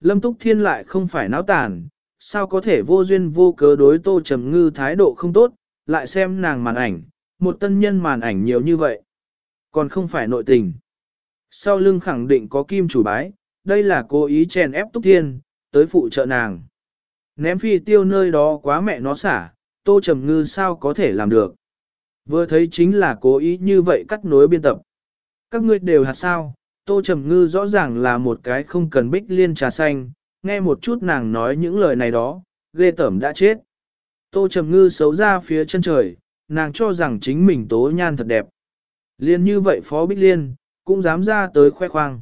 Lâm Túc Thiên lại không phải náo tàn, sao có thể vô duyên vô cớ đối Tô Trầm Ngư thái độ không tốt, lại xem nàng màn ảnh, một tân nhân màn ảnh nhiều như vậy. Còn không phải nội tình. Sau lưng khẳng định có kim chủ bái, đây là cố ý chèn ép Túc Thiên, tới phụ trợ nàng. Ném phi tiêu nơi đó quá mẹ nó xả, Tô Trầm Ngư sao có thể làm được. Vừa thấy chính là cố ý như vậy cắt nối biên tập. Các ngươi đều hạt sao, Tô Trầm Ngư rõ ràng là một cái không cần bích liên trà xanh, nghe một chút nàng nói những lời này đó, ghê tởm đã chết. Tô Trầm Ngư xấu ra phía chân trời, nàng cho rằng chính mình tố nhan thật đẹp. Liên như vậy Phó Bích Liên, cũng dám ra tới khoe khoang.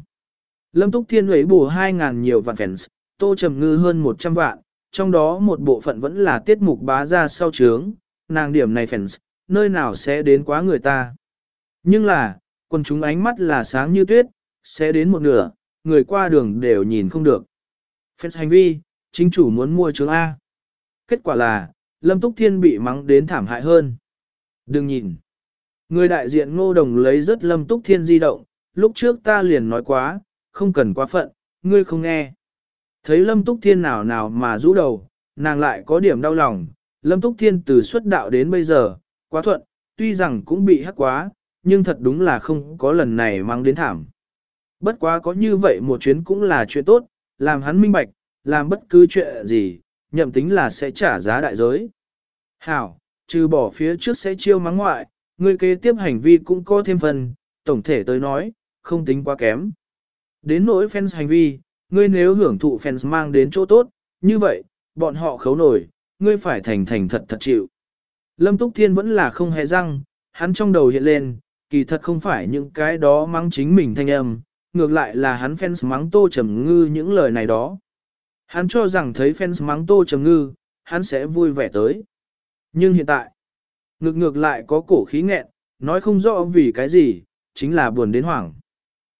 Lâm Túc Thiên ấy bù 2.000 nhiều vạn fans, Tô Trầm Ngư hơn 100 vạn, trong đó một bộ phận vẫn là tiết mục bá ra sau trướng, nàng điểm này fans, nơi nào sẽ đến quá người ta. Nhưng là, quần chúng ánh mắt là sáng như tuyết, sẽ đến một nửa, người qua đường đều nhìn không được. Phép hành vi, chính chủ muốn mua trướng A. Kết quả là, Lâm Túc Thiên bị mắng đến thảm hại hơn. Đừng nhìn. Người đại diện ngô đồng lấy rất Lâm Túc Thiên di động, lúc trước ta liền nói quá, không cần quá phận, ngươi không nghe. Thấy Lâm Túc Thiên nào nào mà rũ đầu, nàng lại có điểm đau lòng, Lâm Túc Thiên từ xuất đạo đến bây giờ, quá thuận, tuy rằng cũng bị hắc quá, nhưng thật đúng là không có lần này mang đến thảm. Bất quá có như vậy một chuyến cũng là chuyện tốt, làm hắn minh bạch, làm bất cứ chuyện gì, nhậm tính là sẽ trả giá đại giới. Hảo, trừ bỏ phía trước sẽ chiêu mắng ngoại, người kế tiếp hành vi cũng có thêm phần, tổng thể tới nói, không tính quá kém. Đến nỗi fans hành vi, ngươi nếu hưởng thụ fans mang đến chỗ tốt, như vậy, bọn họ khấu nổi, ngươi phải thành thành thật thật chịu. Lâm Túc Thiên vẫn là không hề răng, hắn trong đầu hiện lên, kỳ thật không phải những cái đó mắng chính mình thanh âm, ngược lại là hắn fans mắng Tô Trầm Ngư những lời này đó. Hắn cho rằng thấy fans mắng Tô Trầm Ngư, hắn sẽ vui vẻ tới. Nhưng hiện tại, ngược ngược lại có cổ khí nghẹn, nói không rõ vì cái gì, chính là buồn đến hoảng.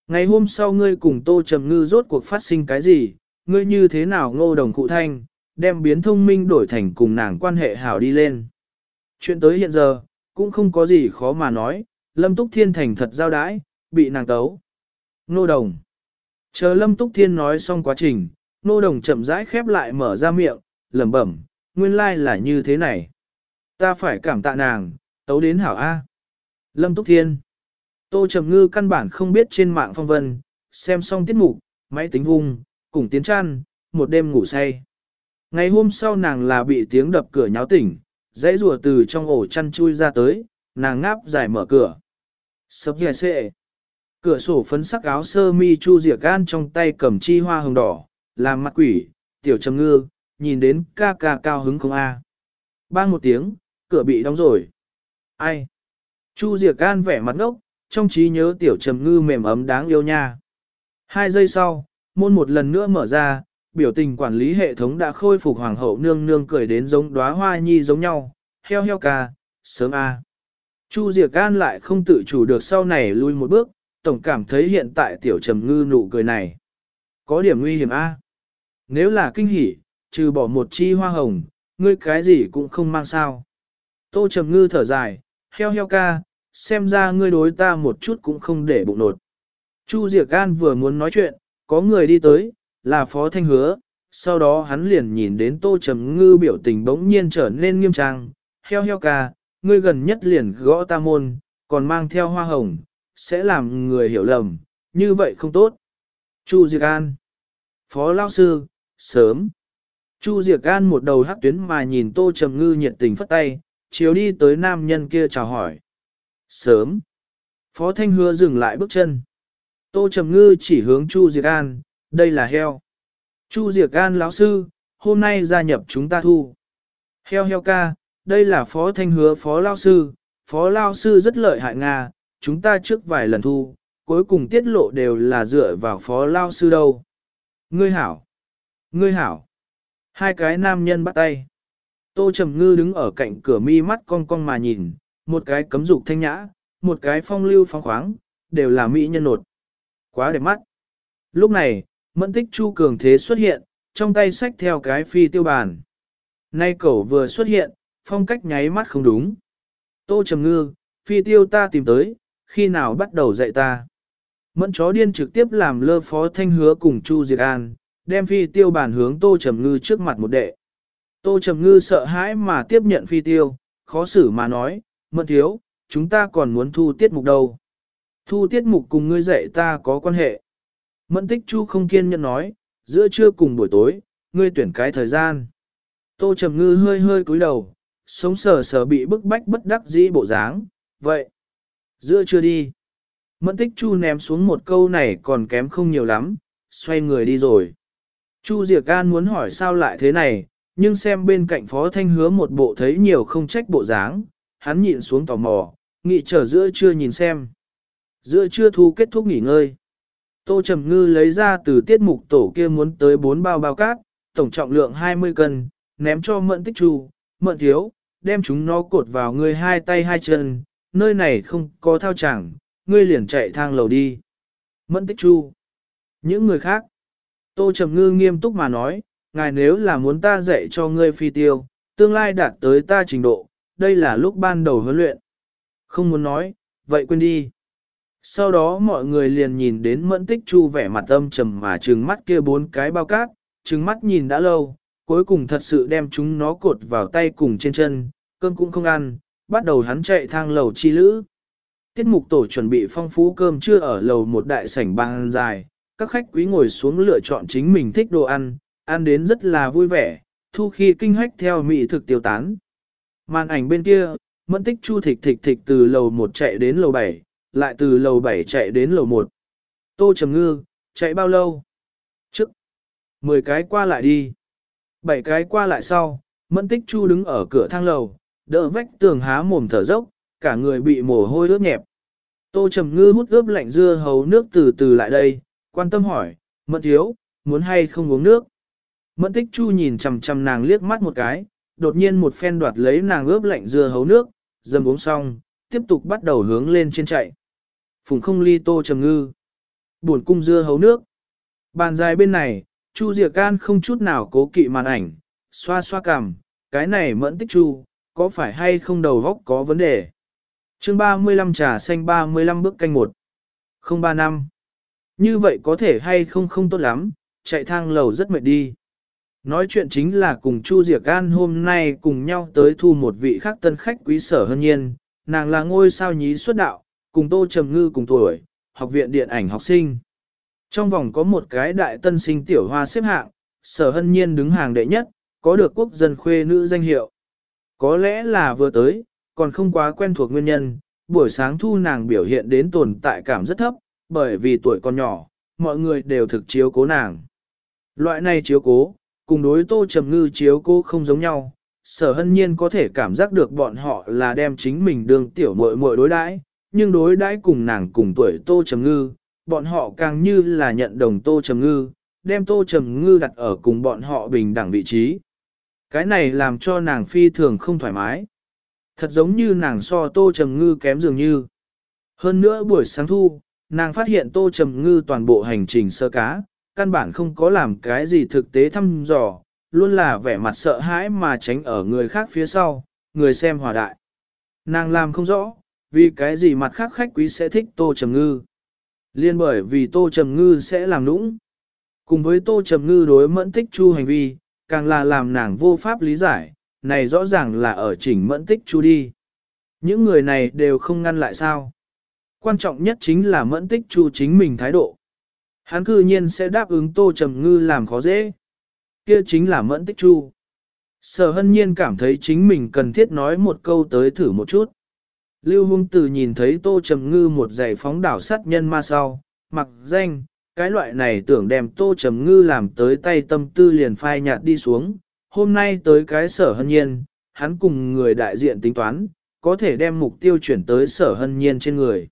Ngày hôm sau ngươi cùng Tô Trầm Ngư rốt cuộc phát sinh cái gì, ngươi như thế nào ngô đồng cụ thanh, đem biến thông minh đổi thành cùng nàng quan hệ hảo đi lên. Chuyện tới hiện giờ, cũng không có gì khó mà nói, Lâm Túc Thiên thành thật giao đãi, bị nàng tấu. Nô đồng. Chờ Lâm Túc Thiên nói xong quá trình, nô đồng chậm rãi khép lại mở ra miệng, lẩm bẩm, nguyên lai là như thế này. Ta phải cảm tạ nàng, tấu đến hảo A. Lâm Túc Thiên. Tô Trầm Ngư căn bản không biết trên mạng phong vân, xem xong tiết mục, máy tính vung, cùng tiến chăn, một đêm ngủ say. Ngày hôm sau nàng là bị tiếng đập cửa nháo tỉnh, dãy rùa từ trong ổ chăn chui ra tới, nàng ngáp dài mở cửa. Sập dài xệ. Cửa sổ phấn sắc áo sơ mi chu Diệc gan trong tay cầm chi hoa hồng đỏ, làm mặt quỷ, tiểu trầm ngư, nhìn đến ca ca cao hứng không a. Bang một tiếng, cửa bị đóng rồi. Ai? Chu Diệc gan vẻ mặt ngốc, trong trí nhớ tiểu trầm ngư mềm ấm đáng yêu nha. Hai giây sau, môn một lần nữa mở ra, biểu tình quản lý hệ thống đã khôi phục hoàng hậu nương nương cười đến giống đóa hoa nhi giống nhau, heo heo ca, sớm a. Chu Diệc Gan lại không tự chủ được sau này lui một bước, tổng cảm thấy hiện tại tiểu trầm ngư nụ cười này. Có điểm nguy hiểm a. Nếu là kinh hỉ, trừ bỏ một chi hoa hồng, ngươi cái gì cũng không mang sao. Tô trầm ngư thở dài, heo heo ca, xem ra ngươi đối ta một chút cũng không để bụng nột. Chu Diệc an vừa muốn nói chuyện, có người đi tới, là Phó Thanh Hứa, sau đó hắn liền nhìn đến Tô Trầm Ngư biểu tình bỗng nhiên trở nên nghiêm trang, heo heo ca, ngươi gần nhất liền gõ ta môn, còn mang theo hoa hồng, sẽ làm người hiểu lầm, như vậy không tốt. Chu Diệc An Phó Lao Sư, sớm. Chu Diệc An một đầu hắc tuyến mà nhìn Tô Trầm Ngư nhiệt tình phất tay, chiều đi tới nam nhân kia chào hỏi. Sớm. Phó Thanh Hứa dừng lại bước chân. Tô Trầm Ngư chỉ hướng Chu Diệc An, đây là heo. Chu Diệc An lão sư, hôm nay gia nhập chúng ta thu. Heo heo ca, đây là phó thanh hứa phó lao sư, phó lao sư rất lợi hại Nga, chúng ta trước vài lần thu, cuối cùng tiết lộ đều là dựa vào phó lao sư đâu. Ngươi hảo, ngươi hảo. Hai cái nam nhân bắt tay. Tô Trầm Ngư đứng ở cạnh cửa mi mắt cong cong mà nhìn, một cái cấm dục thanh nhã, một cái phong lưu phong khoáng, đều là mỹ nhân nột. Quá đẹp mắt. Lúc này, mẫn tích chu cường thế xuất hiện, trong tay sách theo cái phi tiêu bàn. Nay cậu vừa xuất hiện, phong cách nháy mắt không đúng. Tô Trầm Ngư, phi tiêu ta tìm tới, khi nào bắt đầu dạy ta. Mẫn chó điên trực tiếp làm lơ phó thanh hứa cùng Chu Diệt An, đem phi tiêu bàn hướng tô trầm ngư trước mặt một đệ. Tô trầm ngư sợ hãi mà tiếp nhận phi tiêu, khó xử mà nói, mẫn thiếu, chúng ta còn muốn thu tiết mục đâu. Thu tiết mục cùng ngươi dạy ta có quan hệ. Mẫn tích chu không kiên nhẫn nói, giữa trưa cùng buổi tối, ngươi tuyển cái thời gian. Tô Trầm Ngư hơi hơi cúi đầu, sống sờ sờ bị bức bách bất đắc dĩ bộ dáng, vậy. Giữa chưa đi. Mẫn tích chu ném xuống một câu này còn kém không nhiều lắm, xoay người đi rồi. Chu Diệc An muốn hỏi sao lại thế này, nhưng xem bên cạnh Phó Thanh hứa một bộ thấy nhiều không trách bộ dáng, hắn nhịn xuống tò mò, nghị chờ giữa trưa nhìn xem. Giữa trưa thu kết thúc nghỉ ngơi. Tô Trầm Ngư lấy ra từ tiết mục tổ kia muốn tới 4 bao bao cát, tổng trọng lượng 20 cân, ném cho mận tích chu, mận thiếu, đem chúng nó cột vào người hai tay hai chân, nơi này không có thao chẳng, ngươi liền chạy thang lầu đi. Mẫn tích chu. Những người khác. Tô Trầm Ngư nghiêm túc mà nói, ngài nếu là muốn ta dạy cho ngươi phi tiêu, tương lai đạt tới ta trình độ, đây là lúc ban đầu huấn luyện. Không muốn nói, vậy quên đi. Sau đó mọi người liền nhìn đến mẫn tích chu vẻ mặt âm trầm mà trừng mắt kia bốn cái bao cát, trừng mắt nhìn đã lâu, cuối cùng thật sự đem chúng nó cột vào tay cùng trên chân, cơm cũng không ăn, bắt đầu hắn chạy thang lầu chi lữ. Tiết mục tổ chuẩn bị phong phú cơm trưa ở lầu một đại sảnh bàn dài, các khách quý ngồi xuống lựa chọn chính mình thích đồ ăn, ăn đến rất là vui vẻ, thu khi kinh hách theo mỹ thực tiêu tán. Màn ảnh bên kia, mẫn tích chu thịch thịch thịch từ lầu 1 chạy đến lầu 7, lại từ lầu 7 chạy đến lầu 1. Tô Trầm Ngư, chạy bao lâu? Trước. 10 cái qua lại đi. 7 cái qua lại sau, mẫn tích chu đứng ở cửa thang lầu, đỡ vách tường há mồm thở dốc, cả người bị mồ hôi ướt nhẹp. Tô Trầm Ngư hút ướp lạnh dưa hấu nước từ từ lại đây, quan tâm hỏi, mẫn thiếu, muốn hay không uống nước? Mẫn tích chu nhìn chằm chằm nàng liếc mắt một cái, đột nhiên một phen đoạt lấy nàng ướp lạnh dưa hấu nước, dầm uống xong, tiếp tục bắt đầu hướng lên trên chạy. Phùng không ly tô trầm ngư. Buồn cung dưa hấu nước. Bàn dài bên này, Chu Diệc Can không chút nào cố kỵ màn ảnh, xoa xoa cằm, cái này mẫn tích chu, có phải hay không đầu góc có vấn đề. chương 35 trà xanh 35 bước canh 1. 03 năm. Như vậy có thể hay không không tốt lắm, chạy thang lầu rất mệt đi. Nói chuyện chính là cùng Chu Diệc An hôm nay cùng nhau tới thu một vị khác tân khách quý sở hơn nhiên, nàng là ngôi sao nhí xuất đạo, cùng Tô Trầm Ngư cùng tuổi, học viện điện ảnh học sinh. Trong vòng có một cái đại tân sinh tiểu hoa xếp hạng, sở hân nhiên đứng hàng đệ nhất, có được quốc dân khuê nữ danh hiệu. Có lẽ là vừa tới, còn không quá quen thuộc nguyên nhân, buổi sáng thu nàng biểu hiện đến tồn tại cảm rất thấp, bởi vì tuổi còn nhỏ, mọi người đều thực chiếu cố nàng. Loại này chiếu cố, cùng đối tô trầm ngư chiếu cố không giống nhau, sở hân nhiên có thể cảm giác được bọn họ là đem chính mình đường tiểu muội muội đối đãi, nhưng đối đãi cùng nàng cùng tuổi tô trầm ngư, bọn họ càng như là nhận đồng tô trầm ngư, đem tô trầm ngư đặt ở cùng bọn họ bình đẳng vị trí. Cái này làm cho nàng phi thường không thoải mái. Thật giống như nàng so tô trầm ngư kém dường như. Hơn nữa buổi sáng thu, nàng phát hiện tô trầm ngư toàn bộ hành trình sơ cá, căn bản không có làm cái gì thực tế thăm dò, luôn là vẻ mặt sợ hãi mà tránh ở người khác phía sau, người xem hòa đại. Nàng làm không rõ, vì cái gì mặt khác khách quý sẽ thích tô trầm ngư. Liên bởi vì tô trầm ngư sẽ làm nũng. Cùng với tô trầm ngư đối mẫn tích chu hành vi, càng là làm nàng vô pháp lý giải, này rõ ràng là ở chỉnh mẫn tích chu đi. Những người này đều không ngăn lại sao. Quan trọng nhất chính là mẫn tích chu chính mình thái độ. Hắn cư nhiên sẽ đáp ứng tô trầm ngư làm khó dễ. Kia chính là mẫn tích chu. Sở hân nhiên cảm thấy chính mình cần thiết nói một câu tới thử một chút. Lưu Hung tử nhìn thấy Tô Trầm Ngư một giày phóng đảo sát nhân ma sau, mặc danh, cái loại này tưởng đem Tô Trầm Ngư làm tới tay tâm tư liền phai nhạt đi xuống. Hôm nay tới cái sở hân nhiên, hắn cùng người đại diện tính toán, có thể đem mục tiêu chuyển tới sở hân nhiên trên người.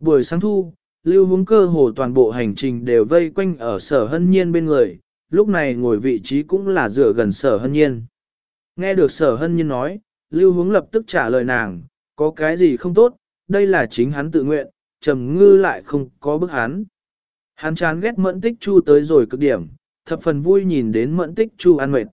Buổi sáng thu, Lưu hướng cơ hồ toàn bộ hành trình đều vây quanh ở sở hân nhiên bên người, lúc này ngồi vị trí cũng là dựa gần sở hân nhiên. Nghe được sở hân nhiên nói, Lưu Hướng lập tức trả lời nàng, có cái gì không tốt, đây là chính hắn tự nguyện, trầm ngư lại không có bức hắn. Hắn chán ghét mẫn tích chu tới rồi cực điểm, thập phần vui nhìn đến mẫn tích chu ăn mệt.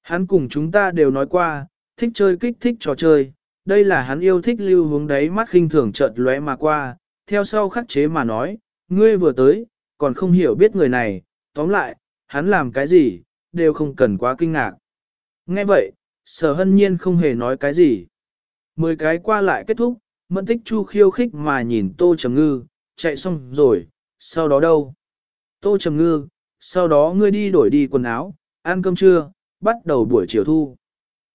Hắn cùng chúng ta đều nói qua, thích chơi kích thích trò chơi, đây là hắn yêu thích lưu hướng đấy mắt khinh thường chợt lóe mà qua, theo sau khắc chế mà nói, ngươi vừa tới, còn không hiểu biết người này, tóm lại, hắn làm cái gì, đều không cần quá kinh ngạc. Nghe vậy, sở hân nhiên không hề nói cái gì. Mười cái qua lại kết thúc, mẫn tích chu khiêu khích mà nhìn tô trầm ngư, chạy xong rồi, sau đó đâu? Tô trầm ngư, sau đó ngươi đi đổi đi quần áo, ăn cơm trưa, bắt đầu buổi chiều thu.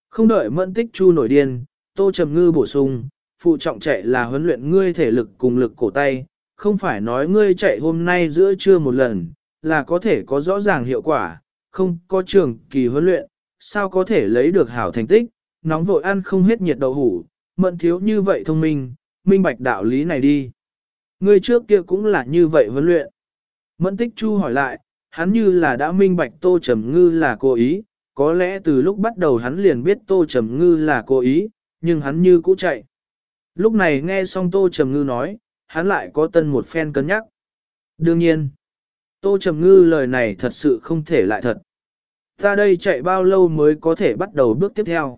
Không đợi mẫn tích chu nổi điên, tô trầm ngư bổ sung, phụ trọng chạy là huấn luyện ngươi thể lực cùng lực cổ tay, không phải nói ngươi chạy hôm nay giữa trưa một lần, là có thể có rõ ràng hiệu quả, không có trường kỳ huấn luyện, sao có thể lấy được hảo thành tích, nóng vội ăn không hết nhiệt đậu hủ, mận thiếu như vậy thông minh, minh bạch đạo lý này đi. Ngươi trước kia cũng là như vậy huấn luyện. Mẫn tích chu hỏi lại, hắn như là đã minh bạch tô trầm ngư là cố ý, có lẽ từ lúc bắt đầu hắn liền biết tô trầm ngư là cố ý, nhưng hắn như cũ chạy. Lúc này nghe xong tô trầm ngư nói, hắn lại có tân một phen cân nhắc. Đương nhiên, tô trầm ngư lời này thật sự không thể lại thật. Ta đây chạy bao lâu mới có thể bắt đầu bước tiếp theo?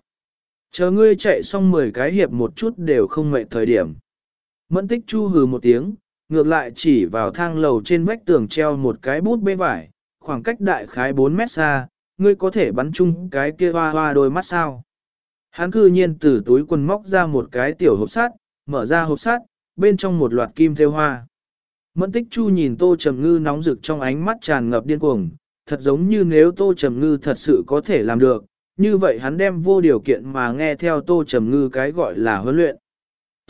Chờ ngươi chạy xong 10 cái hiệp một chút đều không mệt thời điểm. Mẫn tích chu hừ một tiếng, ngược lại chỉ vào thang lầu trên vách tường treo một cái bút bê vải, khoảng cách đại khái 4 mét xa, ngươi có thể bắn chung cái kia hoa hoa đôi mắt sao. Hắn cư nhiên từ túi quần móc ra một cái tiểu hộp sắt, mở ra hộp sắt, bên trong một loạt kim theo hoa. Mẫn tích chu nhìn tô trầm ngư nóng rực trong ánh mắt tràn ngập điên cuồng, thật giống như nếu tô trầm ngư thật sự có thể làm được, như vậy hắn đem vô điều kiện mà nghe theo tô trầm ngư cái gọi là huấn luyện.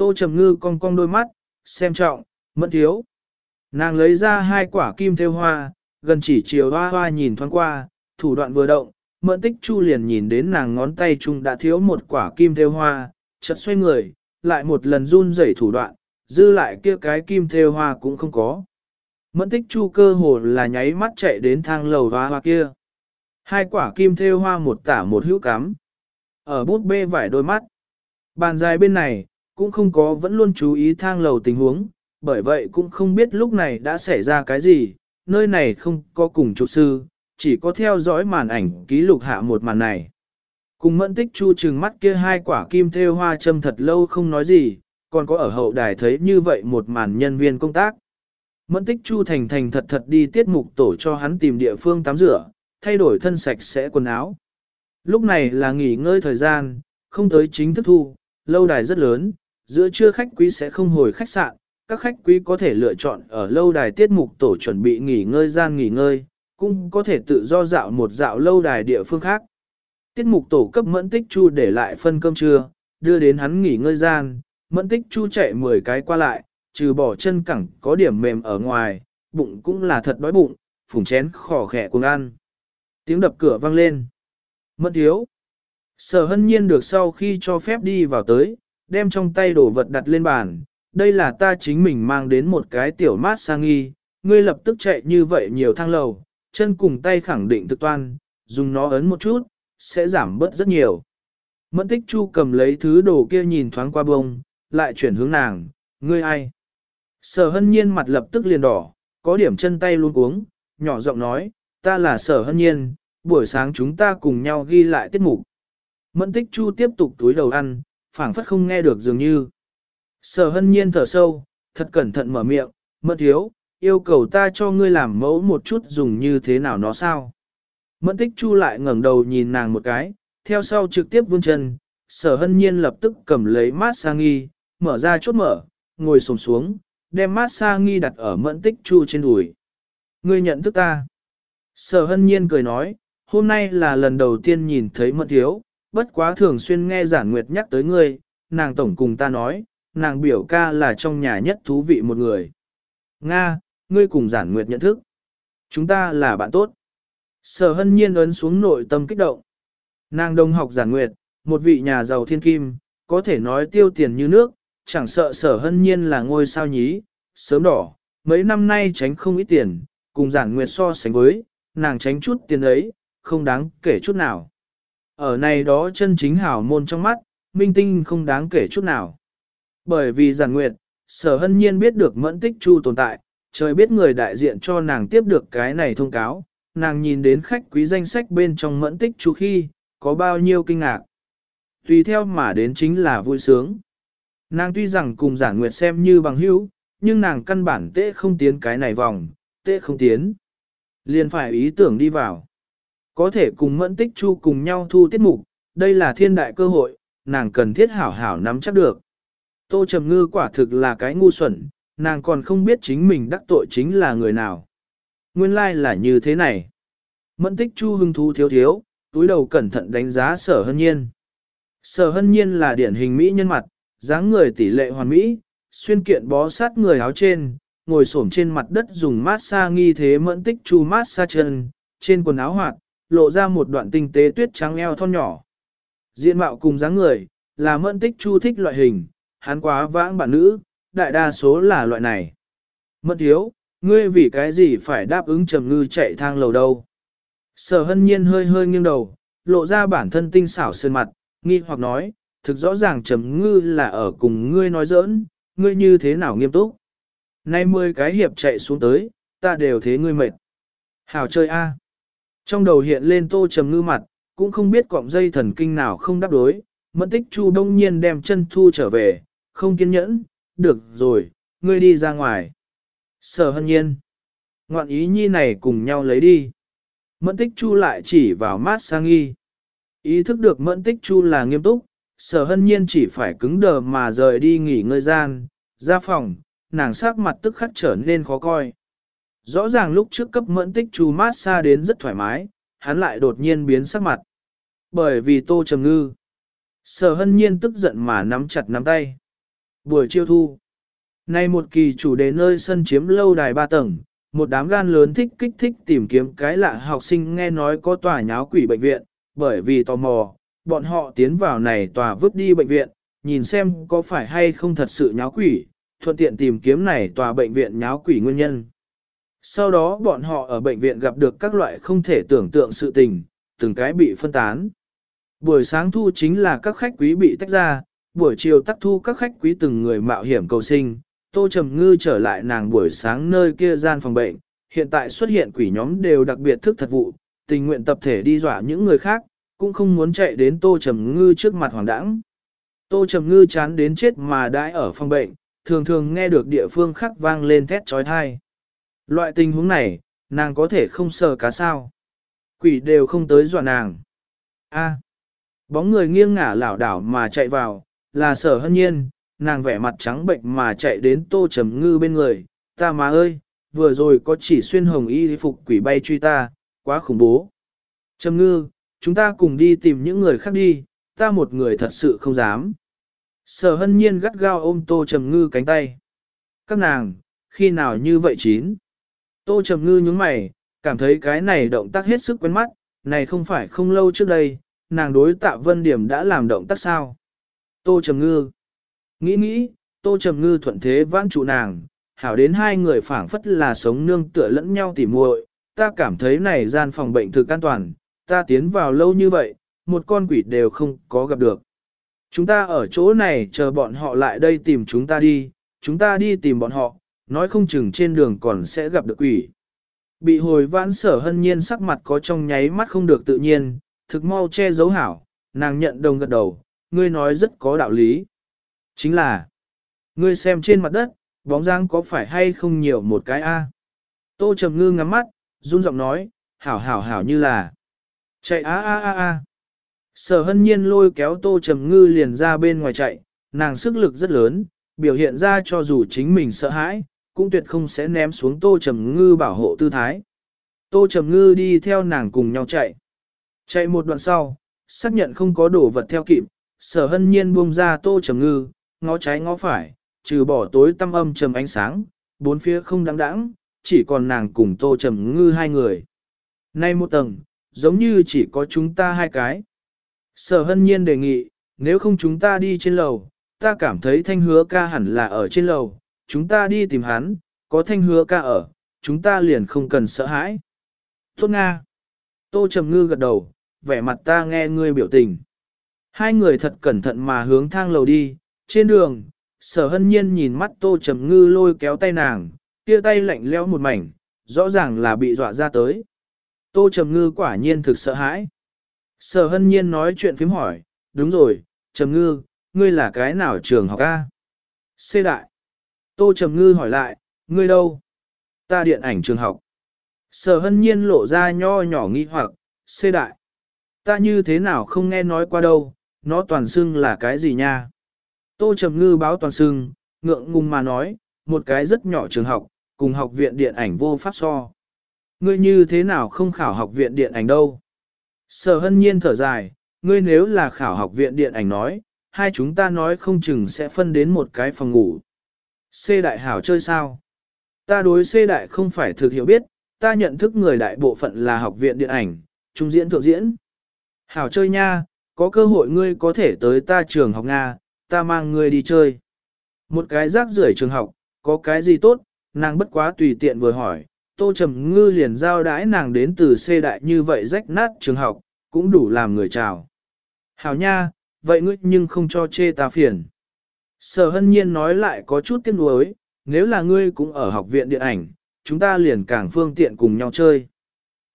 Tô trầm ngư cong cong đôi mắt, xem trọng, mẫn thiếu. Nàng lấy ra hai quả kim theo hoa, gần chỉ chiều hoa hoa nhìn thoáng qua, thủ đoạn vừa động, mẫn tích chu liền nhìn đến nàng ngón tay chung đã thiếu một quả kim theo hoa, chợt xoay người, lại một lần run rẩy thủ đoạn, dư lại kia cái kim theo hoa cũng không có. Mẫn tích chu cơ hồ là nháy mắt chạy đến thang lầu hoa hoa kia. Hai quả kim theo hoa một tả một hữu cắm. Ở bút bê vải đôi mắt. Bàn dài bên này, cũng không có vẫn luôn chú ý thang lầu tình huống, bởi vậy cũng không biết lúc này đã xảy ra cái gì, nơi này không có cùng trụ sư, chỉ có theo dõi màn ảnh ký lục hạ một màn này. Cùng mẫn tích chu trừng mắt kia hai quả kim theo hoa châm thật lâu không nói gì, còn có ở hậu đài thấy như vậy một màn nhân viên công tác. Mẫn tích chu thành thành thật thật đi tiết mục tổ cho hắn tìm địa phương tắm rửa, thay đổi thân sạch sẽ quần áo. Lúc này là nghỉ ngơi thời gian, không tới chính thức thu, lâu đài rất lớn, giữa trưa khách quý sẽ không hồi khách sạn, các khách quý có thể lựa chọn ở lâu đài tiết mục tổ chuẩn bị nghỉ ngơi gian nghỉ ngơi, cũng có thể tự do dạo một dạo lâu đài địa phương khác. Tiết mục tổ cấp mẫn tích chu để lại phân cơm trưa, đưa đến hắn nghỉ ngơi gian, mẫn tích chu chạy 10 cái qua lại, trừ bỏ chân cẳng có điểm mềm ở ngoài, bụng cũng là thật đói bụng, phùng chén khỏ khẽ cùng ăn. Tiếng đập cửa vang lên. Mẫn thiếu. Sở hân nhiên được sau khi cho phép đi vào tới, đem trong tay đồ vật đặt lên bàn. Đây là ta chính mình mang đến một cái tiểu mát sang nghi, ngươi lập tức chạy như vậy nhiều thang lầu, chân cùng tay khẳng định thực toan, dùng nó ấn một chút, sẽ giảm bớt rất nhiều. Mẫn tích chu cầm lấy thứ đồ kia nhìn thoáng qua bông, lại chuyển hướng nàng, ngươi ai? Sở hân nhiên mặt lập tức liền đỏ, có điểm chân tay luôn cuống, nhỏ giọng nói, ta là sở hân nhiên, buổi sáng chúng ta cùng nhau ghi lại tiết mục. Mẫn tích chu tiếp tục túi đầu ăn, phảng phất không nghe được dường như. Sở hân nhiên thở sâu, thật cẩn thận mở miệng, mẫn thiếu, yêu cầu ta cho ngươi làm mẫu một chút dùng như thế nào nó sao. Mẫn tích chu lại ngẩng đầu nhìn nàng một cái, theo sau trực tiếp vươn chân, sở hân nhiên lập tức cầm lấy mát sang nghi, mở ra chốt mở, ngồi sồm xuống, đem mát sang nghi đặt ở mẫn tích chu trên đùi. Ngươi nhận thức ta. Sở hân nhiên cười nói, hôm nay là lần đầu tiên nhìn thấy mẫn thiếu, bất quá thường xuyên nghe giản nguyệt nhắc tới ngươi, nàng tổng cùng ta nói, nàng biểu ca là trong nhà nhất thú vị một người. Nga, ngươi cùng giản nguyệt nhận thức. Chúng ta là bạn tốt. Sở hân nhiên ấn xuống nội tâm kích động. Nàng đồng học giản nguyệt, một vị nhà giàu thiên kim, có thể nói tiêu tiền như nước, chẳng sợ sở hân nhiên là ngôi sao nhí, sớm đỏ, mấy năm nay tránh không ít tiền, cùng giản nguyệt so sánh với, nàng tránh chút tiền ấy, không đáng kể chút nào. Ở này đó chân chính hảo môn trong mắt, minh tinh không đáng kể chút nào. Bởi vì giản nguyệt, sở hân nhiên biết được mẫn tích chu tồn tại, trời biết người đại diện cho nàng tiếp được cái này thông cáo, nàng nhìn đến khách quý danh sách bên trong mẫn tích chu khi, có bao nhiêu kinh ngạc. Tùy theo mà đến chính là vui sướng. Nàng tuy rằng cùng giản nguyệt xem như bằng hữu, nhưng nàng căn bản tệ không tiến cái này vòng, tệ không tiến. liền phải ý tưởng đi vào. Có thể cùng mẫn tích chu cùng nhau thu tiết mục, đây là thiên đại cơ hội, nàng cần thiết hảo hảo nắm chắc được. Tô Trầm Ngư quả thực là cái ngu xuẩn, nàng còn không biết chính mình đắc tội chính là người nào. Nguyên lai like là như thế này. Mẫn tích chu hưng thú thiếu thiếu, túi đầu cẩn thận đánh giá sở hân nhiên. Sở hân nhiên là điển hình mỹ nhân mặt, dáng người tỷ lệ hoàn mỹ, xuyên kiện bó sát người áo trên, ngồi xổm trên mặt đất dùng mát xa nghi thế mẫn tích chu mát xa chân, trên quần áo hoạt, lộ ra một đoạn tinh tế tuyết trắng eo thon nhỏ. Diện mạo cùng dáng người, là mẫn tích chu thích loại hình, hắn quá vãng bản nữ, đại đa số là loại này. Mẫn thiếu, ngươi vì cái gì phải đáp ứng trầm ngư chạy thang lầu đâu. Sở hân nhiên hơi hơi nghiêng đầu, lộ ra bản thân tinh xảo sơn mặt, nghi hoặc nói, thực rõ ràng trầm ngư là ở cùng ngươi nói giỡn, ngươi như thế nào nghiêm túc. Nay mười cái hiệp chạy xuống tới, ta đều thế ngươi mệt. Hảo chơi a. Trong đầu hiện lên tô trầm ngư mặt, cũng không biết cọng dây thần kinh nào không đáp đối, mẫn tích chu đông nhiên đem chân thu trở về, không kiên nhẫn, được rồi, ngươi đi ra ngoài. Sở hân nhiên. Ngoạn ý nhi này cùng nhau lấy đi. Mẫn tích chu lại chỉ vào mát sang nghi. Ý thức được mẫn tích chu là nghiêm túc, sở hân nhiên chỉ phải cứng đờ mà rời đi nghỉ ngơi gian, ra phòng, nàng sắc mặt tức khắc trở nên khó coi. Rõ ràng lúc trước cấp mẫn tích chu mát xa đến rất thoải mái, hắn lại đột nhiên biến sắc mặt. Bởi vì tô trầm ngư. Sở hân nhiên tức giận mà nắm chặt nắm tay. Buổi chiêu thu. Nay một kỳ chủ đề nơi sân chiếm lâu đài ba tầng, một đám gan lớn thích kích thích tìm kiếm cái lạ học sinh nghe nói có tòa nháo quỷ bệnh viện, bởi vì tò mò, bọn họ tiến vào này tòa vứt đi bệnh viện, nhìn xem có phải hay không thật sự nháo quỷ, thuận tiện tìm kiếm này tòa bệnh viện nháo quỷ nguyên nhân. Sau đó bọn họ ở bệnh viện gặp được các loại không thể tưởng tượng sự tình, từng cái bị phân tán. Buổi sáng thu chính là các khách quý bị tách ra, buổi chiều tắc thu các khách quý từng người mạo hiểm cầu sinh. Tô Trầm Ngư trở lại nàng buổi sáng nơi kia gian phòng bệnh, hiện tại xuất hiện quỷ nhóm đều đặc biệt thức thật vụ, tình nguyện tập thể đi dọa những người khác, cũng không muốn chạy đến Tô Trầm Ngư trước mặt hoàng đãng. Tô Trầm Ngư chán đến chết mà đãi ở phòng bệnh, thường thường nghe được địa phương khác vang lên thét trói thai. Loại tình huống này, nàng có thể không sờ cá sao. Quỷ đều không tới dọa nàng. A. bóng người nghiêng ngả lảo đảo mà chạy vào, là sở hân nhiên, nàng vẻ mặt trắng bệnh mà chạy đến tô trầm ngư bên người. Ta má ơi, vừa rồi có chỉ xuyên hồng y phục quỷ bay truy ta, quá khủng bố. Trầm ngư, chúng ta cùng đi tìm những người khác đi, ta một người thật sự không dám. Sở hân nhiên gắt gao ôm tô trầm ngư cánh tay. Các nàng, khi nào như vậy chín? Tô trầm ngư nhướng mày, cảm thấy cái này động tác hết sức quen mắt, này không phải không lâu trước đây, nàng đối tạ vân điểm đã làm động tác sao. Tô trầm ngư. Nghĩ nghĩ, tô trầm ngư thuận thế vãn trụ nàng, hảo đến hai người phảng phất là sống nương tựa lẫn nhau tỉ muội. ta cảm thấy này gian phòng bệnh thực an toàn, ta tiến vào lâu như vậy, một con quỷ đều không có gặp được. Chúng ta ở chỗ này chờ bọn họ lại đây tìm chúng ta đi, chúng ta đi tìm bọn họ, nói không chừng trên đường còn sẽ gặp được quỷ. Bị hồi vãn sở hân nhiên sắc mặt có trong nháy mắt không được tự nhiên, thực mau che giấu hảo, nàng nhận đồng gật đầu, ngươi nói rất có đạo lý. Chính là, ngươi xem trên mặt đất, bóng dáng có phải hay không nhiều một cái A. Tô trầm ngư ngắm mắt, run giọng nói, hảo hảo hảo như là, chạy a a a a. Sở hân nhiên lôi kéo tô trầm ngư liền ra bên ngoài chạy, nàng sức lực rất lớn, biểu hiện ra cho dù chính mình sợ hãi, cũng tuyệt không sẽ ném xuống tô trầm ngư bảo hộ tư thái. Tô trầm ngư đi theo nàng cùng nhau chạy. Chạy một đoạn sau, xác nhận không có đồ vật theo kịp, sở hân nhiên buông ra tô trầm ngư, ngó trái ngó phải, trừ bỏ tối tăm âm trầm ánh sáng, bốn phía không đáng đáng, chỉ còn nàng cùng tô trầm ngư hai người. Nay một tầng, giống như chỉ có chúng ta hai cái. Sở hân nhiên đề nghị, nếu không chúng ta đi trên lầu, ta cảm thấy thanh hứa ca hẳn là ở trên lầu, chúng ta đi tìm hắn, có thanh hứa ca ở, chúng ta liền không cần sợ hãi. Tốt Nga. Tô Trầm Ngư gật đầu, vẻ mặt ta nghe ngươi biểu tình. Hai người thật cẩn thận mà hướng thang lầu đi, trên đường, sở hân nhiên nhìn mắt Tô Trầm Ngư lôi kéo tay nàng, kia tay lạnh leo một mảnh, rõ ràng là bị dọa ra tới. Tô Trầm Ngư quả nhiên thực sợ hãi. Sở hân nhiên nói chuyện phím hỏi, đúng rồi, Trầm Ngư, ngươi là cái nào trường học A? C đại. Tô Trầm Ngư hỏi lại, ngươi đâu? Ta điện ảnh trường học. Sở hân nhiên lộ ra nho nhỏ nghi hoặc, xê đại. Ta như thế nào không nghe nói qua đâu, nó toàn xưng là cái gì nha? Tô Trầm Ngư báo toàn xưng, ngượng ngùng mà nói, một cái rất nhỏ trường học, cùng học viện điện ảnh vô pháp so. Ngươi như thế nào không khảo học viện điện ảnh đâu? Sở hân nhiên thở dài, ngươi nếu là khảo học viện điện ảnh nói, hai chúng ta nói không chừng sẽ phân đến một cái phòng ngủ. C đại hảo chơi sao? Ta đối C đại không phải thực hiểu biết, ta nhận thức người đại bộ phận là học viện điện ảnh, trung diễn thượng diễn. Hảo chơi nha, có cơ hội ngươi có thể tới ta trường học Nga, ta mang ngươi đi chơi. Một cái rác rưởi trường học, có cái gì tốt, nàng bất quá tùy tiện vừa hỏi, tô trầm ngư liền giao đãi nàng đến từ C đại như vậy rách nát trường học, cũng đủ làm người chào. Hảo nha, vậy ngươi nhưng không cho chê ta phiền. Sở hân nhiên nói lại có chút tiếc nuối, nếu là ngươi cũng ở học viện điện ảnh, chúng ta liền càng phương tiện cùng nhau chơi.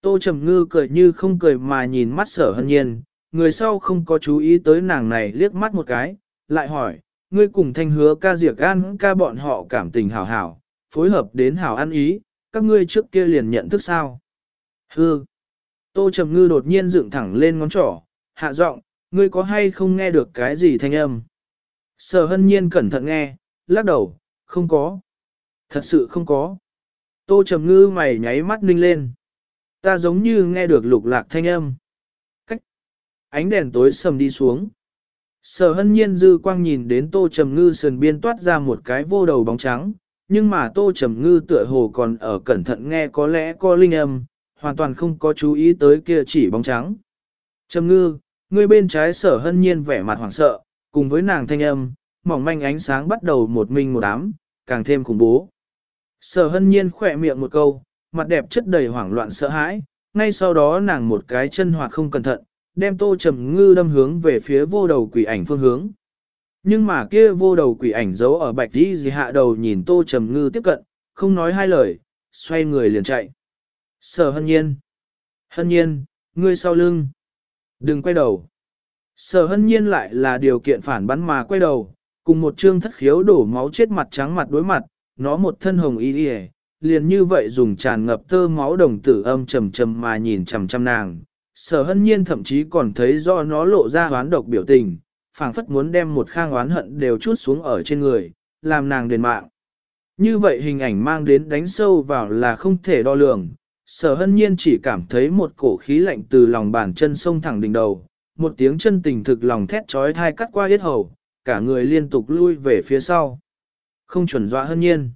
Tô Trầm Ngư cười như không cười mà nhìn mắt sở hân nhiên, người sau không có chú ý tới nàng này liếc mắt một cái, lại hỏi, ngươi cùng thanh hứa ca diệt gan ca bọn họ cảm tình hảo hảo, phối hợp đến hảo ăn ý, các ngươi trước kia liền nhận thức sao? Hư! Tô Trầm Ngư đột nhiên dựng thẳng lên ngón trỏ, hạ giọng, ngươi có hay không nghe được cái gì thanh âm? Sở hân nhiên cẩn thận nghe, lắc đầu, không có. Thật sự không có. Tô Trầm Ngư mày nháy mắt ninh lên. Ta giống như nghe được lục lạc thanh âm. Cách. Ánh đèn tối sầm đi xuống. Sở hân nhiên dư quang nhìn đến Tô Trầm Ngư sườn biên toát ra một cái vô đầu bóng trắng, nhưng mà Tô Trầm Ngư tựa hồ còn ở cẩn thận nghe có lẽ có linh âm, hoàn toàn không có chú ý tới kia chỉ bóng trắng. Trầm Ngư, người bên trái sở hân nhiên vẻ mặt hoảng sợ, cùng với nàng thanh âm, mỏng manh ánh sáng bắt đầu một mình một đám, càng thêm khủng bố. Sở hân nhiên khỏe miệng một câu, mặt đẹp chất đầy hoảng loạn sợ hãi, ngay sau đó nàng một cái chân hoạt không cẩn thận, đem tô trầm ngư đâm hướng về phía vô đầu quỷ ảnh phương hướng. Nhưng mà kia vô đầu quỷ ảnh giấu ở bạch đi gì hạ đầu nhìn tô trầm ngư tiếp cận, không nói hai lời, xoay người liền chạy. Sở hân nhiên. Hân nhiên, ngươi sau lưng. Đừng quay đầu. Sở hân nhiên lại là điều kiện phản bắn mà quay đầu, cùng một trương thất khiếu đổ máu chết mặt trắng mặt đối mặt, nó một thân hồng y đi liền như vậy dùng tràn ngập tơ máu đồng tử âm trầm trầm mà nhìn chằm chằm nàng. Sở hân nhiên thậm chí còn thấy do nó lộ ra oán độc biểu tình, phảng phất muốn đem một khang oán hận đều chút xuống ở trên người, làm nàng đền mạng. Như vậy hình ảnh mang đến đánh sâu vào là không thể đo lường, sở hân nhiên chỉ cảm thấy một cổ khí lạnh từ lòng bàn chân sông thẳng đỉnh đầu, một tiếng chân tình thực lòng thét trói thai cắt qua hết hầu, cả người liên tục lui về phía sau. Không chuẩn dọa hân nhiên.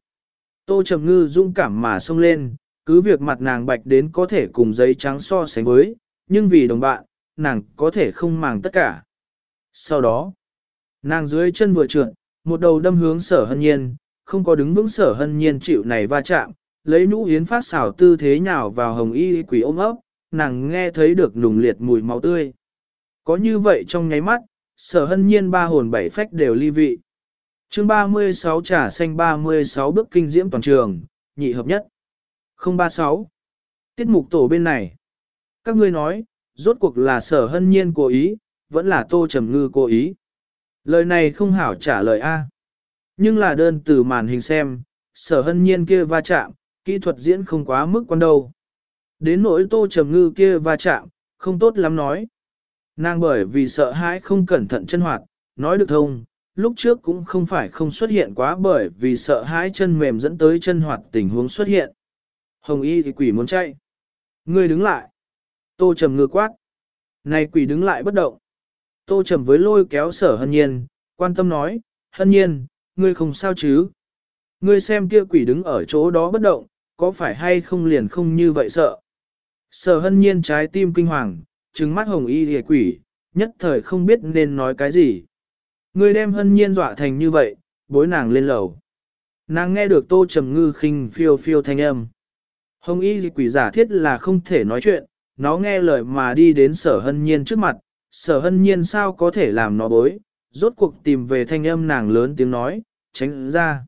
Tô Trầm Ngư dũng cảm mà xông lên, cứ việc mặt nàng bạch đến có thể cùng giấy trắng so sánh với, nhưng vì đồng bạn, nàng có thể không màng tất cả. Sau đó, nàng dưới chân vừa trượt, một đầu đâm hướng sở hân nhiên, không có đứng vững sở hân nhiên chịu này va chạm, lấy nhũ yến phát xảo tư thế nhào vào hồng y quỷ ôm ấp, nàng nghe thấy được nùng liệt mùi máu tươi. Có như vậy trong nháy mắt, sở hân nhiên ba hồn bảy phách đều ly vị. chương 36 trà xanh 36 bước kinh diễm toàn trường, nhị hợp nhất. 036. Tiết mục tổ bên này. Các ngươi nói, rốt cuộc là sở hân nhiên cố ý, vẫn là tô trầm ngư cố ý. Lời này không hảo trả lời A. Nhưng là đơn từ màn hình xem, sở hân nhiên kia va chạm, kỹ thuật diễn không quá mức quan đâu. Đến nỗi tô trầm ngư kia va chạm, không tốt lắm nói. Nàng bởi vì sợ hãi không cẩn thận chân hoạt, nói được thông, lúc trước cũng không phải không xuất hiện quá bởi vì sợ hãi chân mềm dẫn tới chân hoạt tình huống xuất hiện. Hồng y thì quỷ muốn chạy. Ngươi đứng lại. Tô trầm ngư quát. Này quỷ đứng lại bất động. Tô trầm với lôi kéo sở hân nhiên, quan tâm nói, hân nhiên, ngươi không sao chứ. Ngươi xem kia quỷ đứng ở chỗ đó bất động, có phải hay không liền không như vậy sợ. Sở hân nhiên trái tim kinh hoàng, trừng mắt hồng y hề quỷ, nhất thời không biết nên nói cái gì. Người đem hân nhiên dọa thành như vậy, bối nàng lên lầu. Nàng nghe được tô trầm ngư khinh phiêu phiêu thanh âm. Hồng y quỷ giả thiết là không thể nói chuyện, nó nghe lời mà đi đến sở hân nhiên trước mặt, sở hân nhiên sao có thể làm nó bối, rốt cuộc tìm về thanh âm nàng lớn tiếng nói, tránh ra.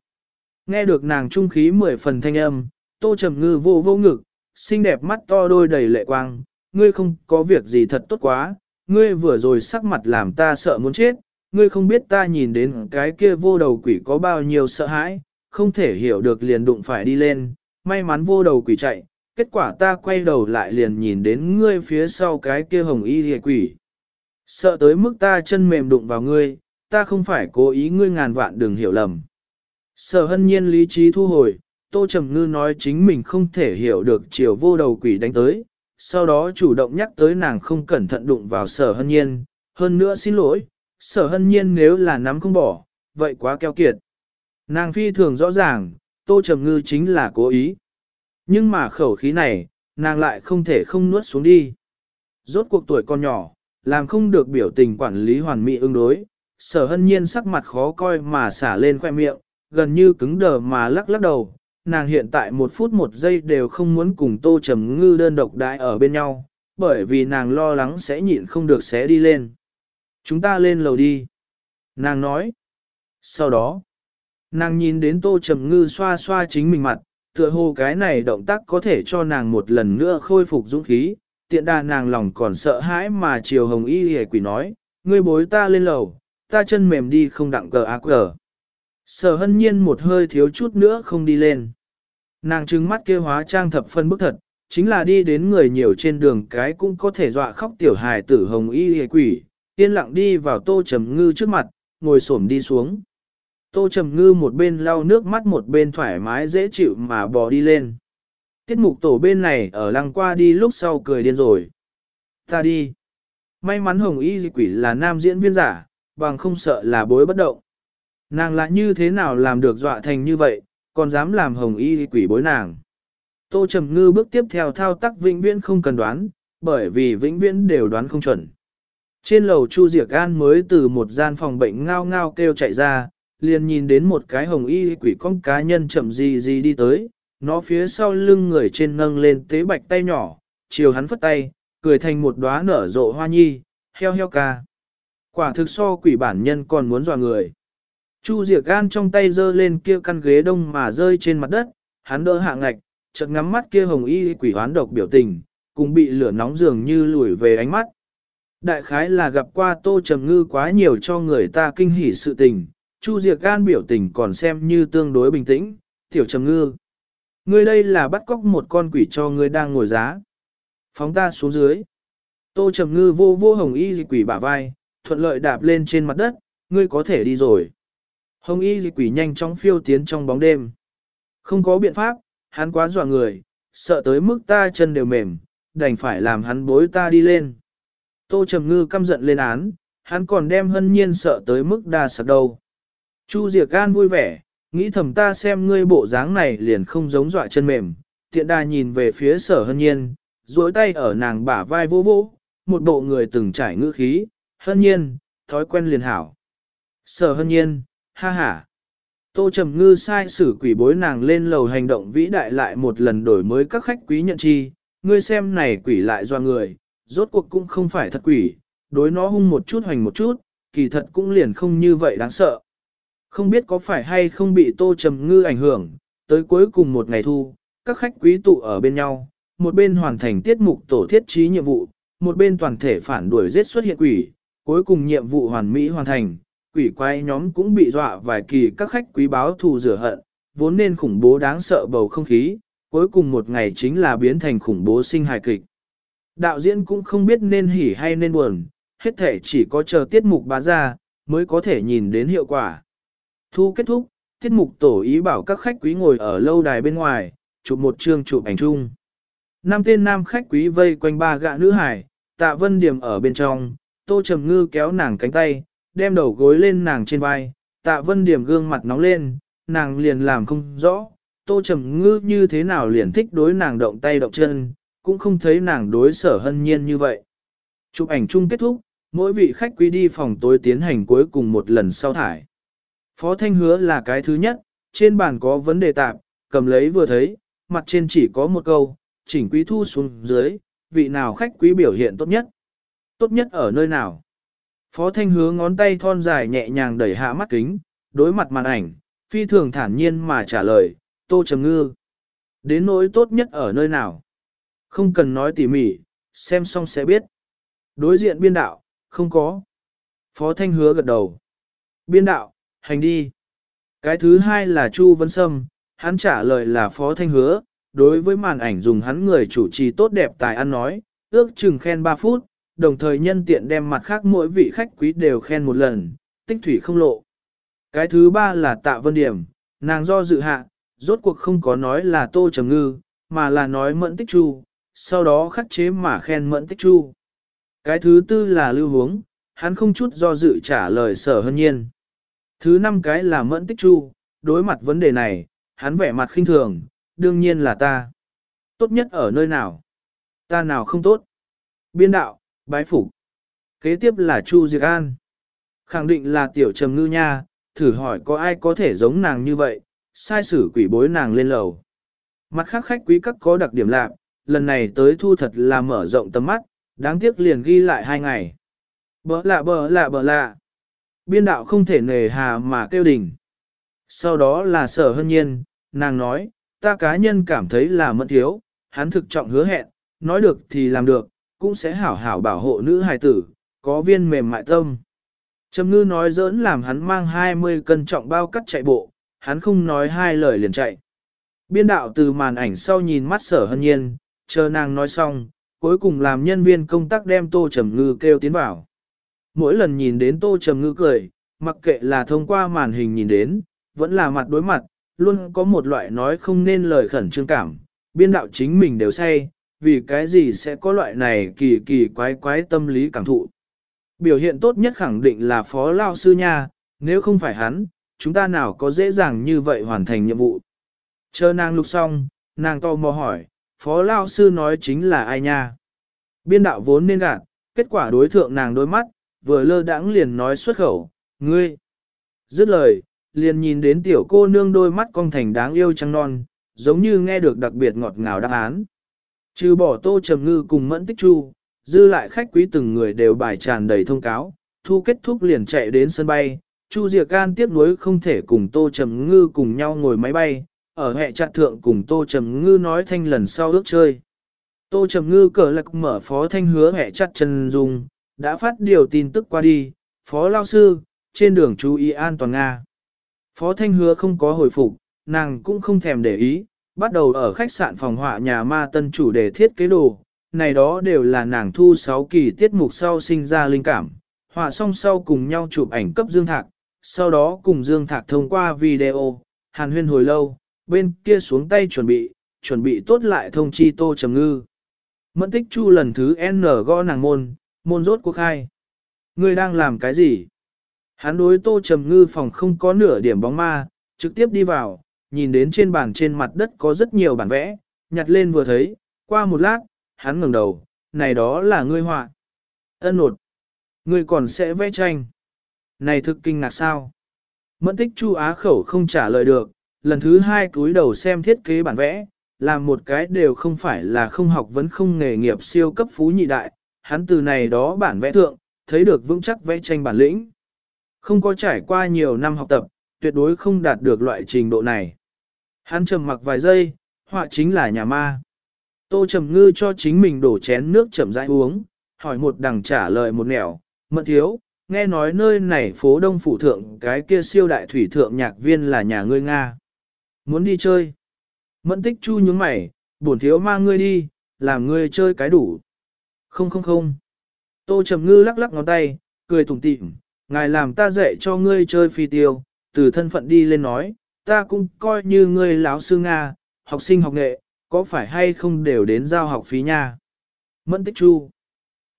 Nghe được nàng trung khí mười phần thanh âm, tô trầm ngư vô vô ngực, xinh đẹp mắt to đôi đầy lệ quang, ngươi không có việc gì thật tốt quá, ngươi vừa rồi sắc mặt làm ta sợ muốn chết, ngươi không biết ta nhìn đến cái kia vô đầu quỷ có bao nhiêu sợ hãi, không thể hiểu được liền đụng phải đi lên, may mắn vô đầu quỷ chạy, kết quả ta quay đầu lại liền nhìn đến ngươi phía sau cái kia hồng y hề quỷ. Sợ tới mức ta chân mềm đụng vào ngươi, ta không phải cố ý ngươi ngàn vạn đừng hiểu lầm. Sở hân nhiên lý trí thu hồi, Tô Trầm Ngư nói chính mình không thể hiểu được chiều vô đầu quỷ đánh tới, sau đó chủ động nhắc tới nàng không cẩn thận đụng vào sở hân nhiên, hơn nữa xin lỗi, sở hân nhiên nếu là nắm không bỏ, vậy quá keo kiệt. Nàng phi thường rõ ràng, Tô Trầm Ngư chính là cố ý. Nhưng mà khẩu khí này, nàng lại không thể không nuốt xuống đi. Rốt cuộc tuổi con nhỏ, làm không được biểu tình quản lý hoàn mỹ ứng đối, sở hân nhiên sắc mặt khó coi mà xả lên khoe miệng, gần như cứng đờ mà lắc lắc đầu. Nàng hiện tại một phút một giây đều không muốn cùng Tô Trầm Ngư đơn độc đại ở bên nhau, bởi vì nàng lo lắng sẽ nhịn không được sẽ đi lên. Chúng ta lên lầu đi. Nàng nói. Sau đó, nàng nhìn đến Tô Trầm Ngư xoa xoa chính mình mặt, tựa hồ cái này động tác có thể cho nàng một lần nữa khôi phục dũng khí, tiện đà nàng lòng còn sợ hãi mà chiều hồng y hề quỷ nói, ngươi bối ta lên lầu, ta chân mềm đi không đặng cờ ác cờ. Sở hân nhiên một hơi thiếu chút nữa không đi lên. Nàng trừng mắt kia hóa trang thập phân bức thật, chính là đi đến người nhiều trên đường cái cũng có thể dọa khóc tiểu hài tử hồng y hề quỷ, yên lặng đi vào tô trầm ngư trước mặt, ngồi xổm đi xuống. Tô trầm ngư một bên lau nước mắt một bên thoải mái dễ chịu mà bò đi lên. Tiết mục tổ bên này ở lăng qua đi lúc sau cười điên rồi. Ta đi. May mắn hồng y di quỷ là nam diễn viên giả, bằng không sợ là bối bất động. Nàng lại như thế nào làm được dọa thành như vậy, còn dám làm hồng y quỷ bối nàng. Tô Trầm Ngư bước tiếp theo thao tác vĩnh viễn không cần đoán, bởi vì vĩnh viễn đều đoán không chuẩn. Trên lầu Chu Diệc An mới từ một gian phòng bệnh ngao ngao kêu chạy ra, liền nhìn đến một cái hồng y quỷ con cá nhân chậm gì gì đi tới, nó phía sau lưng người trên nâng lên tế bạch tay nhỏ, chiều hắn phất tay, cười thành một đóa nở rộ hoa nhi, heo heo ca. Quả thực so quỷ bản nhân còn muốn dọa người. Chu Diệc Gan trong tay giơ lên kia căn ghế đông mà rơi trên mặt đất, hắn đỡ hạ ngạch, chợt ngắm mắt kia hồng y quỷ hoán độc biểu tình, cùng bị lửa nóng dường như lùi về ánh mắt. Đại khái là gặp qua tô trầm ngư quá nhiều cho người ta kinh hỉ sự tình, Chu Diệc Gan biểu tình còn xem như tương đối bình tĩnh, tiểu trầm ngư. Ngươi đây là bắt cóc một con quỷ cho ngươi đang ngồi giá. Phóng ta xuống dưới. Tô Trầm Ngư vô vô hồng y quỷ bả vai, thuận lợi đạp lên trên mặt đất, ngươi có thể đi rồi. Hồng y dị quỷ nhanh chóng phiêu tiến trong bóng đêm. Không có biện pháp, hắn quá dọa người, sợ tới mức ta chân đều mềm, đành phải làm hắn bối ta đi lên. Tô Trầm Ngư căm giận lên án, hắn còn đem hân nhiên sợ tới mức đa sạc đầu. Chu Diệc Gan vui vẻ, nghĩ thầm ta xem ngươi bộ dáng này liền không giống dọa chân mềm, tiện đà nhìn về phía sở hân nhiên, duỗi tay ở nàng bả vai vô vô, một bộ người từng trải ngữ khí, hân nhiên, thói quen liền hảo. Sở hân nhiên, ha ha. Tô Trầm Ngư sai sử quỷ bối nàng lên lầu hành động vĩ đại lại một lần đổi mới các khách quý nhận chi, ngươi xem này quỷ lại do người, rốt cuộc cũng không phải thật quỷ, đối nó hung một chút hoành một chút, kỳ thật cũng liền không như vậy đáng sợ. Không biết có phải hay không bị Tô Trầm Ngư ảnh hưởng, tới cuối cùng một ngày thu, các khách quý tụ ở bên nhau, một bên hoàn thành tiết mục tổ thiết trí nhiệm vụ, một bên toàn thể phản đuổi giết xuất hiện quỷ, cuối cùng nhiệm vụ hoàn mỹ hoàn thành, quỷ quái nhóm cũng bị dọa vài kỳ các khách quý báo thù rửa hận, vốn nên khủng bố đáng sợ bầu không khí, cuối cùng một ngày chính là biến thành khủng bố sinh hài kịch. Đạo diễn cũng không biết nên hỉ hay nên buồn, hết thể chỉ có chờ tiết mục bá ra, mới có thể nhìn đến hiệu quả. Thu kết thúc, tiết mục tổ ý bảo các khách quý ngồi ở lâu đài bên ngoài, chụp một chương chụp ảnh chung. Năm tên nam khách quý vây quanh ba gạ nữ hải, tạ vân điểm ở bên trong, tô trầm ngư kéo nàng cánh tay, đem đầu gối lên nàng trên vai, tạ vân điểm gương mặt nóng lên, nàng liền làm không rõ, tô trầm ngư như thế nào liền thích đối nàng động tay động chân, cũng không thấy nàng đối sở hân nhiên như vậy. Chụp ảnh chung kết thúc, mỗi vị khách quý đi phòng tối tiến hành cuối cùng một lần sau thải. Phó Thanh hứa là cái thứ nhất, trên bàn có vấn đề tạm, cầm lấy vừa thấy, mặt trên chỉ có một câu, chỉnh quý thu xuống dưới, vị nào khách quý biểu hiện tốt nhất. Tốt nhất ở nơi nào? Phó Thanh hứa ngón tay thon dài nhẹ nhàng đẩy hạ mắt kính, đối mặt màn ảnh, phi thường thản nhiên mà trả lời, tô trầm ngư. Đến nỗi tốt nhất ở nơi nào? Không cần nói tỉ mỉ, xem xong sẽ biết. Đối diện biên đạo, không có. Phó Thanh hứa gật đầu. Biên đạo, hành đi. Cái thứ hai là Chu Vân Sâm, hắn trả lời là Phó Thanh Hứa, đối với màn ảnh dùng hắn người chủ trì tốt đẹp tài ăn nói, ước chừng khen 3 phút, đồng thời nhân tiện đem mặt khác mỗi vị khách quý đều khen một lần, tích thủy không lộ. Cái thứ ba là tạ vân điểm, nàng do dự hạ, rốt cuộc không có nói là tô trầm ngư, mà là nói mẫn tích chu, sau đó khắc chế mà khen mẫn tích chu. Cái thứ tư là lưu hướng, hắn không chút do dự trả lời sở hân nhiên. Thứ năm cái là mẫn tích chu, đối mặt vấn đề này, hắn vẻ mặt khinh thường, đương nhiên là ta. Tốt nhất ở nơi nào? Ta nào không tốt? Biên đạo, bái phục. Kế tiếp là Chu Diệc An. Khẳng định là tiểu trầm ngư nha, thử hỏi có ai có thể giống nàng như vậy, sai sử quỷ bối nàng lên lầu. Mặt khác khách quý các có đặc điểm lạ, lần này tới thu thật là mở rộng tầm mắt, đáng tiếc liền ghi lại hai ngày. Bỡ lạ bỡ lạ bỡ lạ. Biên đạo không thể nề hà mà kêu đỉnh. Sau đó là sở hân nhiên, nàng nói, ta cá nhân cảm thấy là mẫn thiếu, hắn thực trọng hứa hẹn, nói được thì làm được, cũng sẽ hảo hảo bảo hộ nữ hài tử, có viên mềm mại tâm. Trầm ngư nói giỡn làm hắn mang 20 cân trọng bao cắt chạy bộ, hắn không nói hai lời liền chạy. Biên đạo từ màn ảnh sau nhìn mắt sở hân nhiên, chờ nàng nói xong, cuối cùng làm nhân viên công tác đem tô trầm ngư kêu tiến vào. Mỗi lần nhìn đến tô trầm ngư cười, mặc kệ là thông qua màn hình nhìn đến, vẫn là mặt đối mặt, luôn có một loại nói không nên lời khẩn trương cảm, biên đạo chính mình đều say, vì cái gì sẽ có loại này kỳ kỳ quái quái tâm lý cảm thụ. Biểu hiện tốt nhất khẳng định là phó lao sư nha, nếu không phải hắn, chúng ta nào có dễ dàng như vậy hoàn thành nhiệm vụ. Chờ nàng lục xong, nàng to mò hỏi, phó lao sư nói chính là ai nha. Biên đạo vốn nên gạt, kết quả đối thượng nàng đôi mắt, vừa lơ đãng liền nói xuất khẩu, ngươi. Dứt lời, liền nhìn đến tiểu cô nương đôi mắt cong thành đáng yêu trăng non, giống như nghe được đặc biệt ngọt ngào đáp án. Trừ bỏ tô trầm ngư cùng mẫn tích chu, dư lại khách quý từng người đều bài tràn đầy thông cáo, thu kết thúc liền chạy đến sân bay, Chu Diệc Can tiếc nuối không thể cùng Tô Trầm Ngư cùng nhau ngồi máy bay, ở hệ chặt thượng cùng Tô Trầm Ngư nói thanh lần sau ước chơi. Tô Trầm Ngư cờ lạc mở phó thanh hứa hệ chặt chân dung, đã phát điều tin tức qua đi, phó lao sư, trên đường chú ý an toàn Nga. Phó thanh hứa không có hồi phục, nàng cũng không thèm để ý, bắt đầu ở khách sạn phòng họa nhà ma tân chủ để thiết kế đồ, này đó đều là nàng thu 6 kỳ tiết mục sau sinh ra linh cảm, họa xong sau cùng nhau chụp ảnh cấp Dương Thạc, sau đó cùng Dương Thạc thông qua video, hàn huyên hồi lâu, bên kia xuống tay chuẩn bị, chuẩn bị tốt lại thông chi tô trầm ngư. Mẫn tích chu lần thứ N gõ nàng môn, môn rốt cuộc khai. Ngươi đang làm cái gì? Hắn đối tô trầm ngư phòng không có nửa điểm bóng ma, trực tiếp đi vào, nhìn đến trên bàn trên mặt đất có rất nhiều bản vẽ, nhặt lên vừa thấy, qua một lát, hắn ngẩng đầu, này đó là ngươi họa. Ân nột. Ngươi còn sẽ vẽ tranh. Này thực kinh ngạc sao? Mẫn tích chu á khẩu không trả lời được, lần thứ hai cúi đầu xem thiết kế bản vẽ, làm một cái đều không phải là không học vẫn không nghề nghiệp siêu cấp phú nhị đại, hắn từ này đó bản vẽ thượng, thấy được vững chắc vẽ tranh bản lĩnh. Không có trải qua nhiều năm học tập, tuyệt đối không đạt được loại trình độ này. Hắn trầm mặc vài giây, họa chính là nhà ma. Tô Trầm Ngư cho chính mình đổ chén nước chậm rãi uống, hỏi một đằng trả lời một nẻo, mận thiếu, nghe nói nơi này phố đông phủ thượng cái kia siêu đại thủy thượng nhạc viên là nhà ngươi Nga. Muốn đi chơi. Mẫn tích chu nhướng mày, bổn thiếu mang ngươi đi, làm ngươi chơi cái đủ. Không không không. Tô Trầm Ngư lắc lắc ngón tay, cười tủm tỉm, ngài làm ta dạy cho ngươi chơi phi tiêu, từ thân phận đi lên nói, ta cũng coi như ngươi láo sư Nga, học sinh học nghệ, có phải hay không đều đến giao học phí nha. Mẫn tích chu.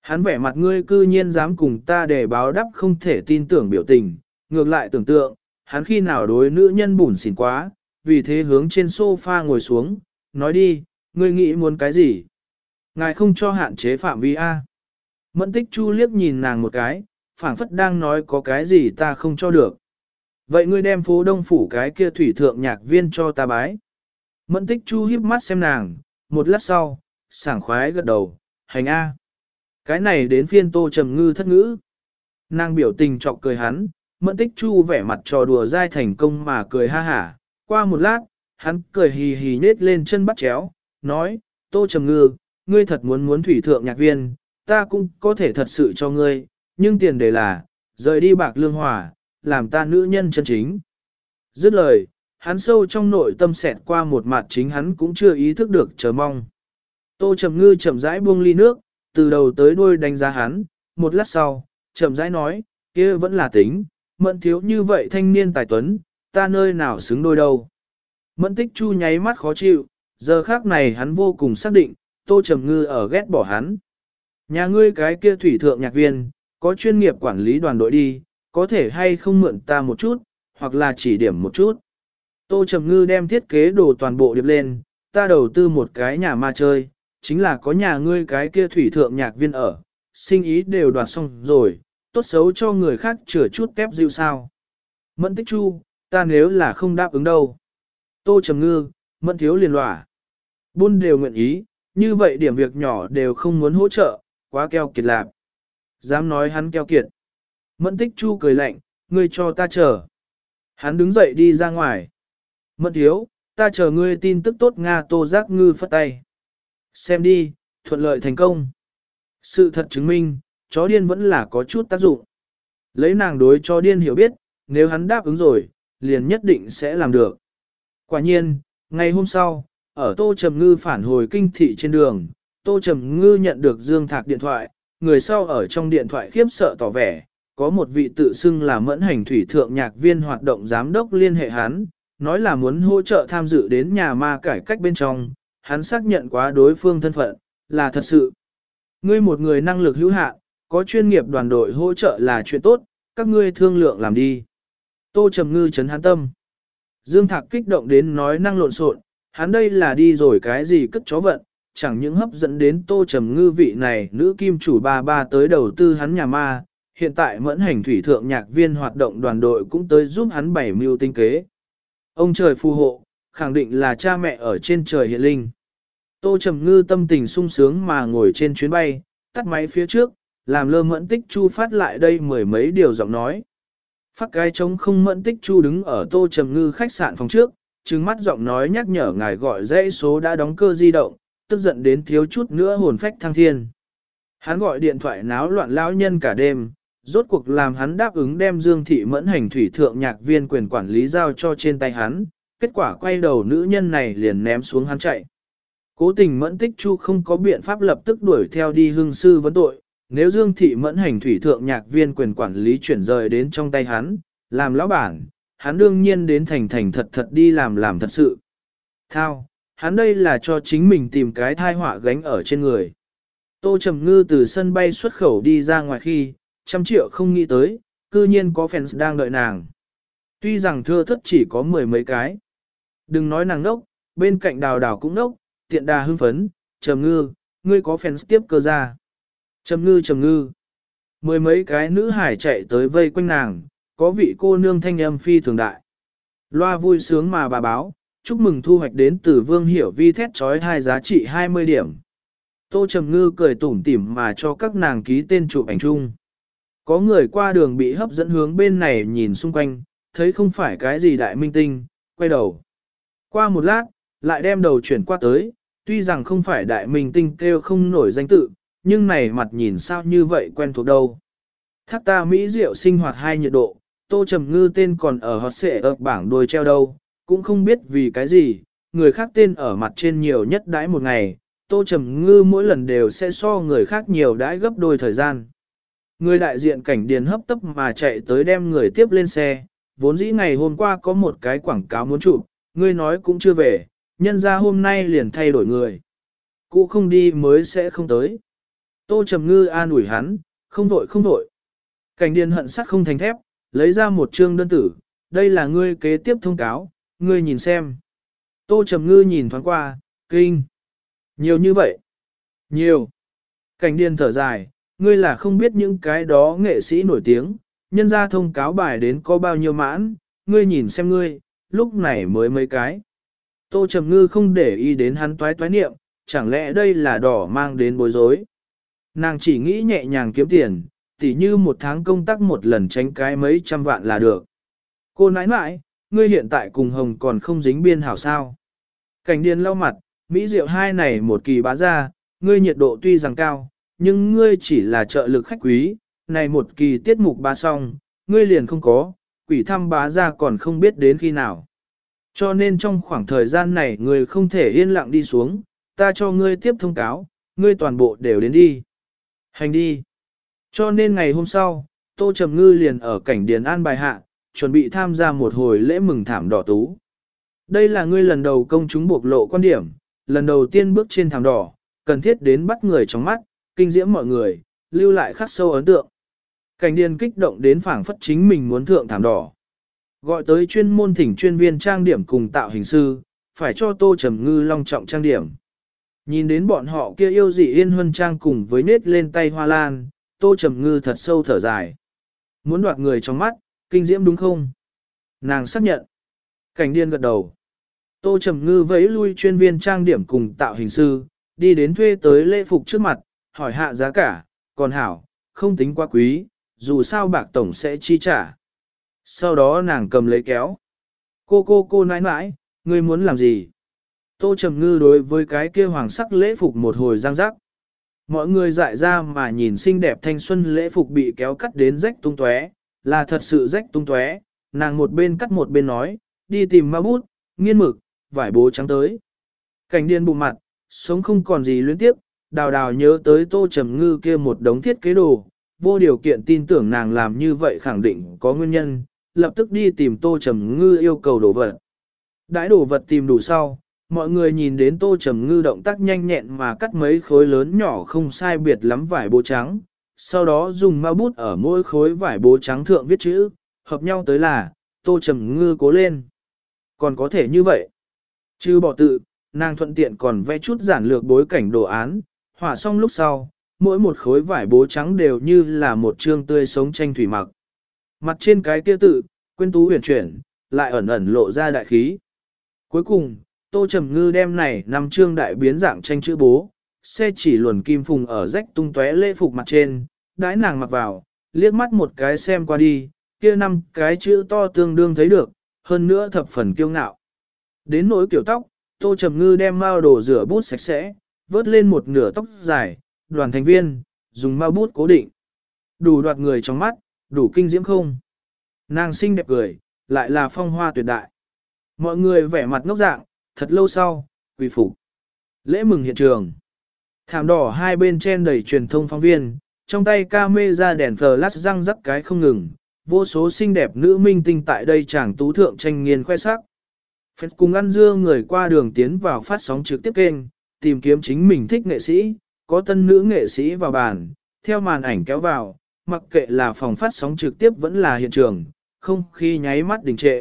Hắn vẻ mặt ngươi cư nhiên dám cùng ta để báo đáp không thể tin tưởng biểu tình, ngược lại tưởng tượng, hắn khi nào đối nữ nhân bùn xỉn quá, vì thế hướng trên sofa ngồi xuống, nói đi, ngươi nghĩ muốn cái gì? Ngài không cho hạn chế phạm vi A. Mẫn tích chu liếc nhìn nàng một cái, phảng phất đang nói có cái gì ta không cho được. Vậy ngươi đem phố đông phủ cái kia thủy thượng nhạc viên cho ta bái. Mẫn tích chu híp mắt xem nàng, một lát sau, sảng khoái gật đầu, hành A. Cái này đến phiên tô trầm ngư thất ngữ. Nàng biểu tình trọc cười hắn, mẫn tích chu vẻ mặt trò đùa dai thành công mà cười ha hả. Qua một lát, hắn cười hì hì nết lên chân bắt chéo, nói, tô trầm ngư, ngươi thật muốn muốn thủy thượng nhạc viên, ta cũng có thể thật sự cho ngươi, nhưng tiền đề là, rời đi bạc lương hòa, làm ta nữ nhân chân chính. Dứt lời, hắn sâu trong nội tâm xẹt qua một mặt chính hắn cũng chưa ý thức được chờ mong. Tô Trầm Ngư chậm rãi buông ly nước, từ đầu tới đuôi đánh giá hắn, một lát sau, chậm rãi nói, kia vẫn là tính, mẫn thiếu như vậy thanh niên tài tuấn, ta nơi nào xứng đôi đâu. Mẫn tích chu nháy mắt khó chịu, giờ khác này hắn vô cùng xác định, Tô Trầm Ngư ở ghét bỏ hắn. Nhà ngươi cái kia thủy thượng nhạc viên, có chuyên nghiệp quản lý đoàn đội đi, có thể hay không mượn ta một chút, hoặc là chỉ điểm một chút. Tô Trầm Ngư đem thiết kế đồ toàn bộ điệp lên, ta đầu tư một cái nhà ma chơi, chính là có nhà ngươi cái kia thủy thượng nhạc viên ở, sinh ý đều đoạt xong rồi, tốt xấu cho người khác chừa chút tép dịu sao. Mẫn tích chu, ta nếu là không đáp ứng đâu. Tô Trầm Ngư, mẫn thiếu liền lỏa. Buôn đều nguyện ý, như vậy điểm việc nhỏ đều không muốn hỗ trợ, quá keo kiệt lạc. Dám nói hắn keo kiệt. Mẫn tích chu cười lạnh, ngươi cho ta chờ. Hắn đứng dậy đi ra ngoài. Mẫn thiếu, ta chờ ngươi tin tức tốt Nga tô giác ngư phất tay. Xem đi, thuận lợi thành công. Sự thật chứng minh, chó điên vẫn là có chút tác dụng. Lấy nàng đối cho điên hiểu biết, nếu hắn đáp ứng rồi, liền nhất định sẽ làm được. Quả nhiên, ngày hôm sau, ở Tô Trầm Ngư phản hồi kinh thị trên đường, Tô Trầm Ngư nhận được Dương Thạc điện thoại, người sau ở trong điện thoại khiếp sợ tỏ vẻ, có một vị tự xưng là mẫn hành thủy thượng nhạc viên hoạt động giám đốc liên hệ hắn, nói là muốn hỗ trợ tham dự đến nhà ma cải cách bên trong, hắn xác nhận quá đối phương thân phận, là thật sự. Ngươi một người năng lực hữu hạn, có chuyên nghiệp đoàn đội hỗ trợ là chuyện tốt, các ngươi thương lượng làm đi. Tô Trầm Ngư chấn hắn tâm. Dương Thạc kích động đến nói năng lộn xộn, hắn đây là đi rồi cái gì cất chó vận, chẳng những hấp dẫn đến Tô Trầm Ngư vị này nữ kim chủ ba ba tới đầu tư hắn nhà ma, hiện tại mẫn hành thủy thượng nhạc viên hoạt động đoàn đội cũng tới giúp hắn bảy mưu tinh kế. Ông trời phù hộ, khẳng định là cha mẹ ở trên trời hiện linh. Tô Trầm Ngư tâm tình sung sướng mà ngồi trên chuyến bay, tắt máy phía trước, làm lơ mẫn tích chu phát lại đây mười mấy điều giọng nói. Phát cái trống không mẫn tích chu đứng ở Tô Trầm Ngư khách sạn phòng trước, trừng mắt giọng nói nhắc nhở ngài gọi dãy số đã đóng cơ di động, tức giận đến thiếu chút nữa hồn phách thăng thiên. Hắn gọi điện thoại náo loạn lão nhân cả đêm, rốt cuộc làm hắn đáp ứng đem Dương Thị Mẫn hành thủy thượng nhạc viên quyền quản lý giao cho trên tay hắn, kết quả quay đầu nữ nhân này liền ném xuống hắn chạy. Cố tình Mẫn Tích Chu không có biện pháp lập tức đuổi theo đi hương sư vấn tội, nếu Dương Thị Mẫn hành thủy thượng nhạc viên quyền quản lý chuyển rời đến trong tay hắn, làm lão bản, hắn đương nhiên đến thành thành thật thật đi làm làm thật sự. Thao, hắn đây là cho chính mình tìm cái thai họa gánh ở trên người. Tô Trầm Ngư từ sân bay xuất khẩu đi ra ngoài khi, trăm triệu không nghĩ tới, cư nhiên có fans đang đợi nàng. Tuy rằng thưa thất chỉ có mười mấy cái. Đừng nói nàng nốc, bên cạnh đào đào cũng nốc, tiện đà hưng phấn, Trầm Ngư, ngươi có fans tiếp cơ ra. Trầm Ngư Trầm Ngư. Mười mấy cái nữ hải chạy tới vây quanh nàng, có vị cô nương thanh âm phi thường đại. Loa vui sướng mà bà báo, chúc mừng thu hoạch đến từ Vương Hiểu Vi thét trói hai giá trị 20 điểm. Tô Trầm Ngư cười tủm tỉm mà cho các nàng ký tên chụp ảnh chung. Có người qua đường bị hấp dẫn hướng bên này nhìn xung quanh, thấy không phải cái gì đại minh tinh, quay đầu. Qua một lát, lại đem đầu chuyển qua tới, tuy rằng không phải đại minh tinh kêu không nổi danh tự, nhưng này mặt nhìn sao như vậy quen thuộc đâu. Thác ta Mỹ rượu sinh hoạt hai nhiệt độ, Tô Trầm Ngư tên còn ở hot xệ ở bảng đôi treo đâu, cũng không biết vì cái gì, người khác tên ở mặt trên nhiều nhất đãi một ngày, Tô Trầm Ngư mỗi lần đều sẽ so người khác nhiều đãi gấp đôi thời gian. Người đại diện cảnh điền hấp tấp mà chạy tới đem người tiếp lên xe, vốn dĩ ngày hôm qua có một cái quảng cáo muốn chụp, ngươi nói cũng chưa về, nhân ra hôm nay liền thay đổi người. Cụ không đi mới sẽ không tới. Tô Trầm Ngư an ủi hắn, không vội không vội. Cảnh điền hận sắt không thành thép, lấy ra một chương đơn tử, đây là ngươi kế tiếp thông cáo, ngươi nhìn xem. Tô Trầm Ngư nhìn thoáng qua, kinh. Nhiều như vậy. Nhiều. Cảnh điền thở dài, ngươi là không biết những cái đó nghệ sĩ nổi tiếng, nhân ra thông cáo bài đến có bao nhiêu mãn, ngươi nhìn xem ngươi, lúc này mới mấy cái. Tô Trầm Ngư không để ý đến hắn toái toái niệm, chẳng lẽ đây là đỏ mang đến bối rối. Nàng chỉ nghĩ nhẹ nhàng kiếm tiền, tỉ như một tháng công tác một lần tránh cái mấy trăm vạn là được. Cô nãi nãi, ngươi hiện tại cùng Hồng còn không dính biên hảo sao. Cảnh Điên lau mặt, Mỹ Diệu hai này một kỳ bá ra, ngươi nhiệt độ tuy rằng cao, nhưng ngươi chỉ là trợ lực khách quý, này một kỳ tiết mục bá xong, ngươi liền không có, quỷ thăm bá ra còn không biết đến khi nào. Cho nên trong khoảng thời gian này người không thể yên lặng đi xuống, ta cho ngươi tiếp thông cáo, ngươi toàn bộ đều đến đi. Hành đi. Cho nên ngày hôm sau, Tô Trầm Ngư liền ở cảnh Điền An bài hạ, chuẩn bị tham gia một hồi lễ mừng thảm đỏ tú. Đây là ngươi lần đầu công chúng bộc lộ quan điểm, lần đầu tiên bước trên thảm đỏ, cần thiết đến bắt người trong mắt, kinh diễm mọi người, lưu lại khắc sâu ấn tượng. Cảnh Điền kích động đến phảng phất chính mình muốn thượng thảm đỏ. Gọi tới chuyên môn thỉnh chuyên viên trang điểm cùng tạo hình sư, phải cho Tô Trầm Ngư long trọng trang điểm. Nhìn đến bọn họ kia yêu dị yên huân trang cùng với nết lên tay hoa lan, Tô Trầm Ngư thật sâu thở dài. Muốn đoạt người trong mắt, kinh diễm đúng không? Nàng xác nhận. Cảnh điên gật đầu. Tô Trầm Ngư vẫy lui chuyên viên trang điểm cùng tạo hình sư, đi đến thuê tới lễ phục trước mặt, hỏi hạ giá cả, còn hảo, không tính quá quý, dù sao bạc tổng sẽ chi trả. Sau đó nàng cầm lấy kéo. Cô cô cô nãi nãi, ngươi muốn làm gì? Tô Trầm Ngư đối với cái kia hoàng sắc lễ phục một hồi giang rắc. Mọi người dại ra mà nhìn xinh đẹp thanh xuân lễ phục bị kéo cắt đến rách tung tóe, là thật sự rách tung tóe. nàng một bên cắt một bên nói, đi tìm ma bút, nghiên mực, vải bố trắng tới. Cảnh điên bụng mặt, sống không còn gì luyến tiếp, đào đào nhớ tới tô trầm ngư kia một đống thiết kế đồ, vô điều kiện tin tưởng nàng làm như vậy khẳng định có nguyên nhân, lập tức đi tìm tô trầm ngư yêu cầu đồ vật. Đãi đồ vật tìm đủ sau, mọi người nhìn đến tô trầm ngư động tác nhanh nhẹn mà cắt mấy khối lớn nhỏ không sai biệt lắm vải bố trắng, sau đó dùng ma bút ở mỗi khối vải bố trắng thượng viết chữ, hợp nhau tới là, tô trầm ngư cố lên. Còn có thể như vậy. Chứ bỏ tự, nàng thuận tiện còn vẽ chút giản lược bối cảnh đồ án, hỏa xong lúc sau, mỗi một khối vải bố trắng đều như là một chương tươi sống tranh thủy mặc. Mặt trên cái kia tự, quên tú huyền chuyển, lại ẩn ẩn lộ ra đại khí. Cuối cùng, Tô Trầm Ngư đem này năm trương đại biến dạng tranh chữ bố, xe chỉ luồn kim phùng ở rách tung tóe lễ phục mặt trên, đái nàng mặc vào, liếc mắt một cái xem qua đi, kia năm cái chữ to tương đương thấy được, hơn nữa thập phần kiêu ngạo. Đến nỗi kiểu tóc, Tô Trầm Ngư đem mao đồ rửa bút sạch sẽ, vớt lên một nửa tóc dài, đoàn thành viên, dùng mao bút cố định. Đủ đoạt người trong mắt, đủ kinh diễm không. Nàng xinh đẹp cười, lại là phong hoa tuyệt đại. Mọi người vẻ mặt ngốc dạng, thật lâu sau, quỳ phục. Lễ mừng hiện trường. Thảm đỏ hai bên trên đầy truyền thông phóng viên, trong tay ca mê ra đèn flash răng rắc cái không ngừng, vô số xinh đẹp nữ minh tinh tại đây chàng tú thượng tranh nghiên khoe sắc. Phép cùng ăn dưa người qua đường tiến vào phát sóng trực tiếp kênh, tìm kiếm chính mình thích nghệ sĩ, có tân nữ nghệ sĩ vào bàn, theo màn ảnh kéo vào, mặc kệ là phòng phát sóng trực tiếp vẫn là hiện trường, không khi nháy mắt đình trệ.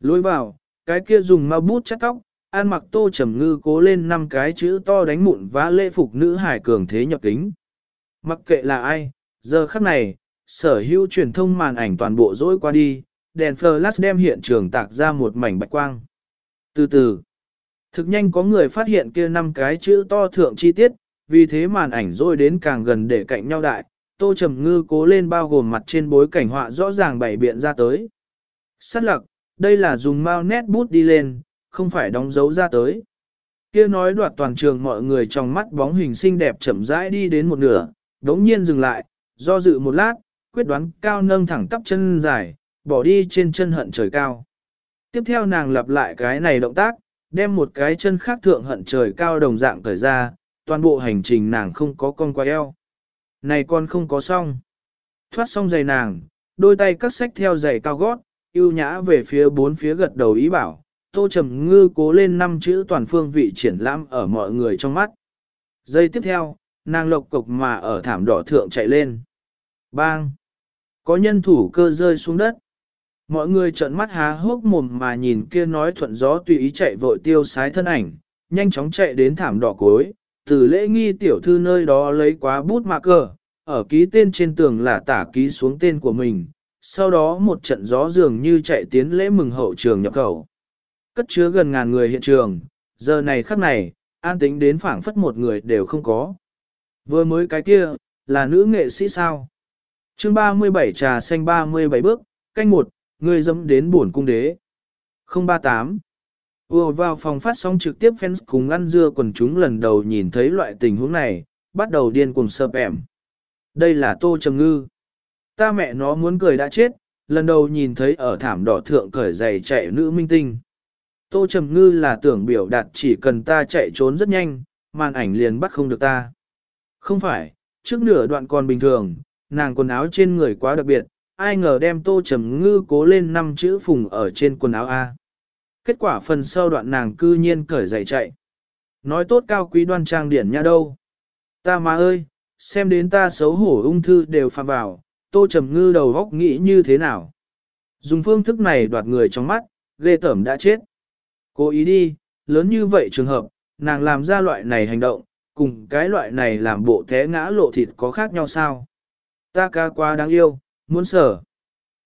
Lối vào, cái kia dùng ma bút chắt tóc, an mặc tô trầm ngư cố lên năm cái chữ to đánh mụn và lễ phục nữ hải cường thế nhập kính. Mặc kệ là ai, giờ khắc này, sở hữu truyền thông màn ảnh toàn bộ dỗi qua đi, đèn flash đem hiện trường tạc ra một mảnh bạch quang. Từ từ, thực nhanh có người phát hiện kia năm cái chữ to thượng chi tiết, vì thế màn ảnh rôi đến càng gần để cạnh nhau đại, tô trầm ngư cố lên bao gồm mặt trên bối cảnh họa rõ ràng bảy biện ra tới. Sát lặc, đây là dùng mao nét bút đi lên, không phải đóng dấu ra tới. Kia nói đoạt toàn trường mọi người trong mắt bóng hình xinh đẹp chậm rãi đi đến một nửa, đống nhiên dừng lại, do dự một lát, quyết đoán cao nâng thẳng tắp chân dài, bỏ đi trên chân hận trời cao. Tiếp theo nàng lặp lại cái này động tác, đem một cái chân khác thượng hận trời cao đồng dạng thời ra, toàn bộ hành trình nàng không có con qua eo. Này con không có xong. Thoát xong giày nàng, đôi tay cắt sách theo giày cao gót, yêu nhã về phía bốn phía gật đầu ý bảo, tô trầm ngư cố lên năm chữ toàn phương vị triển lãm ở mọi người trong mắt. Giây tiếp theo, nàng lộc cục mà ở thảm đỏ thượng chạy lên. Bang! Có nhân thủ cơ rơi xuống đất. Mọi người trợn mắt há hốc mồm mà nhìn kia nói thuận gió tùy ý chạy vội tiêu sái thân ảnh, nhanh chóng chạy đến thảm đỏ cối, từ lễ nghi tiểu thư nơi đó lấy quá bút mạ cờ, ở ký tên trên tường là tả ký xuống tên của mình, sau đó một trận gió dường như chạy tiến lễ mừng hậu trường nhập khẩu. Cất chứa gần ngàn người hiện trường, giờ này khắc này, an tính đến phảng phất một người đều không có. Vừa mới cái kia, là nữ nghệ sĩ sao? chương 37 trà xanh 37 bước, canh một, Ngươi dẫm đến buồn cung đế. 038 Vừa vào phòng phát sóng trực tiếp fans cùng ăn dưa quần chúng lần đầu nhìn thấy loại tình huống này, bắt đầu điên cùng sợp ẻm. Đây là Tô Trầm Ngư. Ta mẹ nó muốn cười đã chết, lần đầu nhìn thấy ở thảm đỏ thượng cởi giày chạy nữ minh tinh. Tô Trầm Ngư là tưởng biểu đạt chỉ cần ta chạy trốn rất nhanh, màn ảnh liền bắt không được ta. Không phải, trước nửa đoạn còn bình thường, nàng quần áo trên người quá đặc biệt, ai ngờ đem Tô Trầm Ngư cố lên năm chữ phùng ở trên quần áo A. Kết quả phần sau đoạn nàng cư nhiên cởi giày chạy. Nói tốt cao quý đoan trang điển nha đâu. Ta má ơi, xem đến ta xấu hổ ung thư đều phạm vào, Tô Trầm Ngư đầu góc nghĩ như thế nào. Dùng phương thức này đoạt người trong mắt, ghê tởm đã chết. Cố ý đi, lớn như vậy trường hợp, nàng làm ra loại này hành động, cùng cái loại này làm bộ té ngã lộ thịt có khác nhau sao? Ta ca quá đáng yêu, muốn sở.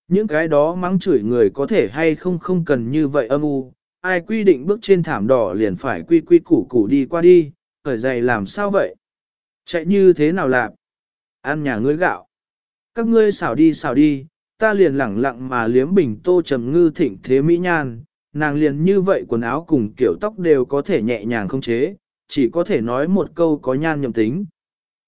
Những cái đó mắng chửi người có thể hay không không cần như vậy âm u, ai quy định bước trên thảm đỏ liền phải quy quy củ củ đi qua đi, khởi giày làm sao vậy? Chạy như thế nào làm? Ăn nhà ngươi gạo. Các ngươi xảo đi xảo đi, ta liền lẳng lặng mà liếm bình tô trầm ngư thịnh thế mỹ nhan, nàng liền như vậy quần áo cùng kiểu tóc đều có thể nhẹ nhàng không chế, chỉ có thể nói một câu có nhan nhầm tính.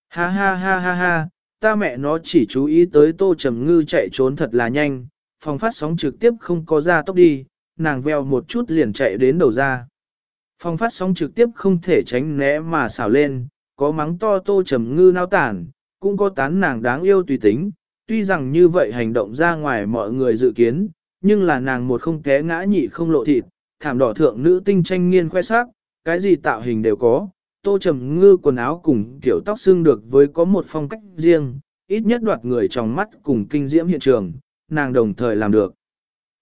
Ha ha ha ha ha, ta mẹ nó chỉ chú ý tới tô trầm ngư chạy trốn thật là nhanh, phòng phát sóng trực tiếp không có ra tốc đi, nàng veo một chút liền chạy đến đầu ra. Phòng phát sóng trực tiếp không thể tránh né mà xảo lên, có mắng to tô trầm ngư nao tản, cũng có tán nàng đáng yêu tùy tính, tuy rằng như vậy hành động ra ngoài mọi người dự kiến, nhưng là nàng một không té ngã nhị không lộ thịt, thảm đỏ thượng nữ tinh tranh nghiên khoe sắc, cái gì tạo hình đều có, tô trầm ngư quần áo cùng kiểu tóc xương được với có một phong cách riêng, ít nhất đoạt người trong mắt cùng kinh diễm hiện trường, nàng đồng thời làm được.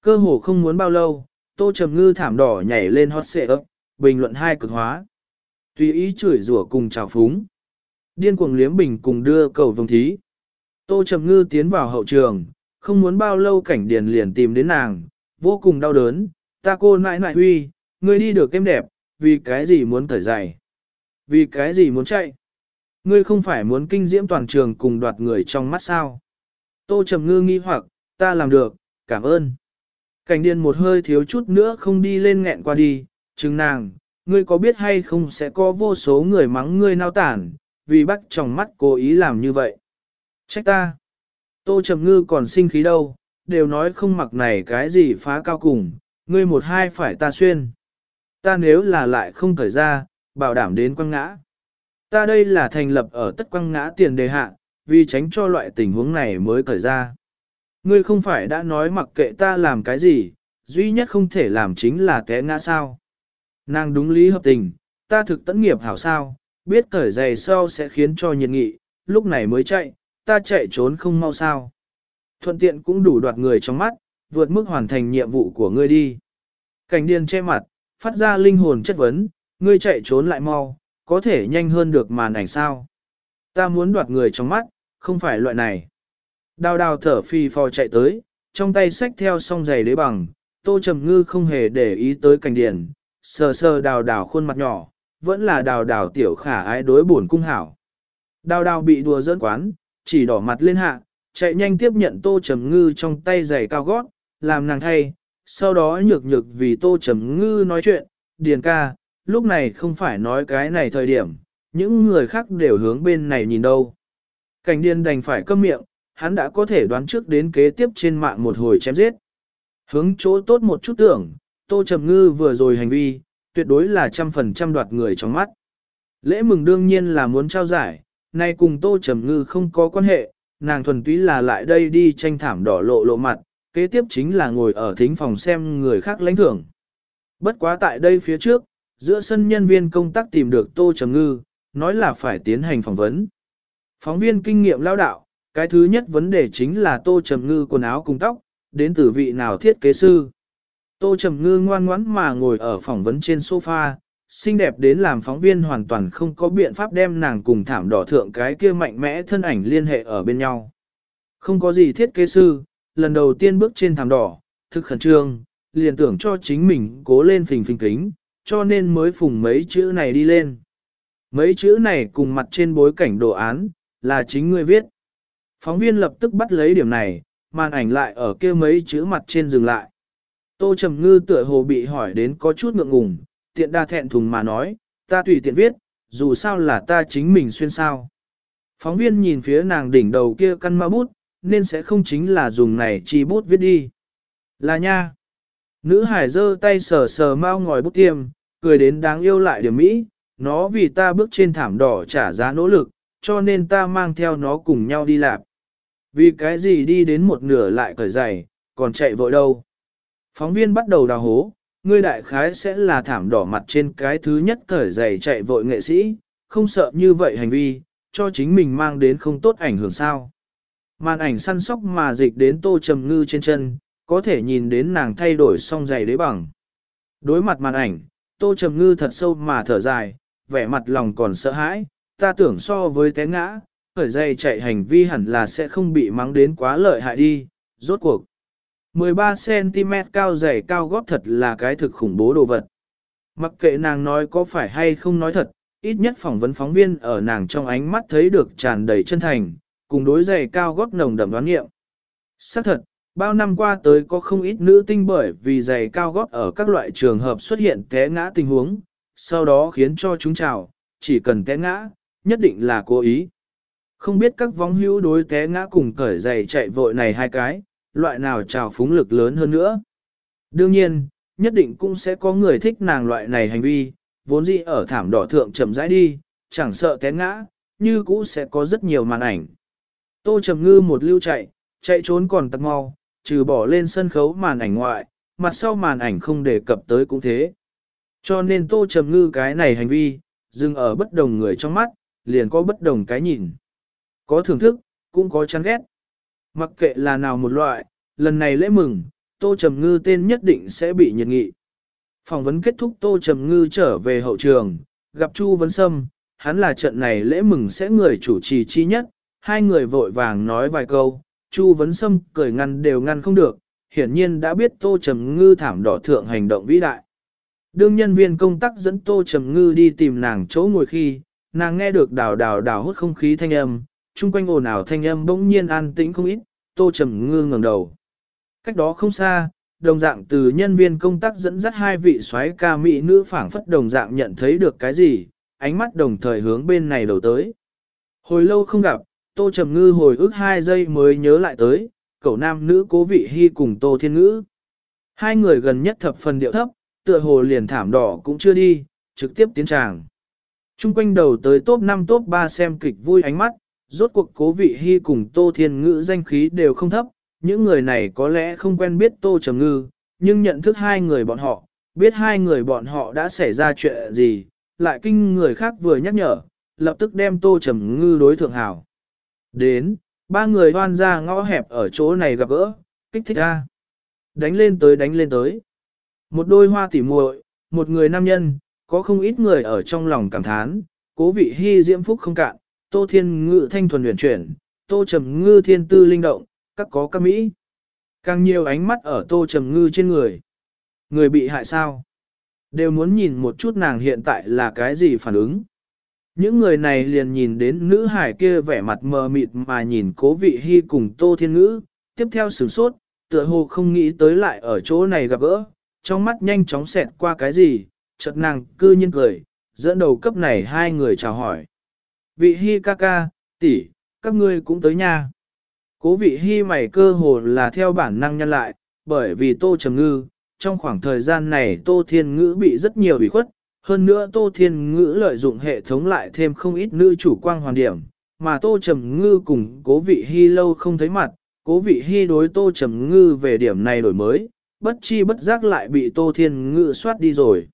Cơ hồ không muốn bao lâu, tô trầm ngư thảm đỏ nhảy lên hot xệ ấp, bình luận hai cực hóa. Tùy ý chửi rủa cùng chào phúng. Điên cuồng liếm bình cùng đưa cầu vồng thí. Tô trầm ngư tiến vào hậu trường, không muốn bao lâu cảnh điền liền tìm đến nàng, vô cùng đau đớn, ta cô nãi nãi huy, ngươi đi được êm đẹp, vì cái gì muốn thở dài? Vì cái gì muốn chạy? Ngươi không phải muốn kinh diễm toàn trường cùng đoạt người trong mắt sao? Tô Trầm Ngư nghi hoặc, ta làm được, cảm ơn. Cảnh điền một hơi thiếu chút nữa không đi lên nghẹn qua đi, chứng nàng, ngươi có biết hay không sẽ có vô số người mắng ngươi nao tản, vì bắt trong mắt cố ý làm như vậy. Trách ta. Tô Trầm Ngư còn sinh khí đâu, đều nói không mặc này cái gì phá cao cùng, ngươi một hai phải ta xuyên. Ta nếu là lại không thời ra, bảo đảm đến quăng ngã. Ta đây là thành lập ở tất quăng ngã tiền đề hạ, vì tránh cho loại tình huống này mới cởi ra. Ngươi không phải đã nói mặc kệ ta làm cái gì, duy nhất không thể làm chính là té ngã sao. Nàng đúng lý hợp tình, ta thực tận nghiệp hảo sao, biết cởi giày sau sẽ khiến cho nhiệt nghị, lúc này mới chạy, ta chạy trốn không mau sao. Thuận tiện cũng đủ đoạt người trong mắt, vượt mức hoàn thành nhiệm vụ của ngươi đi. Cảnh điên che mặt, phát ra linh hồn chất vấn, ngươi chạy trốn lại mau, có thể nhanh hơn được màn ảnh sao. Ta muốn đoạt người trong mắt, không phải loại này. Đào đào thở phi phò chạy tới, trong tay xách theo song giày đế bằng, tô trầm ngư không hề để ý tới cảnh điền, sờ sờ đào đào khuôn mặt nhỏ, vẫn là đào đào tiểu khả ái đối buồn cung hảo. Đào đào bị đùa dẫn quán, chỉ đỏ mặt lên hạ, chạy nhanh tiếp nhận tô trầm ngư trong tay giày cao gót, làm nàng thay, sau đó nhược nhược vì tô trầm ngư nói chuyện, điền ca, lúc này không phải nói cái này thời điểm, những người khác đều hướng bên này nhìn đâu. Cảnh điên đành phải câm miệng, hắn đã có thể đoán trước đến kế tiếp trên mạng một hồi chém giết. Hướng chỗ tốt một chút tưởng, tô trầm ngư vừa rồi hành vi, tuyệt đối là trăm phần trăm đoạt người trong mắt. Lễ mừng đương nhiên là muốn trao giải, nay cùng tô trầm ngư không có quan hệ, nàng thuần túy là lại đây đi tranh thảm đỏ lộ lộ mặt, kế tiếp chính là ngồi ở thính phòng xem người khác lãnh thưởng. Bất quá tại đây phía trước, giữa sân nhân viên công tác tìm được Tô Trầm Ngư, nói là phải tiến hành phỏng vấn. Phóng viên kinh nghiệm lao đạo, cái thứ nhất vấn đề chính là Tô Trầm Ngư quần áo cùng tóc, đến từ vị nào thiết kế sư. Tô Trầm Ngư ngoan ngoãn mà ngồi ở phỏng vấn trên sofa, xinh đẹp đến làm phóng viên hoàn toàn không có biện pháp đem nàng cùng thảm đỏ thượng cái kia mạnh mẽ thân ảnh liên hệ ở bên nhau. Không có gì thiết kế sư, lần đầu tiên bước trên thảm đỏ, thực khẩn trương, liền tưởng cho chính mình cố lên phình phình kính, cho nên mới phùng mấy chữ này đi lên. Mấy chữ này cùng mặt trên bối cảnh đồ án, là chính người viết. Phóng viên lập tức bắt lấy điểm này, màn ảnh lại ở kia mấy chữ mặt trên dừng lại. Tô Trầm Ngư tựa hồ bị hỏi đến có chút ngượng ngùng, tiện đa thẹn thùng mà nói, ta tùy tiện viết, dù sao là ta chính mình xuyên sao. Phóng viên nhìn phía nàng đỉnh đầu kia căn ma bút, nên sẽ không chính là dùng này chi bút viết đi. Là nha. Nữ hải giơ tay sờ sờ mau ngòi bút tiêm, cười đến đáng yêu lại điểm mỹ, nó vì ta bước trên thảm đỏ trả giá nỗ lực, cho nên ta mang theo nó cùng nhau đi lạp Vì cái gì đi đến một nửa lại cởi giày, còn chạy vội đâu. Phóng viên bắt đầu đào hố, ngươi đại khái sẽ là thảm đỏ mặt trên cái thứ nhất cởi giày chạy vội nghệ sĩ, không sợ như vậy hành vi, cho chính mình mang đến không tốt ảnh hưởng sao. Màn ảnh săn sóc mà dịch đến tô trầm ngư trên chân, có thể nhìn đến nàng thay đổi song giày đế bằng. Đối mặt màn ảnh, tô trầm ngư thật sâu mà thở dài, vẻ mặt lòng còn sợ hãi, ta tưởng so với té ngã, khởi dây chạy hành vi hẳn là sẽ không bị mắng đến quá lợi hại đi, rốt cuộc. 13cm cao dày cao gót thật là cái thực khủng bố đồ vật. Mặc kệ nàng nói có phải hay không nói thật, ít nhất phỏng vấn phóng viên ở nàng trong ánh mắt thấy được tràn đầy chân thành, cùng đối giày cao gót nồng đậm đoán nghiệm. Xác thật, bao năm qua tới có không ít nữ tinh bởi vì giày cao gót ở các loại trường hợp xuất hiện té ngã tình huống, sau đó khiến cho chúng chào, chỉ cần té ngã, nhất định là cố ý. Không biết các vong hữu đối té ngã cùng cởi giày chạy vội này hai cái, loại nào trào phúng lực lớn hơn nữa. Đương nhiên, nhất định cũng sẽ có người thích nàng loại này hành vi, vốn dĩ ở thảm đỏ thượng chậm rãi đi, chẳng sợ té ngã, như cũ sẽ có rất nhiều màn ảnh. Tô Trầm Ngư một lưu chạy, chạy trốn còn tắc mau, trừ bỏ lên sân khấu màn ảnh ngoại, mặt sau màn ảnh không đề cập tới cũng thế. Cho nên Tô Trầm Ngư cái này hành vi, dừng ở bất đồng người trong mắt, liền có bất đồng cái nhìn. Có thưởng thức, cũng có chán ghét. Mặc kệ là nào một loại, lần này lễ mừng, Tô Trầm Ngư tên nhất định sẽ bị nhiệt nghị. Phỏng vấn kết thúc Tô Trầm Ngư trở về hậu trường, gặp Chu Vấn Sâm, hắn là trận này lễ mừng sẽ người chủ trì chi nhất, hai người vội vàng nói vài câu, Chu Vấn Sâm cười ngăn đều ngăn không được, hiển nhiên đã biết Tô Trầm Ngư thảm đỏ thượng hành động vĩ đại. Đương nhân viên công tác dẫn Tô Trầm Ngư đi tìm nàng chỗ ngồi khi, nàng nghe được đào đào đào hút không khí thanh âm, chung quanh ồn ào thanh âm bỗng nhiên an tĩnh không ít, Tô Trầm Ngư ngẩng đầu. Cách đó không xa, đồng dạng từ nhân viên công tác dẫn dắt hai vị soái ca mỹ nữ phảng phất đồng dạng nhận thấy được cái gì, ánh mắt đồng thời hướng bên này đầu tới. Hồi lâu không gặp, Tô Trầm Ngư hồi ức hai giây mới nhớ lại tới, cậu nam nữ cố vị hy cùng Tô Thiên Ngữ. Hai người gần nhất thập phần điệu thấp, tựa hồ liền thảm đỏ cũng chưa đi, trực tiếp tiến tràng. Trung quanh đầu tới top 5 top 3 xem kịch vui ánh mắt, rốt cuộc cố vị hy cùng Tô Thiên Ngữ danh khí đều không thấp, những người này có lẽ không quen biết Tô Trầm Ngư, nhưng nhận thức hai người bọn họ, biết hai người bọn họ đã xảy ra chuyện gì, lại kinh người khác vừa nhắc nhở, lập tức đem Tô Trầm Ngư đối thượng hảo. Đến, ba người hoan ra ngõ hẹp ở chỗ này gặp gỡ, kích thích ra. Đánh lên tới đánh lên tới. Một đôi hoa tỉ muội, một người nam nhân, có không ít người ở trong lòng cảm thán, cố vị hy diễm phúc không cạn, tô thiên ngự thanh thuần luyện chuyển, tô trầm ngư thiên tư linh động, các có các mỹ. Càng nhiều ánh mắt ở tô trầm ngư trên người. Người bị hại sao? Đều muốn nhìn một chút nàng hiện tại là cái gì phản ứng. Những người này liền nhìn đến nữ hải kia vẻ mặt mờ mịt mà nhìn cố vị hy cùng tô thiên ngữ, tiếp theo sửng sốt, tựa hồ không nghĩ tới lại ở chỗ này gặp gỡ, trong mắt nhanh chóng xẹt qua cái gì, chợt nàng cư nhiên cười, dẫn đầu cấp này hai người chào hỏi. Vị hy ca ca, tỷ, các ngươi cũng tới nha. Cố vị hy mày cơ hồ là theo bản năng nhân lại, bởi vì tô trầm ngư, trong khoảng thời gian này tô thiên ngữ bị rất nhiều bị khuất, hơn nữa tô thiên ngữ lợi dụng hệ thống lại thêm không ít nữ chủ quang hoàn điểm, mà tô trầm ngư cùng cố vị hy lâu không thấy mặt, cố vị hy đối tô trầm ngư về điểm này đổi mới, bất chi bất giác lại bị tô thiên ngữ soát đi rồi.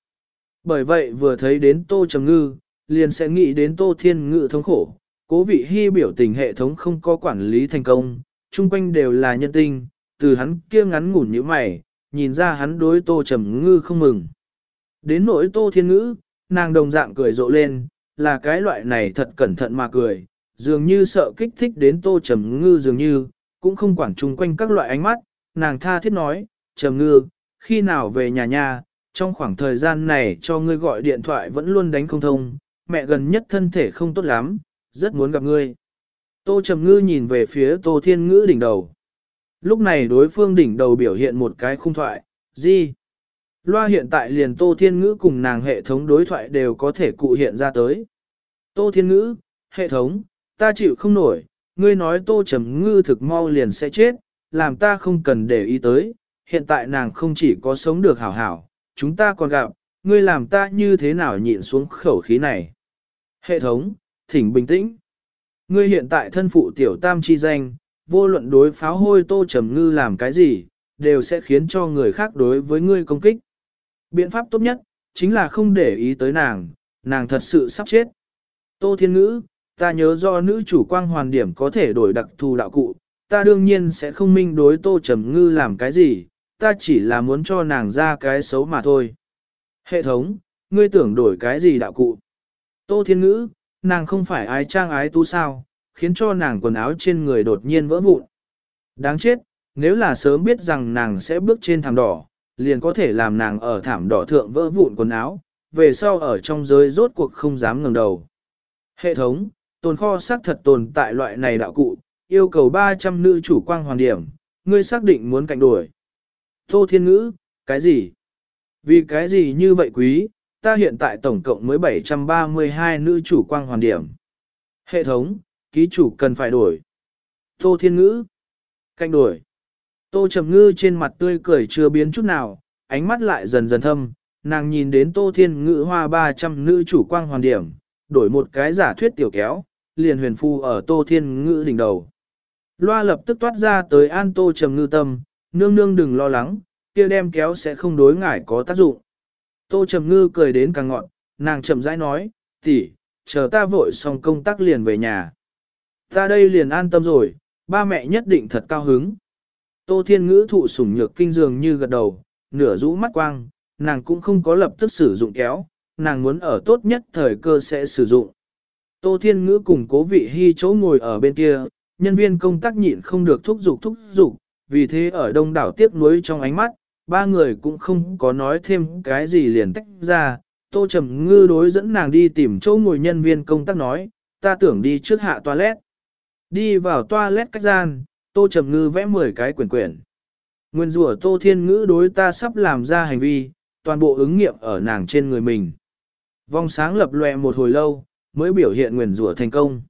Bởi vậy vừa thấy đến tô trầm ngư, liền sẽ nghĩ đến tô thiên ngữ thống khổ, cố vị hy biểu tình hệ thống không có quản lý thành công, chung quanh đều là nhân tinh, từ hắn kia ngắn ngủn như mày, nhìn ra hắn đối tô trầm ngư không mừng. Đến nỗi tô thiên ngữ, nàng đồng dạng cười rộ lên, là cái loại này thật cẩn thận mà cười, dường như sợ kích thích đến tô trầm ngư dường như, cũng không quản chung quanh các loại ánh mắt, nàng tha thiết nói, trầm ngư, khi nào về nhà nhà trong khoảng thời gian này cho ngươi gọi điện thoại vẫn luôn đánh không thông, mẹ gần nhất thân thể không tốt lắm, rất muốn gặp ngươi. Tô Trầm Ngư nhìn về phía Tô Thiên Ngữ đỉnh đầu. Lúc này đối phương đỉnh đầu biểu hiện một cái khung thoại, gì? Loa hiện tại liền Tô Thiên Ngữ cùng nàng hệ thống đối thoại đều có thể cụ hiện ra tới. Tô Thiên Ngữ, hệ thống, ta chịu không nổi, ngươi nói Tô Trầm Ngư thực mau liền sẽ chết, làm ta không cần để ý tới, hiện tại nàng không chỉ có sống được hảo hảo, chúng ta còn gặp, ngươi làm ta như thế nào nhịn xuống khẩu khí này. Hệ thống, thỉnh bình tĩnh. Ngươi hiện tại thân phụ tiểu tam chi danh, vô luận đối pháo hôi tô trầm ngư làm cái gì, đều sẽ khiến cho người khác đối với ngươi công kích. Biện pháp tốt nhất, chính là không để ý tới nàng, nàng thật sự sắp chết. Tô Thiên Ngữ, ta nhớ do nữ chủ quang hoàn điểm có thể đổi đặc thù đạo cụ, ta đương nhiên sẽ không minh đối Tô Trầm Ngư làm cái gì, ta chỉ là muốn cho nàng ra cái xấu mà thôi. Hệ thống, ngươi tưởng đổi cái gì đạo cụ? Tô Thiên Ngữ, nàng không phải ái trang ái tu sao, khiến cho nàng quần áo trên người đột nhiên vỡ vụn. Đáng chết, nếu là sớm biết rằng nàng sẽ bước trên thảm đỏ, liền có thể làm nàng ở thảm đỏ thượng vỡ vụn quần áo, về sau ở trong giới rốt cuộc không dám ngẩng đầu. Hệ thống, tồn kho xác thật tồn tại loại này đạo cụ, yêu cầu 300 nữ chủ quang hoàn điểm, ngươi xác định muốn cạnh đuổi. Tô Thiên Ngữ, cái gì? Vì cái gì như vậy quý, ta hiện tại tổng cộng mới 732 nữ chủ quang hoàn điểm. Hệ thống, ký chủ cần phải đổi. Tô Thiên Ngữ, cạnh đổi. Tô Trầm Ngư trên mặt tươi cười chưa biến chút nào, ánh mắt lại dần dần thâm, nàng nhìn đến Tô Thiên Ngữ hoa 300 nữ chủ quang hoàn điểm, đổi một cái giả thuyết tiểu kéo, liền huyền phu ở Tô Thiên Ngữ đỉnh đầu. Loa lập tức toát ra tới an Tô Trầm Ngư tâm, nương nương đừng lo lắng, kia đem kéo sẽ không đối ngải có tác dụng. Tô Trầm Ngư cười đến càng ngọn, nàng chậm rãi nói, tỷ, chờ ta vội xong công tác liền về nhà. Ta đây liền an tâm rồi, ba mẹ nhất định thật cao hứng. Tô Thiên Ngữ thụ sủng nhược kinh dường như gật đầu, nửa rũ mắt quang, nàng cũng không có lập tức sử dụng kéo, nàng muốn ở tốt nhất thời cơ sẽ sử dụng. Tô Thiên Ngữ cùng cố vị hy chỗ ngồi ở bên kia, nhân viên công tác nhịn không được thúc giục thúc giục, vì thế ở đông đảo tiếc nuối trong ánh mắt, ba người cũng không có nói thêm cái gì liền tách ra. Tô Trầm Ngư đối dẫn nàng đi tìm chỗ ngồi nhân viên công tác nói, ta tưởng đi trước hạ toilet. Đi vào toilet cách gian, Tô Trầm Ngư vẽ 10 cái quyển quyển. Nguyên rủa Tô Thiên Ngữ đối ta sắp làm ra hành vi, toàn bộ ứng nghiệm ở nàng trên người mình. Vòng sáng lập lòe một hồi lâu, mới biểu hiện nguyền rủa thành công.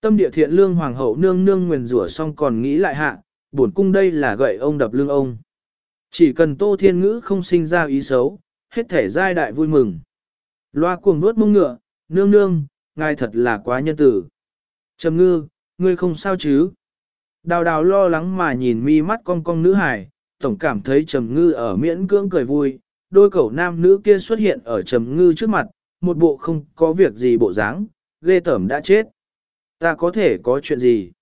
Tâm địa thiện lương hoàng hậu nương nương nguyền rủa xong còn nghĩ lại hạ, bổn cung đây là gậy ông đập lưng ông. Chỉ cần Tô Thiên Ngữ không sinh ra ý xấu, hết thể giai đại vui mừng. Loa cuồng nuốt mông ngựa, nương nương, ngài thật là quá nhân tử. Trầm ngư, ngươi không sao chứ? Đào đào lo lắng mà nhìn mi mắt cong cong nữ hải, tổng cảm thấy trầm ngư ở miễn cưỡng cười vui, đôi cậu nam nữ kia xuất hiện ở trầm ngư trước mặt, một bộ không có việc gì bộ dáng, ghê tởm đã chết. Ta có thể có chuyện gì?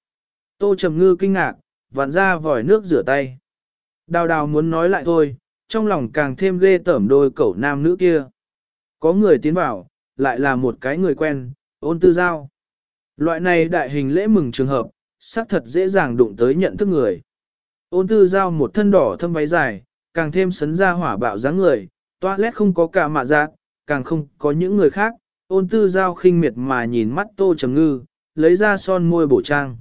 Tô trầm ngư kinh ngạc, vặn ra vòi nước rửa tay. Đào đào muốn nói lại thôi, trong lòng càng thêm ghê tởm đôi cậu nam nữ kia. Có người tiến vào, lại là một cái người quen, ôn tư giao. Loại này đại hình lễ mừng trường hợp, xác thật dễ dàng đụng tới nhận thức người. Ôn tư giao một thân đỏ thâm váy dài, càng thêm sấn ra hỏa bạo dáng người, toilet không có cả mạ giác, càng không có những người khác. Ôn tư giao khinh miệt mà nhìn mắt tô trầm ngư, lấy ra son môi bổ trang.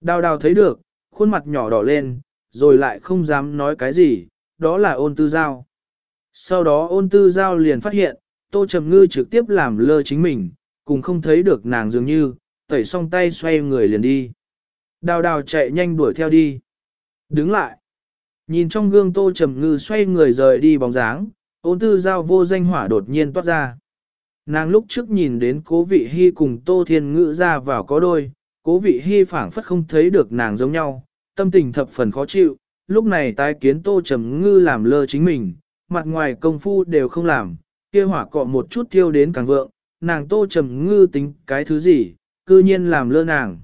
Đào đào thấy được, khuôn mặt nhỏ đỏ lên, rồi lại không dám nói cái gì, đó là ôn tư giao. Sau đó ôn tư giao liền phát hiện, tô trầm ngư trực tiếp làm lơ chính mình, cùng không thấy được nàng dường như, tẩy xong tay xoay người liền đi. Đào đào chạy nhanh đuổi theo đi. Đứng lại. Nhìn trong gương tô trầm ngư xoay người rời đi bóng dáng, ôn tư giao vô danh hỏa đột nhiên toát ra. Nàng lúc trước nhìn đến cố vị hy cùng tô thiên ngữ ra vào có đôi, cố vị hy phảng phất không thấy được nàng giống nhau, tâm tình thập phần khó chịu, lúc này tái kiến tô trầm ngư làm lơ chính mình, mặt ngoài công phu đều không làm, kia hỏa cọ một chút tiêu đến càng vượng, nàng tô trầm ngư tính cái thứ gì, cư nhiên làm lơ nàng.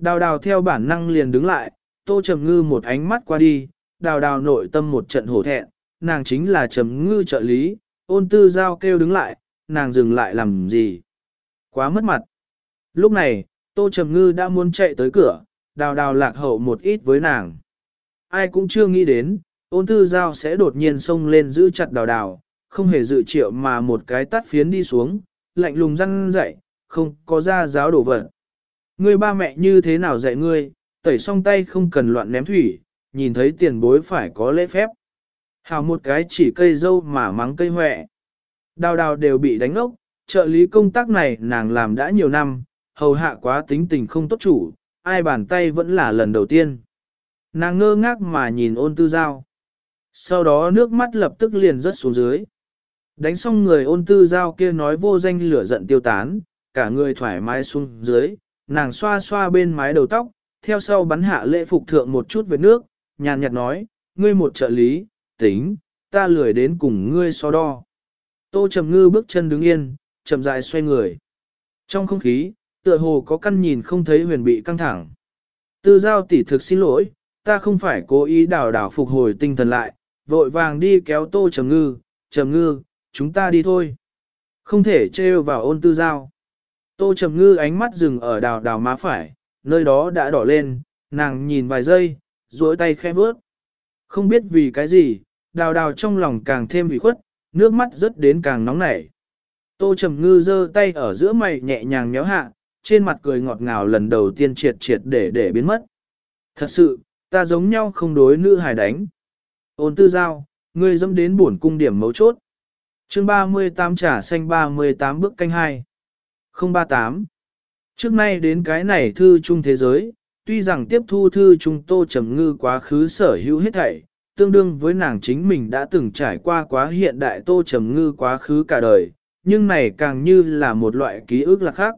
Đào đào theo bản năng liền đứng lại, tô trầm ngư một ánh mắt qua đi, đào đào nội tâm một trận hổ thẹn, nàng chính là trầm ngư trợ lý, ôn tư giao kêu đứng lại, nàng dừng lại làm gì. Quá mất mặt. Lúc này, tô trầm ngư đã muốn chạy tới cửa, đào đào lạc hậu một ít với nàng. Ai cũng chưa nghĩ đến, ôn tư giao sẽ đột nhiên xông lên giữ chặt đào đào, không hề dự triệu mà một cái tắt phiến đi xuống, lạnh lùng răng dậy, không có ra giáo đổ vật. Ngươi ba mẹ như thế nào dạy ngươi, tẩy xong tay không cần loạn ném thủy, nhìn thấy tiền bối phải có lễ phép. Hào một cái chỉ cây dâu mà mắng cây hoẹ. Đào đào đều bị đánh ốc, trợ lý công tác này nàng làm đã nhiều năm, hầu hạ quá tính tình không tốt chủ, ai bàn tay vẫn là lần đầu tiên. Nàng ngơ ngác mà nhìn ôn tư giao. Sau đó nước mắt lập tức liền rớt xuống dưới. Đánh xong người ôn tư giao kia nói vô danh lửa giận tiêu tán, cả người thoải mái xuống dưới, nàng xoa xoa bên mái đầu tóc, theo sau bắn hạ lễ phục thượng một chút về nước, nhàn nhạt nói, ngươi một trợ lý, tính, ta lười đến cùng ngươi so đo. Tô Trầm Ngư bước chân đứng yên, chậm rãi xoay người. Trong không khí, tựa hồ có căn nhìn không thấy huyền bị căng thẳng. Tư giao tỷ thực xin lỗi, ta không phải cố ý đảo đảo phục hồi tinh thần lại, vội vàng đi kéo Tô Trầm Ngư, Trầm Ngư, chúng ta đi thôi. Không thể trêu vào ôn tư giao. Tô Trầm Ngư ánh mắt dừng ở đào đào má phải, nơi đó đã đỏ lên, nàng nhìn vài giây, duỗi tay khẽ vớt. Không biết vì cái gì, đào đào trong lòng càng thêm ủy khuất, nước mắt rớt đến càng nóng nảy. Tô Trầm Ngư giơ tay ở giữa mày nhẹ nhàng nhéo hạ, trên mặt cười ngọt ngào lần đầu tiên triệt triệt để để biến mất. Thật sự, ta giống nhau không đối nữ hài đánh. Ôn tư giao, ngươi dâm đến buồn cung điểm mấu chốt. chương 38 trả xanh 38 bước canh hai. 038. Trước nay đến cái này thư trung thế giới, tuy rằng tiếp thu thư trung tô trầm ngư quá khứ sở hữu hết thảy, tương đương với nàng chính mình đã từng trải qua quá hiện đại tô trầm ngư quá khứ cả đời, nhưng này càng như là một loại ký ức là khác.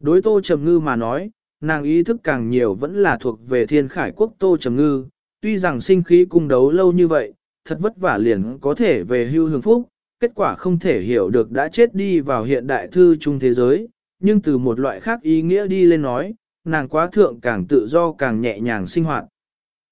Đối tô trầm ngư mà nói, nàng ý thức càng nhiều vẫn là thuộc về thiên khải quốc tô trầm ngư, tuy rằng sinh khí cung đấu lâu như vậy, thật vất vả liền có thể về hưu hưởng phúc, kết quả không thể hiểu được đã chết đi vào hiện đại thư trung thế giới, nhưng từ một loại khác ý nghĩa đi lên nói, nàng quá thượng càng tự do càng nhẹ nhàng sinh hoạt.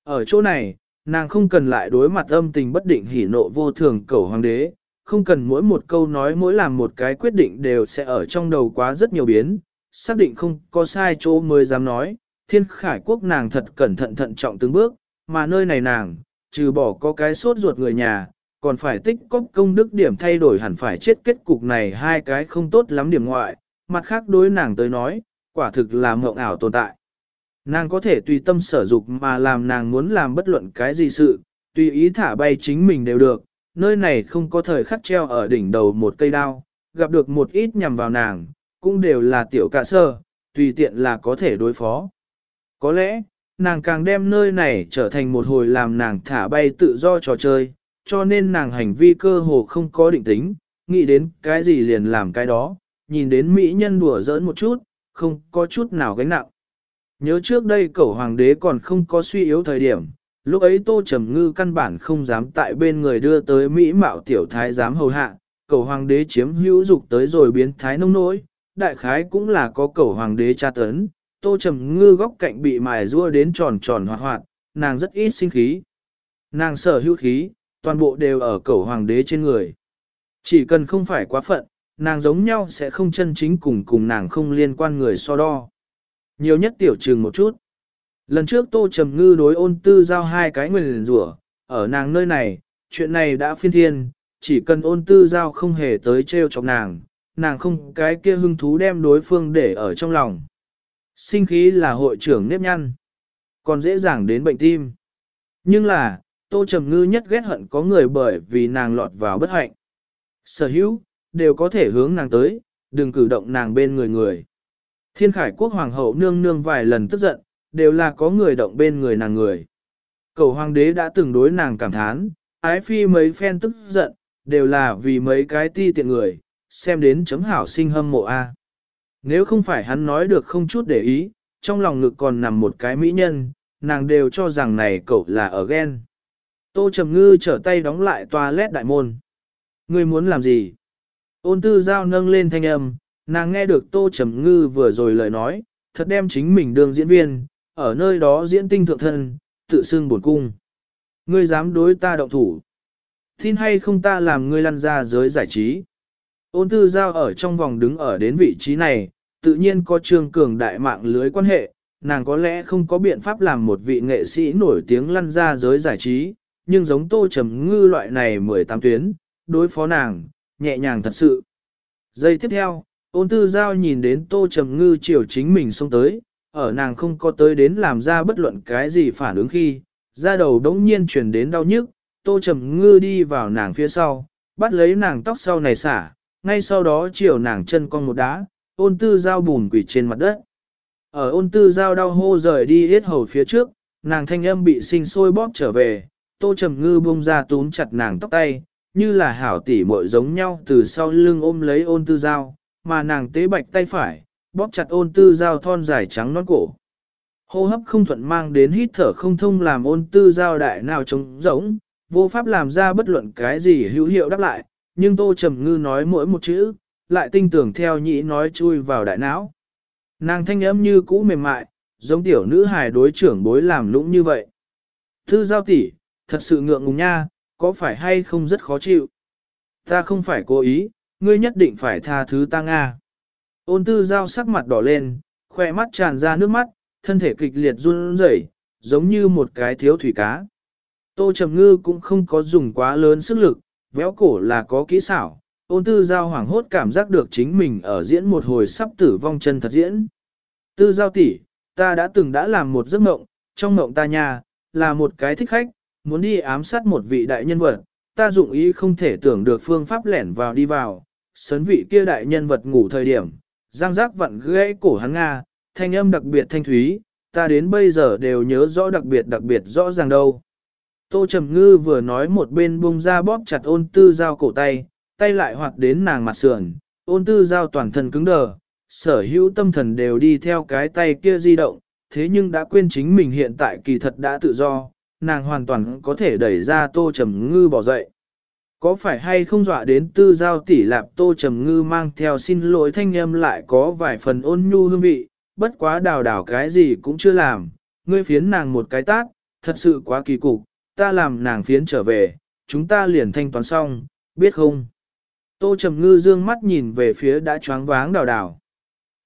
Ở chỗ này, nàng không cần lại đối mặt âm tình bất định hỉ nộ vô thường cầu hoàng đế, không cần mỗi một câu nói mỗi làm một cái quyết định đều sẽ ở trong đầu quá rất nhiều biến, xác định không có sai chỗ mới dám nói, thiên khải quốc nàng thật cẩn thận thận trọng từng bước, mà nơi này nàng, trừ bỏ có cái sốt ruột người nhà, còn phải tích cóp công đức điểm thay đổi hẳn phải chết kết cục này hai cái không tốt lắm điểm ngoại, mặt khác đối nàng tới nói, quả thực là mộng ảo tồn tại. Nàng có thể tùy tâm sở dục mà làm nàng muốn làm bất luận cái gì sự, tùy ý thả bay chính mình đều được, nơi này không có thời khắc treo ở đỉnh đầu một cây đao, gặp được một ít nhằm vào nàng, cũng đều là tiểu cả sơ, tùy tiện là có thể đối phó. Có lẽ, nàng càng đem nơi này trở thành một hồi làm nàng thả bay tự do trò chơi, cho nên nàng hành vi cơ hồ không có định tính, nghĩ đến cái gì liền làm cái đó, nhìn đến mỹ nhân đùa giỡn một chút, không có chút nào gánh nặng. Nhớ trước đây cẩu hoàng đế còn không có suy yếu thời điểm, lúc ấy tô trầm ngư căn bản không dám tại bên người đưa tới mỹ mạo tiểu thái dám hầu hạ, cẩu hoàng đế chiếm hữu dục tới rồi biến thái nông nỗi, đại khái cũng là có cẩu hoàng đế tra tấn, tô trầm ngư góc cạnh bị mài rua đến tròn tròn hoạt hoạt, nàng rất ít sinh khí. Nàng sở hữu khí, toàn bộ đều ở cẩu hoàng đế trên người. Chỉ cần không phải quá phận, nàng giống nhau sẽ không chân chính cùng cùng nàng không liên quan người so đo. Nhiều nhất tiểu trừng một chút. Lần trước Tô Trầm Ngư đối ôn tư giao hai cái nguyền rủa ở nàng nơi này, chuyện này đã phiên thiên, chỉ cần ôn tư giao không hề tới treo chọc nàng, nàng không cái kia hưng thú đem đối phương để ở trong lòng. Sinh khí là hội trưởng nếp nhăn, còn dễ dàng đến bệnh tim. Nhưng là, Tô Trầm Ngư nhất ghét hận có người bởi vì nàng lọt vào bất hạnh. Sở hữu, đều có thể hướng nàng tới, đừng cử động nàng bên người người. Thiên khải quốc hoàng hậu nương nương vài lần tức giận, đều là có người động bên người nàng người. Cầu hoàng đế đã từng đối nàng cảm thán, ái phi mấy phen tức giận, đều là vì mấy cái ti tiện người, xem đến chấm hảo sinh hâm mộ A. Nếu không phải hắn nói được không chút để ý, trong lòng ngực còn nằm một cái mỹ nhân, nàng đều cho rằng này cậu là ở ghen. Tô Trầm Ngư trở tay đóng lại toilet đại môn. Ngươi muốn làm gì? Ôn tư giao nâng lên thanh âm, nàng nghe được Tô Trầm Ngư vừa rồi lời nói, thật đem chính mình đương diễn viên, ở nơi đó diễn tinh thượng thân, tự xưng buồn cung. Ngươi dám đối ta động thủ. Tin hay không ta làm ngươi lăn ra giới giải trí. Ôn tư giao ở trong vòng đứng ở đến vị trí này, tự nhiên có trương cường đại mạng lưới quan hệ, nàng có lẽ không có biện pháp làm một vị nghệ sĩ nổi tiếng lăn ra giới giải trí, nhưng giống tô trầm ngư loại này 18 tuyến, đối phó nàng, nhẹ nhàng thật sự. Giây tiếp theo, ôn tư giao nhìn đến tô trầm ngư chiều chính mình xông tới, ở nàng không có tới đến làm ra bất luận cái gì phản ứng khi, ra đầu đống nhiên chuyển đến đau nhức, tô trầm ngư đi vào nàng phía sau, bắt lấy nàng tóc sau này xả, ngay sau đó chiều nàng chân con một đá, ôn tư giao bùn quỷ trên mặt đất. Ở ôn tư giao đau hô rời đi hết hầu phía trước, nàng thanh âm bị sinh sôi bóp trở về, tô trầm ngư buông ra túm chặt nàng tóc tay, như là hảo tỉ muội giống nhau từ sau lưng ôm lấy ôn tư dao, mà nàng tế bạch tay phải, bóp chặt ôn tư dao thon dài trắng non cổ. Hô hấp không thuận mang đến hít thở không thông làm ôn tư dao đại nào trống rỗng, vô pháp làm ra bất luận cái gì hữu hiệu đáp lại, nhưng tô trầm ngư nói mỗi một chữ, lại tinh tưởng theo nhĩ nói chui vào đại não. Nàng thanh âm như cũ mềm mại, giống tiểu nữ hài đối trưởng bối làm lũng như vậy. Thư giao tỷ, thật sự ngượng ngùng nha, có phải hay không rất khó chịu? Ta không phải cố ý, ngươi nhất định phải tha thứ ta Nga. Ôn tư giao sắc mặt đỏ lên, khoe mắt tràn ra nước mắt, thân thể kịch liệt run rẩy, giống như một cái thiếu thủy cá. Tô Trầm Ngư cũng không có dùng quá lớn sức lực, véo cổ là có kỹ xảo, ôn tư giao hoảng hốt cảm giác được chính mình ở diễn một hồi sắp tử vong chân thật diễn. Tư giao tỷ, ta đã từng đã làm một giấc mộng, trong mộng ta nhà, là một cái thích khách, muốn đi ám sát một vị đại nhân vật, ta dụng ý không thể tưởng được phương pháp lẻn vào đi vào, sấn vị kia đại nhân vật ngủ thời điểm, giang giác vặn gãy cổ hắn Nga, thanh âm đặc biệt thanh thúy, ta đến bây giờ đều nhớ rõ đặc biệt đặc biệt rõ ràng đâu. Tô Trầm Ngư vừa nói một bên bung ra bóp chặt ôn tư giao cổ tay, tay lại hoạt đến nàng mặt sườn, ôn tư giao toàn thân cứng đờ, sở hữu tâm thần đều đi theo cái tay kia di động, thế nhưng đã quên chính mình hiện tại kỳ thật đã tự do, nàng hoàn toàn có thể đẩy ra tô trầm ngư bỏ dậy. Có phải hay không dọa đến tư giao tỷ lạp tô trầm ngư mang theo xin lỗi thanh âm lại có vài phần ôn nhu hương vị, bất quá đào đào cái gì cũng chưa làm, ngươi phiến nàng một cái tát, thật sự quá kỳ cục, ta làm nàng phiến trở về, chúng ta liền thanh toán xong, biết không? Tô Trầm Ngư dương mắt nhìn về phía đã choáng váng đào đào.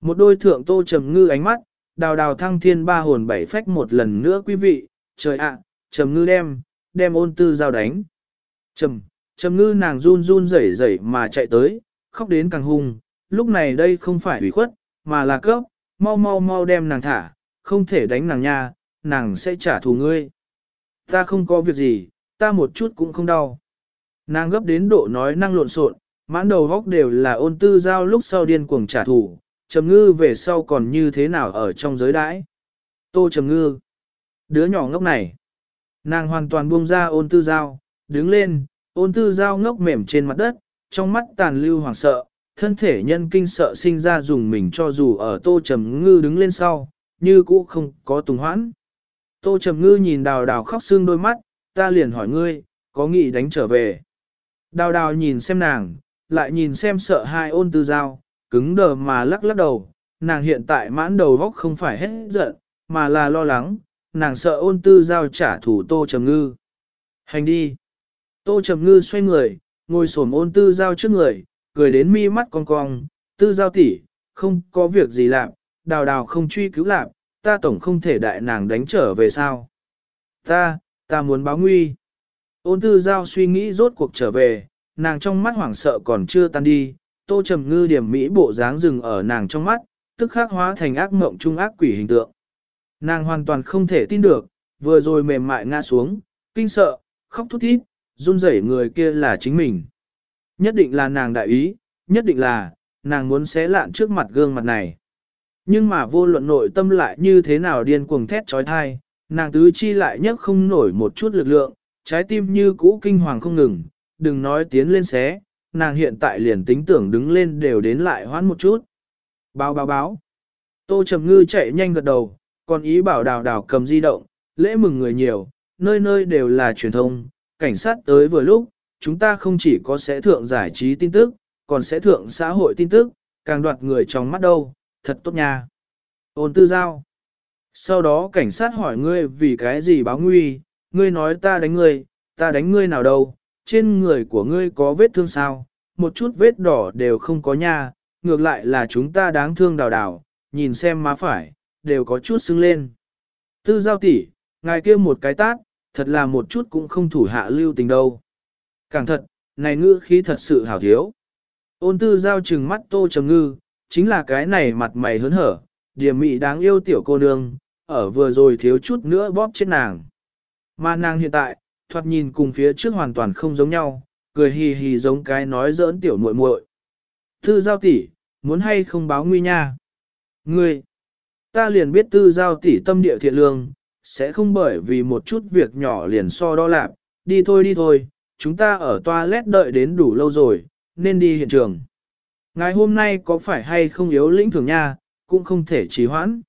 Một đôi thượng Tô Trầm Ngư ánh mắt, đào đào thăng thiên ba hồn bảy phách một lần nữa quý vị, trời ạ, Trầm Ngư đem, đem ôn tư giao đánh. Trầm, Trầm Ngư nàng run run rẩy rẩy mà chạy tới, khóc đến càng hung, lúc này đây không phải ủy khuất, mà là cấp, mau mau mau đem nàng thả, không thể đánh nàng nha, nàng sẽ trả thù ngươi. Ta không có việc gì, ta một chút cũng không đau. Nàng gấp đến độ nói năng lộn xộn, mãn đầu góc đều là ôn tư giao lúc sau điên cuồng trả thù, trầm ngư về sau còn như thế nào ở trong giới đãi. Tô trầm ngư, đứa nhỏ ngốc này, nàng hoàn toàn buông ra ôn tư giao, đứng lên, ôn tư giao ngốc mềm trên mặt đất, trong mắt tàn lưu hoàng sợ, thân thể nhân kinh sợ sinh ra dùng mình cho dù ở tô trầm ngư đứng lên sau, như cũ không có tùng hoãn. Tô trầm ngư nhìn đào đào khóc xương đôi mắt, ta liền hỏi ngươi, có nghĩ đánh trở về. Đào đào nhìn xem nàng, lại nhìn xem sợ hai ôn tư giao, cứng đờ mà lắc lắc đầu, nàng hiện tại mãn đầu vóc không phải hết giận, mà là lo lắng, nàng sợ ôn tư giao trả thù tô trầm ngư. Hành đi. Tô trầm ngư xoay người, ngồi xổm ôn tư giao trước người, cười đến mi mắt cong cong, tư giao tỷ, không có việc gì làm, đào đào không truy cứu làm, ta tổng không thể đại nàng đánh trở về sao. Ta, ta muốn báo nguy. Ôn tư giao suy nghĩ rốt cuộc trở về, nàng trong mắt hoảng sợ còn chưa tan đi, tô trầm ngư điểm mỹ bộ dáng rừng ở nàng trong mắt, tức khắc hóa thành ác mộng trung ác quỷ hình tượng. Nàng hoàn toàn không thể tin được, vừa rồi mềm mại ngã xuống, kinh sợ, khóc thút thít, run rẩy người kia là chính mình. Nhất định là nàng đại ý, nhất định là, nàng muốn xé lạn trước mặt gương mặt này. Nhưng mà vô luận nội tâm lại như thế nào điên cuồng thét trói thai, nàng tứ chi lại nhất không nổi một chút lực lượng, trái tim như cũ kinh hoàng không ngừng, đừng nói tiến lên xé, nàng hiện tại liền tính tưởng đứng lên đều đến lại hoãn một chút. Báo báo báo. Tô Trầm Ngư chạy nhanh gật đầu, còn ý bảo đào đào cầm di động, lễ mừng người nhiều, nơi nơi đều là truyền thông, cảnh sát tới vừa lúc, chúng ta không chỉ có sẽ thượng giải trí tin tức, còn sẽ thượng xã hội tin tức, càng đoạt người trong mắt đâu, thật tốt nha. Ôn tư giao. Sau đó cảnh sát hỏi ngươi vì cái gì báo nguy, ngươi nói ta đánh ngươi, ta đánh ngươi nào đâu, trên người của ngươi có vết thương sao, một chút vết đỏ đều không có nha, ngược lại là chúng ta đáng thương đào đào, nhìn xem má phải, đều có chút sưng lên. Tư giao tỷ, ngài kia một cái tát, thật là một chút cũng không thủ hạ lưu tình đâu. Càng thật, này ngữ khí thật sự hảo thiếu. Ôn tư giao trừng mắt tô trầm ngư, chính là cái này mặt mày hớn hở, điểm mị đáng yêu tiểu cô nương, ở vừa rồi thiếu chút nữa bóp chết nàng. Mà nàng hiện tại, thoạt nhìn cùng phía trước hoàn toàn không giống nhau, cười hì hì giống cái nói giỡn tiểu muội muội. Tư giao tỷ, muốn hay không báo nguy nha? Ngươi, ta liền biết tư giao tỷ tâm địa thiện lương, sẽ không bởi vì một chút việc nhỏ liền so đo lạp, đi thôi đi thôi, chúng ta ở toilet đợi đến đủ lâu rồi, nên đi hiện trường. Ngày hôm nay có phải hay không yếu lĩnh thường nha, cũng không thể trì hoãn.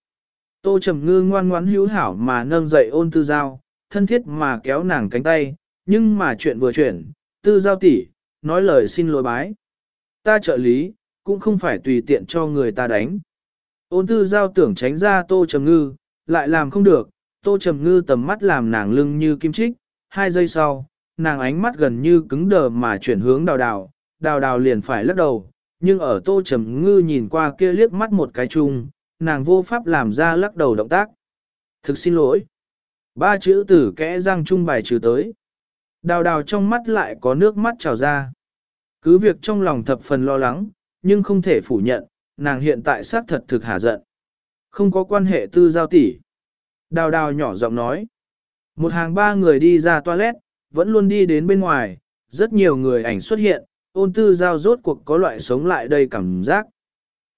Tô Trầm Ngư ngoan ngoãn hữu hảo mà nâng dậy ôn tư giao, thân thiết mà kéo nàng cánh tay, nhưng mà chuyện vừa chuyển, tư giao tỷ nói lời xin lỗi bái. Ta trợ lý, cũng không phải tùy tiện cho người ta đánh. Ôn tư giao tưởng tránh ra Tô Trầm Ngư, lại làm không được, Tô Trầm Ngư tầm mắt làm nàng lưng như kim trích, hai giây sau, nàng ánh mắt gần như cứng đờ mà chuyển hướng đào đào, đào đào liền phải lắc đầu, nhưng ở Tô Trầm Ngư nhìn qua kia liếc mắt một cái chung, nàng vô pháp làm ra lắc đầu động tác. Thực xin lỗi. Ba chữ tử kẽ răng trung bài trừ tới. Đào đào trong mắt lại có nước mắt trào ra. Cứ việc trong lòng thập phần lo lắng, nhưng không thể phủ nhận, nàng hiện tại xác thật thực hả giận. Không có quan hệ tư giao tỷ. Đào đào nhỏ giọng nói. Một hàng ba người đi ra toilet, vẫn luôn đi đến bên ngoài, rất nhiều người ảnh xuất hiện, ôn tư giao rốt cuộc có loại sống lại đây cảm giác.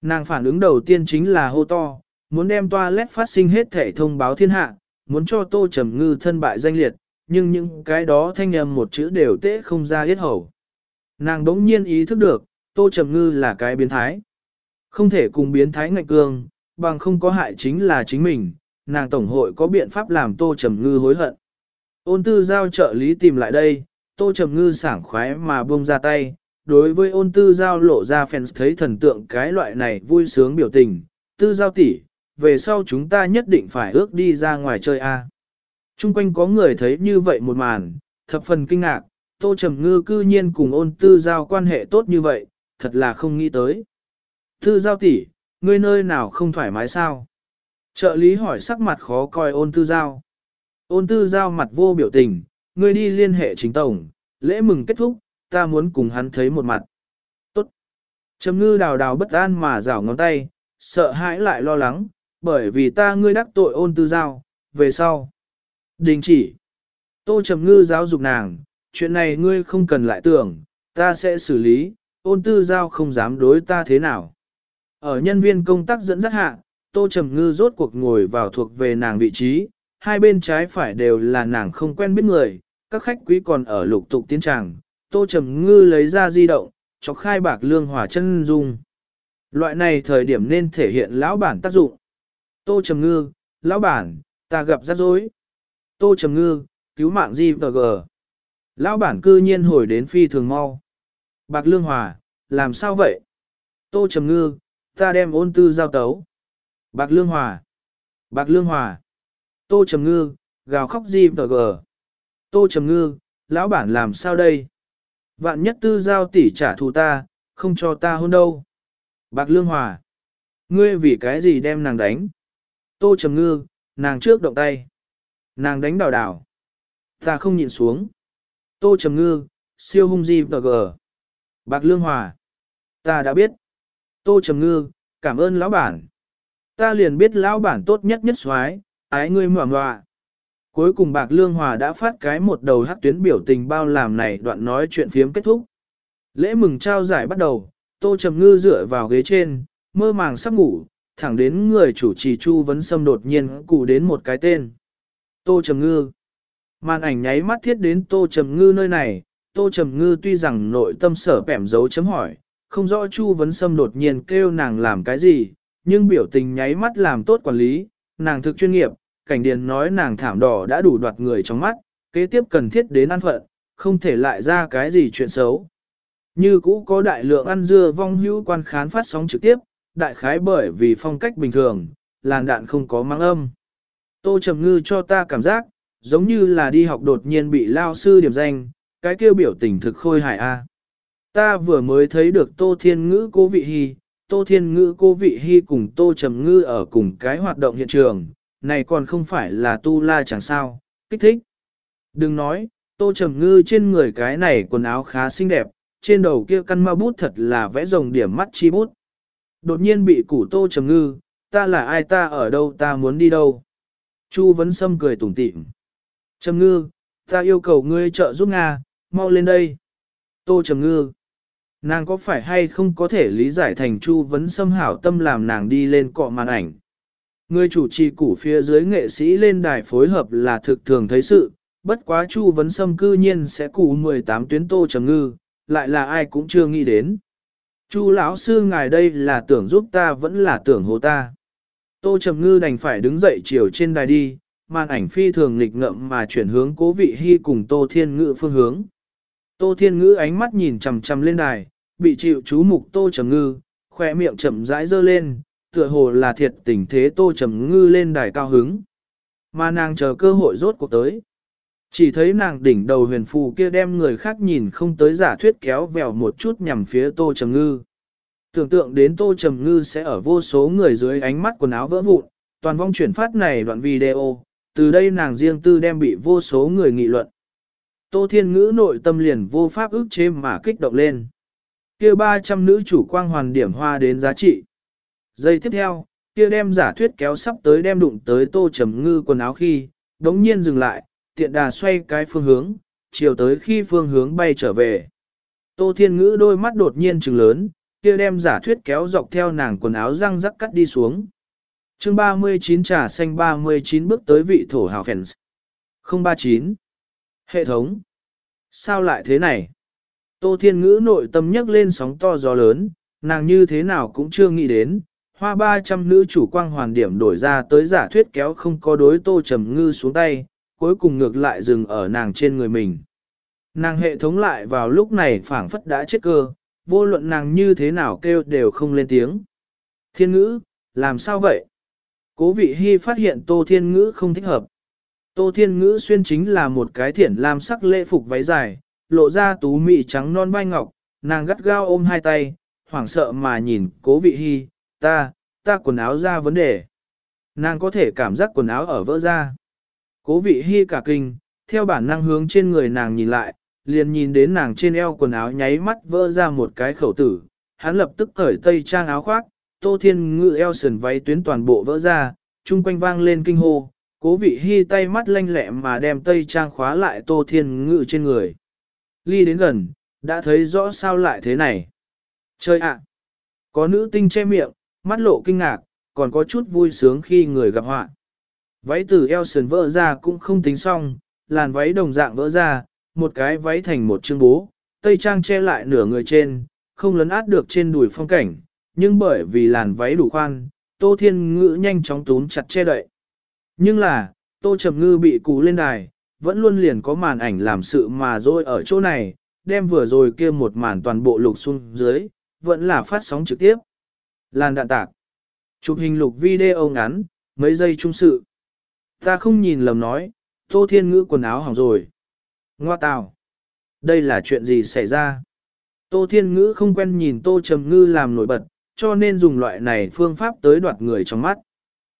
Nàng phản ứng đầu tiên chính là hô to, muốn đem toilet phát sinh hết thể thông báo thiên hạ, muốn cho tô trầm ngư thân bại danh liệt, nhưng những cái đó thanh âm một chữ đều tễ không ra hết hầu. Nàng đống nhiên ý thức được, tô trầm ngư là cái biến thái. Không thể cùng biến thái ngạch cương, bằng không có hại chính là chính mình, nàng tổng hội có biện pháp làm tô trầm ngư hối hận. Ôn tư giao trợ lý tìm lại đây, tô trầm ngư sảng khoái mà buông ra tay, đối với ôn tư giao lộ ra fans thấy thần tượng cái loại này vui sướng biểu tình, tư giao tỷ, về sau chúng ta nhất định phải ước đi ra ngoài chơi a. À. Trung quanh có người thấy như vậy một màn, thập phần kinh ngạc, tô trầm ngư cư nhiên cùng ôn tư giao quan hệ tốt như vậy, thật là không nghĩ tới. Tư giao tỷ, ngươi nơi nào không thoải mái sao? Trợ lý hỏi sắc mặt khó coi ôn tư giao. Ôn tư giao mặt vô biểu tình, ngươi đi liên hệ chính tổng, lễ mừng kết thúc, ta muốn cùng hắn thấy một mặt. Tốt. Trầm ngư đào đào bất an mà rảo ngón tay, sợ hãi lại lo lắng, bởi vì ta ngươi đắc tội ôn tư giao, về sau. Đình chỉ. Tô trầm ngư giáo dục nàng, chuyện này ngươi không cần lại tưởng, ta sẽ xử lý, ôn tư giao không dám đối ta thế nào. Ở nhân viên công tác dẫn dắt hạ, Tô Trầm Ngư rốt cuộc ngồi vào thuộc về nàng vị trí, hai bên trái phải đều là nàng không quen biết người, các khách quý còn ở lục tục tiến tràng, Tô Trầm Ngư lấy ra di động, chọc khai bạc lương hòa chân dung. Loại này thời điểm nên thể hiện lão bản tác dụng. Tô Trầm Ngư, lão bản, ta gặp rắc rối. Tô Trầm Ngư, cứu mạng di và gờ. Lão bản cư nhiên hồi đến phi thường mau. Bạc lương hòa, làm sao vậy? Tô Trầm Ngư, ta đem ôn tư giao tấu. Bạc lương hòa. Bạc lương hòa. Tô Trầm Ngư, gào khóc gì tờ gờ. Tô Trầm Ngư, lão bản làm sao đây? Vạn nhất tư giao tỷ trả thù ta, không cho ta hôn đâu. Bạc Lương Hòa. Ngươi vì cái gì đem nàng đánh? Tô Trầm Ngư, nàng trước động tay. Nàng đánh đảo đảo, Ta không nhịn xuống. Tô Trầm Ngư, siêu hung gì tờ gờ. Bạc Lương Hòa. Ta đã biết. Tô Trầm Ngư, cảm ơn lão bản. Ta liền biết lão bản tốt nhất nhất xoái, ái ngươi mỏng mọa. Cuối cùng Bạc Lương Hòa đã phát cái một đầu hát tuyến biểu tình bao làm này đoạn nói chuyện phiếm kết thúc. Lễ mừng trao giải bắt đầu, Tô Trầm Ngư dựa vào ghế trên, mơ màng sắp ngủ, thẳng đến người chủ trì Chu Vấn Sâm đột nhiên cụ đến một cái tên. Tô Trầm Ngư. Màn ảnh nháy mắt thiết đến Tô Trầm Ngư nơi này, Tô Trầm Ngư tuy rằng nội tâm sở bẻm dấu chấm hỏi, không rõ Chu Vấn Sâm đột nhiên kêu nàng làm cái gì, nhưng biểu tình nháy mắt làm tốt quản lý, nàng thực chuyên nghiệp, cảnh điền nói nàng thảm đỏ đã đủ đoạt người trong mắt, kế tiếp cần thiết đến ăn phận, không thể lại ra cái gì chuyện xấu. Như cũ có đại lượng ăn dưa vong hữu quan khán phát sóng trực tiếp, đại khái bởi vì phong cách bình thường, làn đạn không có mang âm. Tô Trầm Ngư cho ta cảm giác, giống như là đi học đột nhiên bị lao sư điểm danh, cái kêu biểu tình thực khôi hài a. Ta vừa mới thấy được Tô Thiên Ngữ cô vị hy, Tô Thiên Ngữ cô vị hy cùng Tô Trầm Ngư ở cùng cái hoạt động hiện trường, này còn không phải là tu la chẳng sao, kích thích. Đừng nói, tô trầm ngư trên người cái này quần áo khá xinh đẹp, trên đầu kia căn ma bút thật là vẽ rồng điểm mắt chi bút. Đột nhiên bị củ tô trầm ngư, ta là ai ta ở đâu ta muốn đi đâu. Chu vấn sâm cười tủm tỉm. Trầm ngư, ta yêu cầu ngươi trợ giúp Nga, mau lên đây. Tô trầm ngư. Nàng có phải hay không có thể lý giải thành Chu vấn xâm hảo tâm làm nàng đi lên cọ màn ảnh. Người chủ trì củ phía dưới nghệ sĩ lên đài phối hợp là thực thường thấy sự, bất quá Chu Vấn Sâm cư nhiên sẽ củ 18 tuyến tô trầm ngư, lại là ai cũng chưa nghĩ đến. Chu lão sư ngài đây là tưởng giúp ta vẫn là tưởng hồ ta. Tô trầm ngư đành phải đứng dậy chiều trên đài đi, màn ảnh phi thường nghịch ngậm mà chuyển hướng cố vị hy cùng Tô Thiên Ngữ phương hướng. Tô Thiên Ngữ ánh mắt nhìn chằm chằm lên đài, bị chịu chú mục Tô Trầm Ngư, khỏe miệng chậm rãi dơ lên, tựa hồ là thiệt tình thế Tô Trầm Ngư lên đài cao hứng. Mà nàng chờ cơ hội rốt cuộc tới. Chỉ thấy nàng đỉnh đầu huyền phù kia đem người khác nhìn không tới giả thuyết kéo vèo một chút nhằm phía Tô Trầm Ngư. Tưởng tượng đến Tô Trầm Ngư sẽ ở vô số người dưới ánh mắt quần áo vỡ vụn, toàn vong chuyển phát này đoạn video, từ đây nàng riêng tư đem bị vô số người nghị luận. Tô Thiên Ngữ nội tâm liền vô pháp ức chế mà kích động lên kia 300 nữ chủ quang hoàn điểm hoa đến giá trị. Giây tiếp theo, kia đem giả thuyết kéo sắp tới đem đụng tới Tô Trầm Ngư quần áo khi, đống nhiên dừng lại, tiện đà xoay cái phương hướng, chiều tới khi phương hướng bay trở về. Tô Thiên Ngữ đôi mắt đột nhiên trừng lớn, kia đem giả thuyết kéo dọc theo nàng quần áo răng rắc cắt đi xuống. chương 39 trà xanh 39 bước tới vị thổ hào phèn. 039. Hệ thống. Sao lại thế này? Tô Thiên Ngữ nội tâm nhấc lên sóng to gió lớn, nàng như thế nào cũng chưa nghĩ đến, hoa 300 nữ chủ quang hoàn điểm đổi ra tới giả thuyết kéo không có đối Tô Trầm Ngư xuống tay, cuối cùng ngược lại dừng ở nàng trên người mình. Nàng hệ thống lại vào lúc này phảng phất đã chết cơ, vô luận nàng như thế nào kêu đều không lên tiếng. Thiên ngữ, làm sao vậy? Cố vị hy phát hiện tô thiên ngữ không thích hợp. Tô thiên ngữ xuyên chính là một cái thiển làm sắc lễ phục váy dài, lộ ra tú mị trắng non vai ngọc, nàng gắt gao ôm hai tay, hoảng sợ mà nhìn cố vị hy, ta, ta quần áo ra vấn đề. Nàng có thể cảm giác quần áo ở vỡ ra. Cố vị hy cả kinh, theo bản năng hướng trên người nàng nhìn lại, liền nhìn đến nàng trên eo quần áo nháy mắt vỡ ra một cái khẩu tử, hắn lập tức cởi tây trang áo khoác, tô thiên ngự eo sườn váy tuyến toàn bộ vỡ ra, chung quanh vang lên kinh hô, cố vị hy tay mắt lanh lẹ mà đem tây trang khóa lại tô thiên ngự trên người. Ly đến gần, đã thấy rõ sao lại thế này. Chơi ạ! Có nữ tinh che miệng, mắt lộ kinh ngạc, còn có chút vui sướng khi người gặp họa. Váy từ eo sườn vỡ ra cũng không tính xong, làn váy đồng dạng vỡ ra, một cái váy thành một chương bố, tây trang che lại nửa người trên, không lấn át được trên đùi phong cảnh, nhưng bởi vì làn váy đủ khoan, Tô Thiên Ngữ nhanh chóng tún chặt che đậy. Nhưng là, Tô Trầm Ngư bị cú lên đài, vẫn luôn liền có màn ảnh làm sự mà rồi ở chỗ này, đem vừa rồi kia một màn toàn bộ lục xuống dưới, vẫn là phát sóng trực tiếp. Làn đạn tạc. Chụp hình lục video ngắn, mấy giây trung sự. Ta không nhìn lầm nói, Tô Thiên Ngữ quần áo hỏng rồi. Ngoa tào. Đây là chuyện gì xảy ra? Tô Thiên Ngữ không quen nhìn Tô Trầm Ngư làm nổi bật, cho nên dùng loại này phương pháp tới đoạt người trong mắt.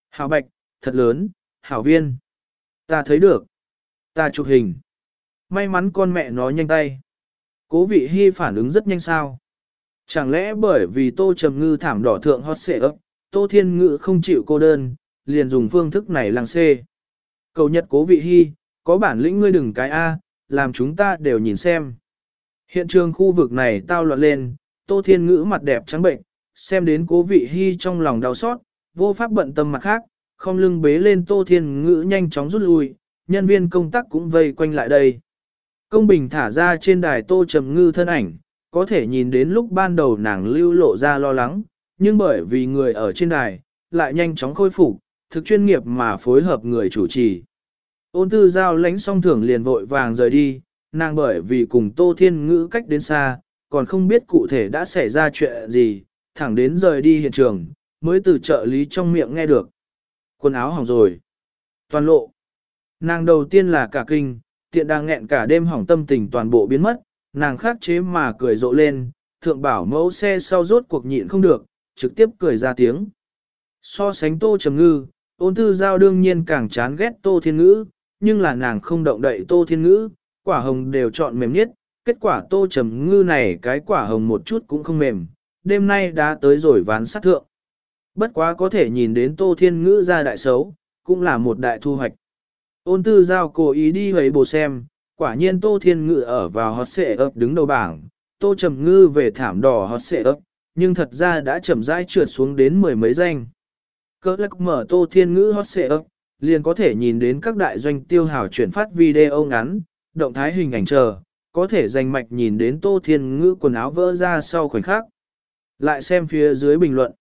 Hảo bạch, thật lớn, hảo viên. Ta thấy được. Ta chụp hình. May mắn con mẹ nó nhanh tay. Cố vị hy phản ứng rất nhanh sao. Chẳng lẽ bởi vì Tô Trầm Ngư thảm đỏ thượng hot xệ ấp, Tô Thiên Ngữ không chịu cô đơn, liền dùng phương thức này làng xê. Cầu nhật cố vị hy, có bản lĩnh ngươi đừng cái A, làm chúng ta đều nhìn xem. Hiện trường khu vực này tao loạn lên, Tô Thiên Ngữ mặt đẹp trắng bệnh, xem đến cố vị hy trong lòng đau xót, vô pháp bận tâm mặt khác, không lưng bế lên Tô Thiên Ngữ nhanh chóng rút lui, nhân viên công tác cũng vây quanh lại đây. Công bình thả ra trên đài Tô Trầm Ngư thân ảnh, có thể nhìn đến lúc ban đầu nàng lưu lộ ra lo lắng, nhưng bởi vì người ở trên đài, lại nhanh chóng khôi phục, thực chuyên nghiệp mà phối hợp người chủ trì. Ôn tư giao lãnh song thưởng liền vội vàng rời đi, nàng bởi vì cùng Tô Thiên Ngữ cách đến xa, còn không biết cụ thể đã xảy ra chuyện gì, thẳng đến rời đi hiện trường, mới từ trợ lý trong miệng nghe được. Quần áo hỏng rồi. Toàn lộ. Nàng đầu tiên là cả kinh, tiện đang nghẹn cả đêm hỏng tâm tình toàn bộ biến mất, nàng khắc chế mà cười rộ lên, thượng bảo mẫu xe sau rốt cuộc nhịn không được, trực tiếp cười ra tiếng. So sánh tô trầm ngư, ôn thư giao đương nhiên càng chán ghét tô thiên ngữ, nhưng là nàng không động đậy tô thiên ngữ, quả hồng đều chọn mềm nhất, kết quả tô trầm ngư này cái quả hồng một chút cũng không mềm, đêm nay đã tới rồi ván sát thượng. Bất quá có thể nhìn đến tô thiên ngữ ra đại xấu, cũng là một đại thu hoạch. Ôn tư giao cố ý đi hấy bồ xem, quả nhiên tô thiên ngự ở vào hot xệ ấp đứng đầu bảng, tô trầm ngư về thảm đỏ hot xệ ấp, nhưng thật ra đã chậm rãi trượt xuống đến mười mấy danh. Cơ lắc mở tô thiên ngữ hot xệ ấp, liền có thể nhìn đến các đại doanh tiêu hào chuyển phát video ngắn, động thái hình ảnh chờ, có thể danh mạch nhìn đến Tô Thiên Ngữ quần áo vỡ ra sau khoảnh khắc. Lại xem phía dưới bình luận.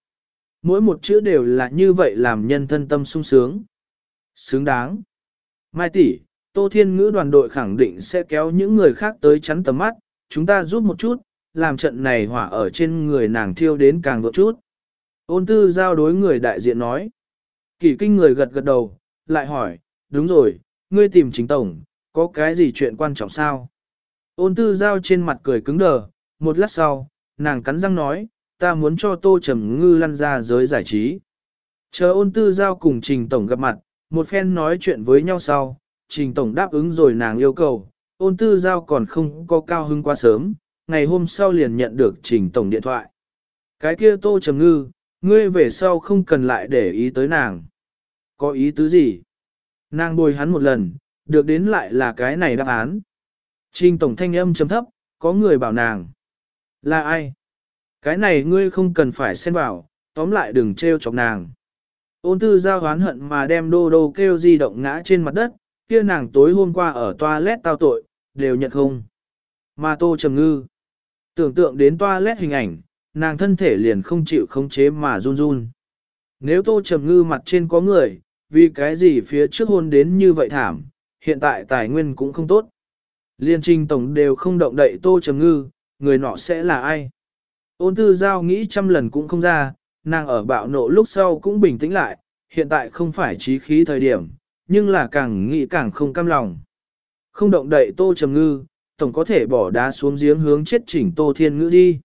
Mỗi một chữ đều là như vậy làm nhân thân tâm sung sướng. Xứng đáng. Mai tỷ, Tô Thiên Ngữ đoàn đội khẳng định sẽ kéo những người khác tới chắn tầm mắt, chúng ta giúp một chút, làm trận này hỏa ở trên người nàng thiêu đến càng vượt chút. Ôn tư giao đối người đại diện nói. Kỳ kinh người gật gật đầu, lại hỏi, đúng rồi, ngươi tìm chính tổng, có cái gì chuyện quan trọng sao? Ôn tư giao trên mặt cười cứng đờ, một lát sau, nàng cắn răng nói, ta muốn cho tô trầm ngư lăn ra giới giải trí. Chờ ôn tư giao cùng trình tổng gặp mặt, một phen nói chuyện với nhau sau, trình tổng đáp ứng rồi nàng yêu cầu, ôn tư giao còn không có cao hứng quá sớm, ngày hôm sau liền nhận được trình tổng điện thoại. Cái kia tô trầm ngư, ngươi về sau không cần lại để ý tới nàng. Có ý tứ gì? Nàng bồi hắn một lần, được đến lại là cái này đáp án. Trình tổng thanh âm chấm thấp, có người bảo nàng. Là ai? Cái này ngươi không cần phải xen vào, tóm lại đừng trêu chọc nàng. Ôn tư giao hoán hận mà đem đô đô kêu di động ngã trên mặt đất, kia nàng tối hôm qua ở toilet tao tội, đều nhận không. Mà tô trầm ngư. Tưởng tượng đến toilet hình ảnh, nàng thân thể liền không chịu khống chế mà run run. Nếu tô trầm ngư mặt trên có người, vì cái gì phía trước hôn đến như vậy thảm, hiện tại tài nguyên cũng không tốt. Liên trình tổng đều không động đậy tô trầm ngư, người nọ sẽ là ai? Ôn tư giao nghĩ trăm lần cũng không ra, nàng ở bạo nộ lúc sau cũng bình tĩnh lại, hiện tại không phải trí khí thời điểm, nhưng là càng nghĩ càng không cam lòng. Không động đậy tô trầm ngư, tổng có thể bỏ đá xuống giếng hướng chết chỉnh tô thiên ngữ đi.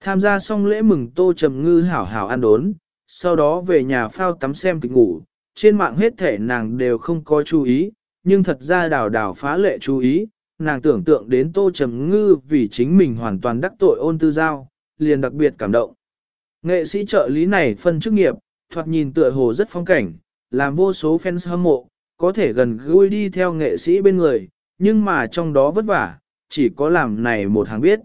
Tham gia xong lễ mừng tô trầm ngư hảo hảo ăn đốn, sau đó về nhà phao tắm xem kịch ngủ, trên mạng hết thể nàng đều không có chú ý, nhưng thật ra đào đào phá lệ chú ý, nàng tưởng tượng đến tô trầm ngư vì chính mình hoàn toàn đắc tội ôn tư giao, liền đặc biệt cảm động. Nghệ sĩ trợ lý này phân chức nghiệp, thoạt nhìn tựa hồ rất phong cảnh, làm vô số fans hâm mộ, có thể gần gũi đi theo nghệ sĩ bên người, nhưng mà trong đó vất vả, chỉ có làm này một hàng biết.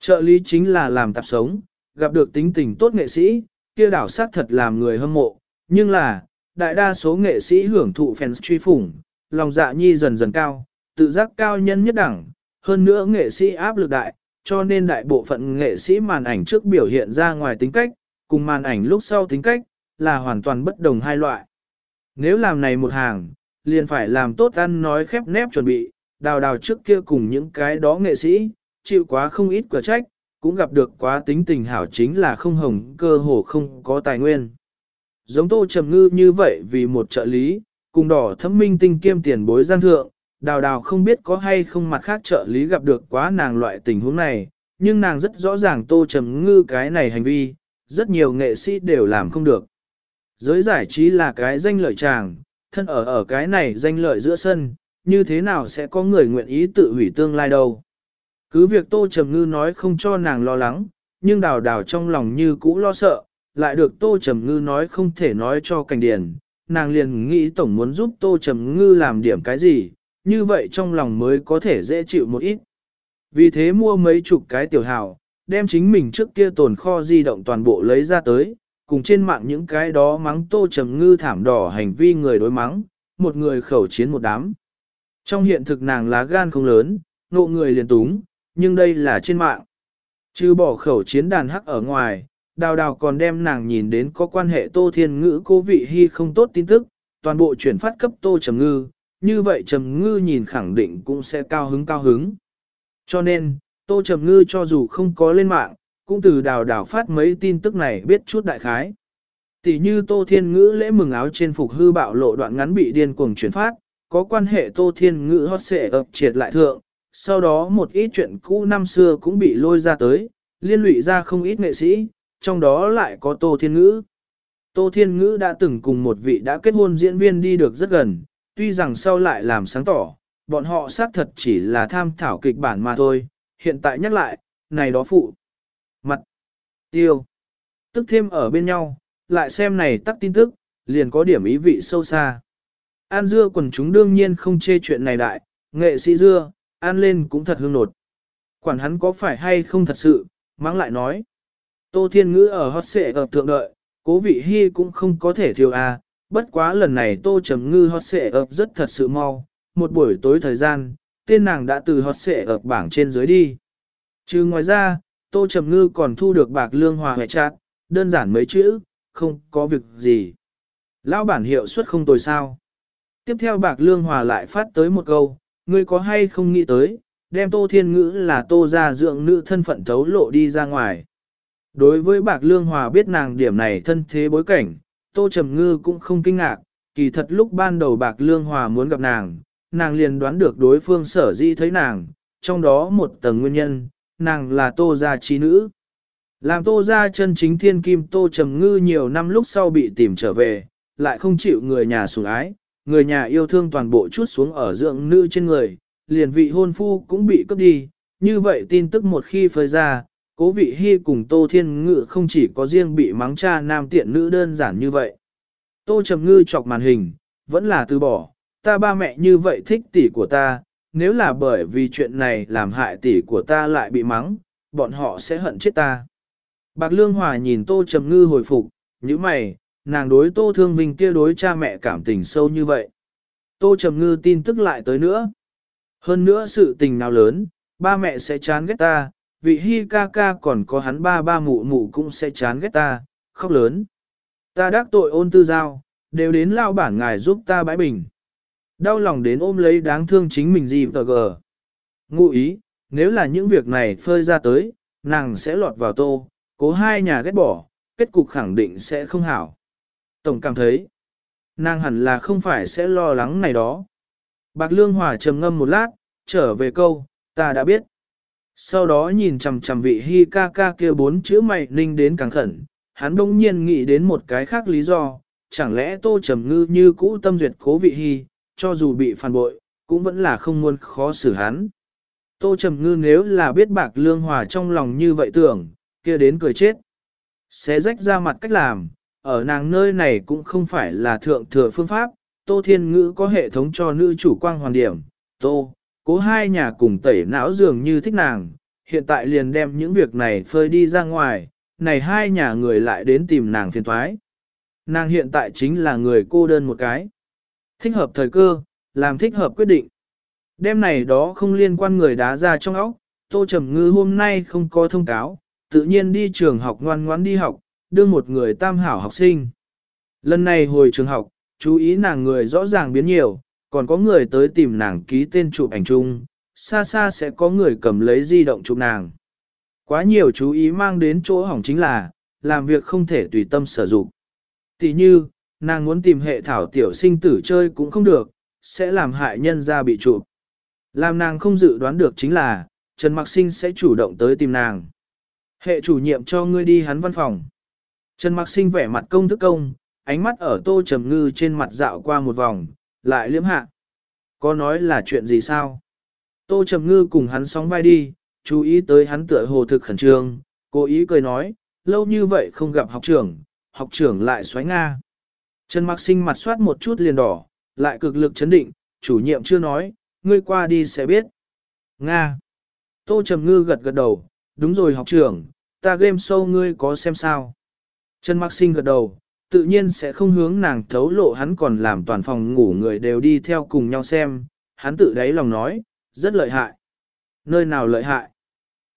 Trợ lý chính là làm tạp sống, gặp được tính tình tốt nghệ sĩ, kia đảo sát thật làm người hâm mộ, nhưng là, đại đa số nghệ sĩ hưởng thụ fans truy phủng, lòng dạ nhi dần dần cao, tự giác cao nhân nhất đẳng, hơn nữa nghệ sĩ áp lực đại, cho nên đại bộ phận nghệ sĩ màn ảnh trước biểu hiện ra ngoài tính cách, cùng màn ảnh lúc sau tính cách, là hoàn toàn bất đồng hai loại. Nếu làm này một hàng, liền phải làm tốt ăn nói khép nép chuẩn bị, đào đào trước kia cùng những cái đó nghệ sĩ, chịu quá không ít quả trách, cũng gặp được quá tính tình hảo chính là không hồng cơ hồ không có tài nguyên. Giống tô trầm ngư như vậy vì một trợ lý, cùng đỏ thâm minh tinh kiêm tiền bối gian thượng, đào đào không biết có hay không mặt khác trợ lý gặp được quá nàng loại tình huống này, nhưng nàng rất rõ ràng tô trầm ngư cái này hành vi, rất nhiều nghệ sĩ đều làm không được. Giới giải trí là cái danh lợi chàng, thân ở ở cái này danh lợi giữa sân, như thế nào sẽ có người nguyện ý tự hủy tương lai đâu. Cứ việc tô trầm ngư nói không cho nàng lo lắng, nhưng đào đào trong lòng như cũ lo sợ, lại được tô trầm ngư nói không thể nói cho cảnh điển, nàng liền nghĩ tổng muốn giúp tô trầm ngư làm điểm cái gì, như vậy trong lòng mới có thể dễ chịu một ít. Vì thế mua mấy chục cái tiểu hào, đem chính mình trước kia tồn kho di động toàn bộ lấy ra tới, cùng trên mạng những cái đó mắng tô trầm ngư thảm đỏ hành vi người đối mắng, một người khẩu chiến một đám. Trong hiện thực nàng lá gan không lớn, ngộ người liền túng, nhưng đây là trên mạng. Chứ bỏ khẩu chiến đàn hắc ở ngoài, đào đào còn đem nàng nhìn đến có quan hệ tô thiên ngữ cô vị hy không tốt tin tức, toàn bộ chuyển phát cấp tô trầm ngư, như vậy Trầm Ngư nhìn khẳng định cũng sẽ cao hứng cao hứng. Cho nên, Tô Trầm Ngư cho dù không có lên mạng, cũng từ đào đào phát mấy tin tức này biết chút đại khái. Tỷ như Tô Thiên Ngữ lễ mừng áo trên phục hư bạo lộ đoạn ngắn bị điên cuồng chuyển phát, có quan hệ Tô Thiên Ngữ hot xệ ập triệt lại thượng, sau đó một ít chuyện cũ năm xưa cũng bị lôi ra tới, liên lụy ra không ít nghệ sĩ, trong đó lại có Tô Thiên Ngữ. Tô Thiên Ngữ đã từng cùng một vị đã kết hôn diễn viên đi được rất gần, tuy rằng sau lại làm sáng tỏ, bọn họ xác thật chỉ là tham thảo kịch bản mà thôi, hiện tại nhắc lại, này đó phụ. Mặt. Tiêu. Tức thêm ở bên nhau, lại xem này tắt tin tức, liền có điểm ý vị sâu xa. An dưa quần chúng đương nhiên không chê chuyện này đại, nghệ sĩ dưa, an lên cũng thật hương nột. Quản hắn có phải hay không thật sự, mắng lại nói. Tô Thiên Ngữ ở hot xệ ở thượng đợi, cố vị hy cũng không có thể thiếu à, bất quá lần này Tô Trầm Ngư hot xệ ập rất thật sự mau, một buổi tối thời gian, tên nàng đã từ hot xệ ập bảng trên dưới đi. Chứ ngoài ra, Tô Trầm Ngư còn thu được bạc lương hòa hệ chát, đơn giản mấy chữ, không có việc gì. Lão bản hiệu suất không tồi sao. Tiếp theo bạc lương hòa lại phát tới một câu, ngươi có hay không nghĩ tới, đem tô thiên ngữ là tô ra dưỡng nữ thân phận thấu lộ đi ra ngoài. Đối với bạc lương hòa biết nàng điểm này thân thế bối cảnh, tô trầm ngư cũng không kinh ngạc, kỳ thật lúc ban đầu bạc lương hòa muốn gặp nàng, nàng liền đoán được đối phương sở di thấy nàng, trong đó một tầng nguyên nhân, nàng là tô gia trí nữ. Làm tô gia chân chính thiên kim tô trầm ngư nhiều năm lúc sau bị tìm trở về, lại không chịu người nhà sủng ái, người nhà yêu thương toàn bộ chút xuống ở dưỡng nữ trên người, liền vị hôn phu cũng bị cướp đi, như vậy tin tức một khi phơi ra, cố vị hy cùng Tô Thiên Ngự không chỉ có riêng bị mắng cha nam tiện nữ đơn giản như vậy. Tô Trầm Ngư chọc màn hình, vẫn là từ bỏ, ta ba mẹ như vậy thích tỷ của ta, nếu là bởi vì chuyện này làm hại tỷ của ta lại bị mắng, bọn họ sẽ hận chết ta. Bạc Lương Hòa nhìn Tô Trầm Ngư hồi phục, như mày, nàng đối Tô Thương Vinh kia đối cha mẹ cảm tình sâu như vậy. Tô Trầm Ngư tin tức lại tới nữa. Hơn nữa sự tình nào lớn, ba mẹ sẽ chán ghét ta, vị hi ca ca còn có hắn ba ba mụ mụ cũng sẽ chán ghét ta, khóc lớn. Ta đắc tội ôn tư giao, đều đến lao bản ngài giúp ta bãi bình. Đau lòng đến ôm lấy đáng thương chính mình gì tờ gờ. Ngụ ý, nếu là những việc này phơi ra tới, nàng sẽ lọt vào tô, cố hai nhà ghét bỏ, kết cục khẳng định sẽ không hảo. Tổng cảm thấy, nàng hẳn là không phải sẽ lo lắng này đó. Bạc Lương Hòa trầm ngâm một lát, trở về câu, ta đã biết. Sau đó nhìn chằm chằm vị hi ca ca kia bốn chữ mày ninh đến càng khẩn, hắn đông nhiên nghĩ đến một cái khác lý do, chẳng lẽ tô trầm ngư như cũ tâm duyệt cố vị hi, cho dù bị phản bội, cũng vẫn là không muốn khó xử hắn. Tô trầm ngư nếu là biết bạc lương hòa trong lòng như vậy tưởng, kia đến cười chết. Sẽ rách ra mặt cách làm, ở nàng nơi này cũng không phải là thượng thừa phương pháp, Tô Thiên Ngữ có hệ thống cho nữ chủ quang hoàn điểm, Tô, cố hai nhà cùng tẩy não dường như thích nàng, hiện tại liền đem những việc này phơi đi ra ngoài, này hai nhà người lại đến tìm nàng phiền thoái. Nàng hiện tại chính là người cô đơn một cái. Thích hợp thời cơ, làm thích hợp quyết định. Đêm này đó không liên quan người đá ra trong óc, Tô Trầm Ngư hôm nay không có thông cáo, tự nhiên đi trường học ngoan ngoãn đi học, đưa một người tam hảo học sinh. Lần này hồi trường học, chú ý nàng người rõ ràng biến nhiều, còn có người tới tìm nàng ký tên chụp ảnh chung, xa xa sẽ có người cầm lấy di động chụp nàng. Quá nhiều chú ý mang đến chỗ hỏng chính là, làm việc không thể tùy tâm sử dụng. Tỷ như, nàng muốn tìm hệ thảo tiểu sinh tử chơi cũng không được, sẽ làm hại nhân ra bị chụp. Làm nàng không dự đoán được chính là, Trần Mặc Sinh sẽ chủ động tới tìm nàng. Hệ chủ nhiệm cho ngươi đi hắn văn phòng. Trần Mặc Sinh vẻ mặt công thức công, ánh mắt ở tô trầm ngư trên mặt dạo qua một vòng, lại liếm hạ. Có nói là chuyện gì sao? Tô trầm ngư cùng hắn sóng vai đi, chú ý tới hắn tựa hồ thực khẩn trương, cố ý cười nói, lâu như vậy không gặp học trưởng, học trưởng lại xoáy Nga. Trần Mặc Sinh mặt soát một chút liền đỏ, lại cực lực chấn định, chủ nhiệm chưa nói, ngươi qua đi sẽ biết. Nga. Tô Trầm Ngư gật gật đầu, đúng rồi học trưởng, ta game show ngươi có xem sao. Trần Mặc Sinh gật đầu, tự nhiên sẽ không hướng nàng thấu lộ hắn còn làm toàn phòng ngủ người đều đi theo cùng nhau xem, hắn tự đáy lòng nói, rất lợi hại. Nơi nào lợi hại?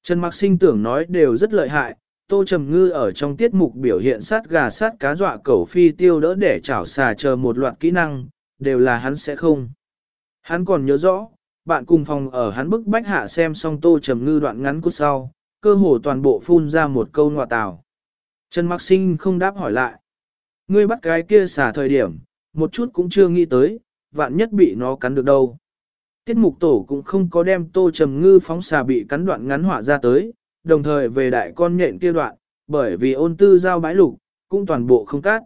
Trần Mặc Sinh tưởng nói đều rất lợi hại, Tô Trầm Ngư ở trong tiết mục biểu hiện sát gà sát cá dọa cẩu phi tiêu đỡ để chảo xà chờ một loạt kỹ năng, đều là hắn sẽ không. Hắn còn nhớ rõ, bạn cùng phòng ở hắn bức bách hạ xem xong Tô Trầm Ngư đoạn ngắn cút sau, cơ hồ toàn bộ phun ra một câu ngọa tào. Trần Mặc Sinh không đáp hỏi lại. Ngươi bắt cái kia xả thời điểm, một chút cũng chưa nghĩ tới, vạn nhất bị nó cắn được đâu. Tiết mục tổ cũng không có đem tô trầm ngư phóng xà bị cắn đoạn ngắn họa ra tới, đồng thời về đại con nhện kia đoạn, bởi vì ôn tư giao bãi lục, cũng toàn bộ không cắt.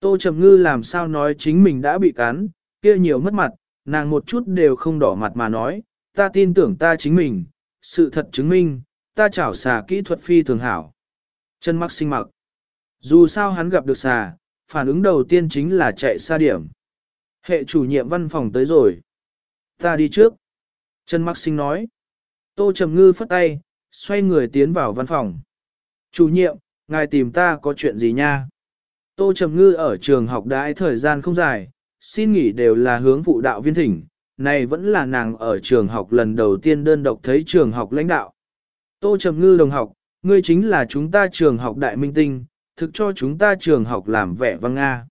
Tô trầm ngư làm sao nói chính mình đã bị cắn, kia nhiều mất mặt, nàng một chút đều không đỏ mặt mà nói, ta tin tưởng ta chính mình, sự thật chứng minh, ta chảo xà kỹ thuật phi thường hảo. Chân mắc sinh mặc. Dù sao hắn gặp được xà, phản ứng đầu tiên chính là chạy xa điểm. Hệ chủ nhiệm văn phòng tới rồi. Ta đi trước. Trần Mạc Sinh nói. Tô Trầm Ngư phất tay, xoay người tiến vào văn phòng. Chủ nhiệm, ngài tìm ta có chuyện gì nha? Tô Trầm Ngư ở trường học đãi thời gian không dài, xin nghỉ đều là hướng phụ đạo viên thỉnh, này vẫn là nàng ở trường học lần đầu tiên đơn độc thấy trường học lãnh đạo. Tô Trầm Ngư đồng học, ngươi chính là chúng ta trường học đại minh tinh, thực cho chúng ta trường học làm vẻ vang Nga.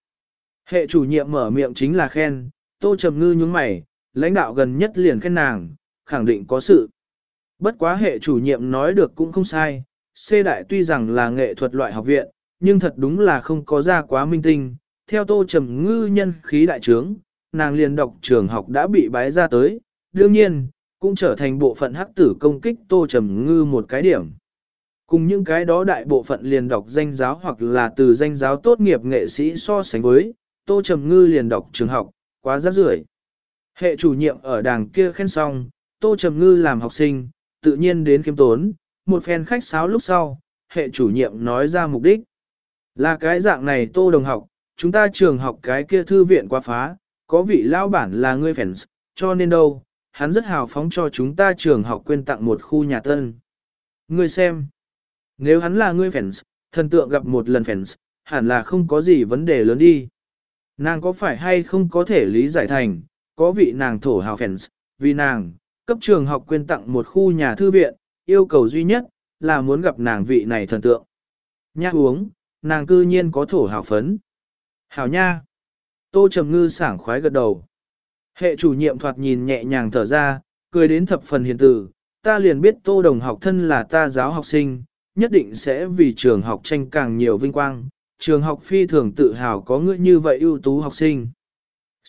Hệ chủ nhiệm mở miệng chính là khen, Tô Trầm Ngư nhướng mày, lãnh đạo gần nhất liền khen nàng, khẳng định có sự. Bất quá hệ chủ nhiệm nói được cũng không sai, C đại tuy rằng là nghệ thuật loại học viện, nhưng thật đúng là không có ra quá minh tinh. Theo Tô Trầm Ngư nhân khí đại trướng, nàng liền đọc trường học đã bị bái ra tới, đương nhiên, cũng trở thành bộ phận hắc tử công kích Tô Trầm Ngư một cái điểm. Cùng những cái đó đại bộ phận liền đọc danh giáo hoặc là từ danh giáo tốt nghiệp nghệ sĩ so sánh với, Tô Trầm Ngư liền đọc trường học, quá rắc rưởi. Hệ chủ nhiệm ở đàng kia khen xong, Tô Trầm Ngư làm học sinh, tự nhiên đến kiếm tốn, một phen khách sáo lúc sau, hệ chủ nhiệm nói ra mục đích. Là cái dạng này Tô Đồng học, chúng ta trường học cái kia thư viện quá phá, có vị lao bản là ngươi fans, cho nên đâu, hắn rất hào phóng cho chúng ta trường học quên tặng một khu nhà tân. Ngươi xem, nếu hắn là ngươi fans, thần tượng gặp một lần fans, hẳn là không có gì vấn đề lớn đi. Nàng có phải hay không có thể lý giải thành, có vị nàng thổ hào fans, vì nàng, cấp trường học quyên tặng một khu nhà thư viện, yêu cầu duy nhất, là muốn gặp nàng vị này thần tượng. Nha uống, nàng cư nhiên có thổ hào phấn. Hảo nha! Tô Trầm Ngư sảng khoái gật đầu. Hệ chủ nhiệm thoạt nhìn nhẹ nhàng thở ra, cười đến thập phần hiền tử, ta liền biết tô đồng học thân là ta giáo học sinh, nhất định sẽ vì trường học tranh càng nhiều vinh quang, trường học phi thường tự hào có ngươi như vậy ưu tú học sinh.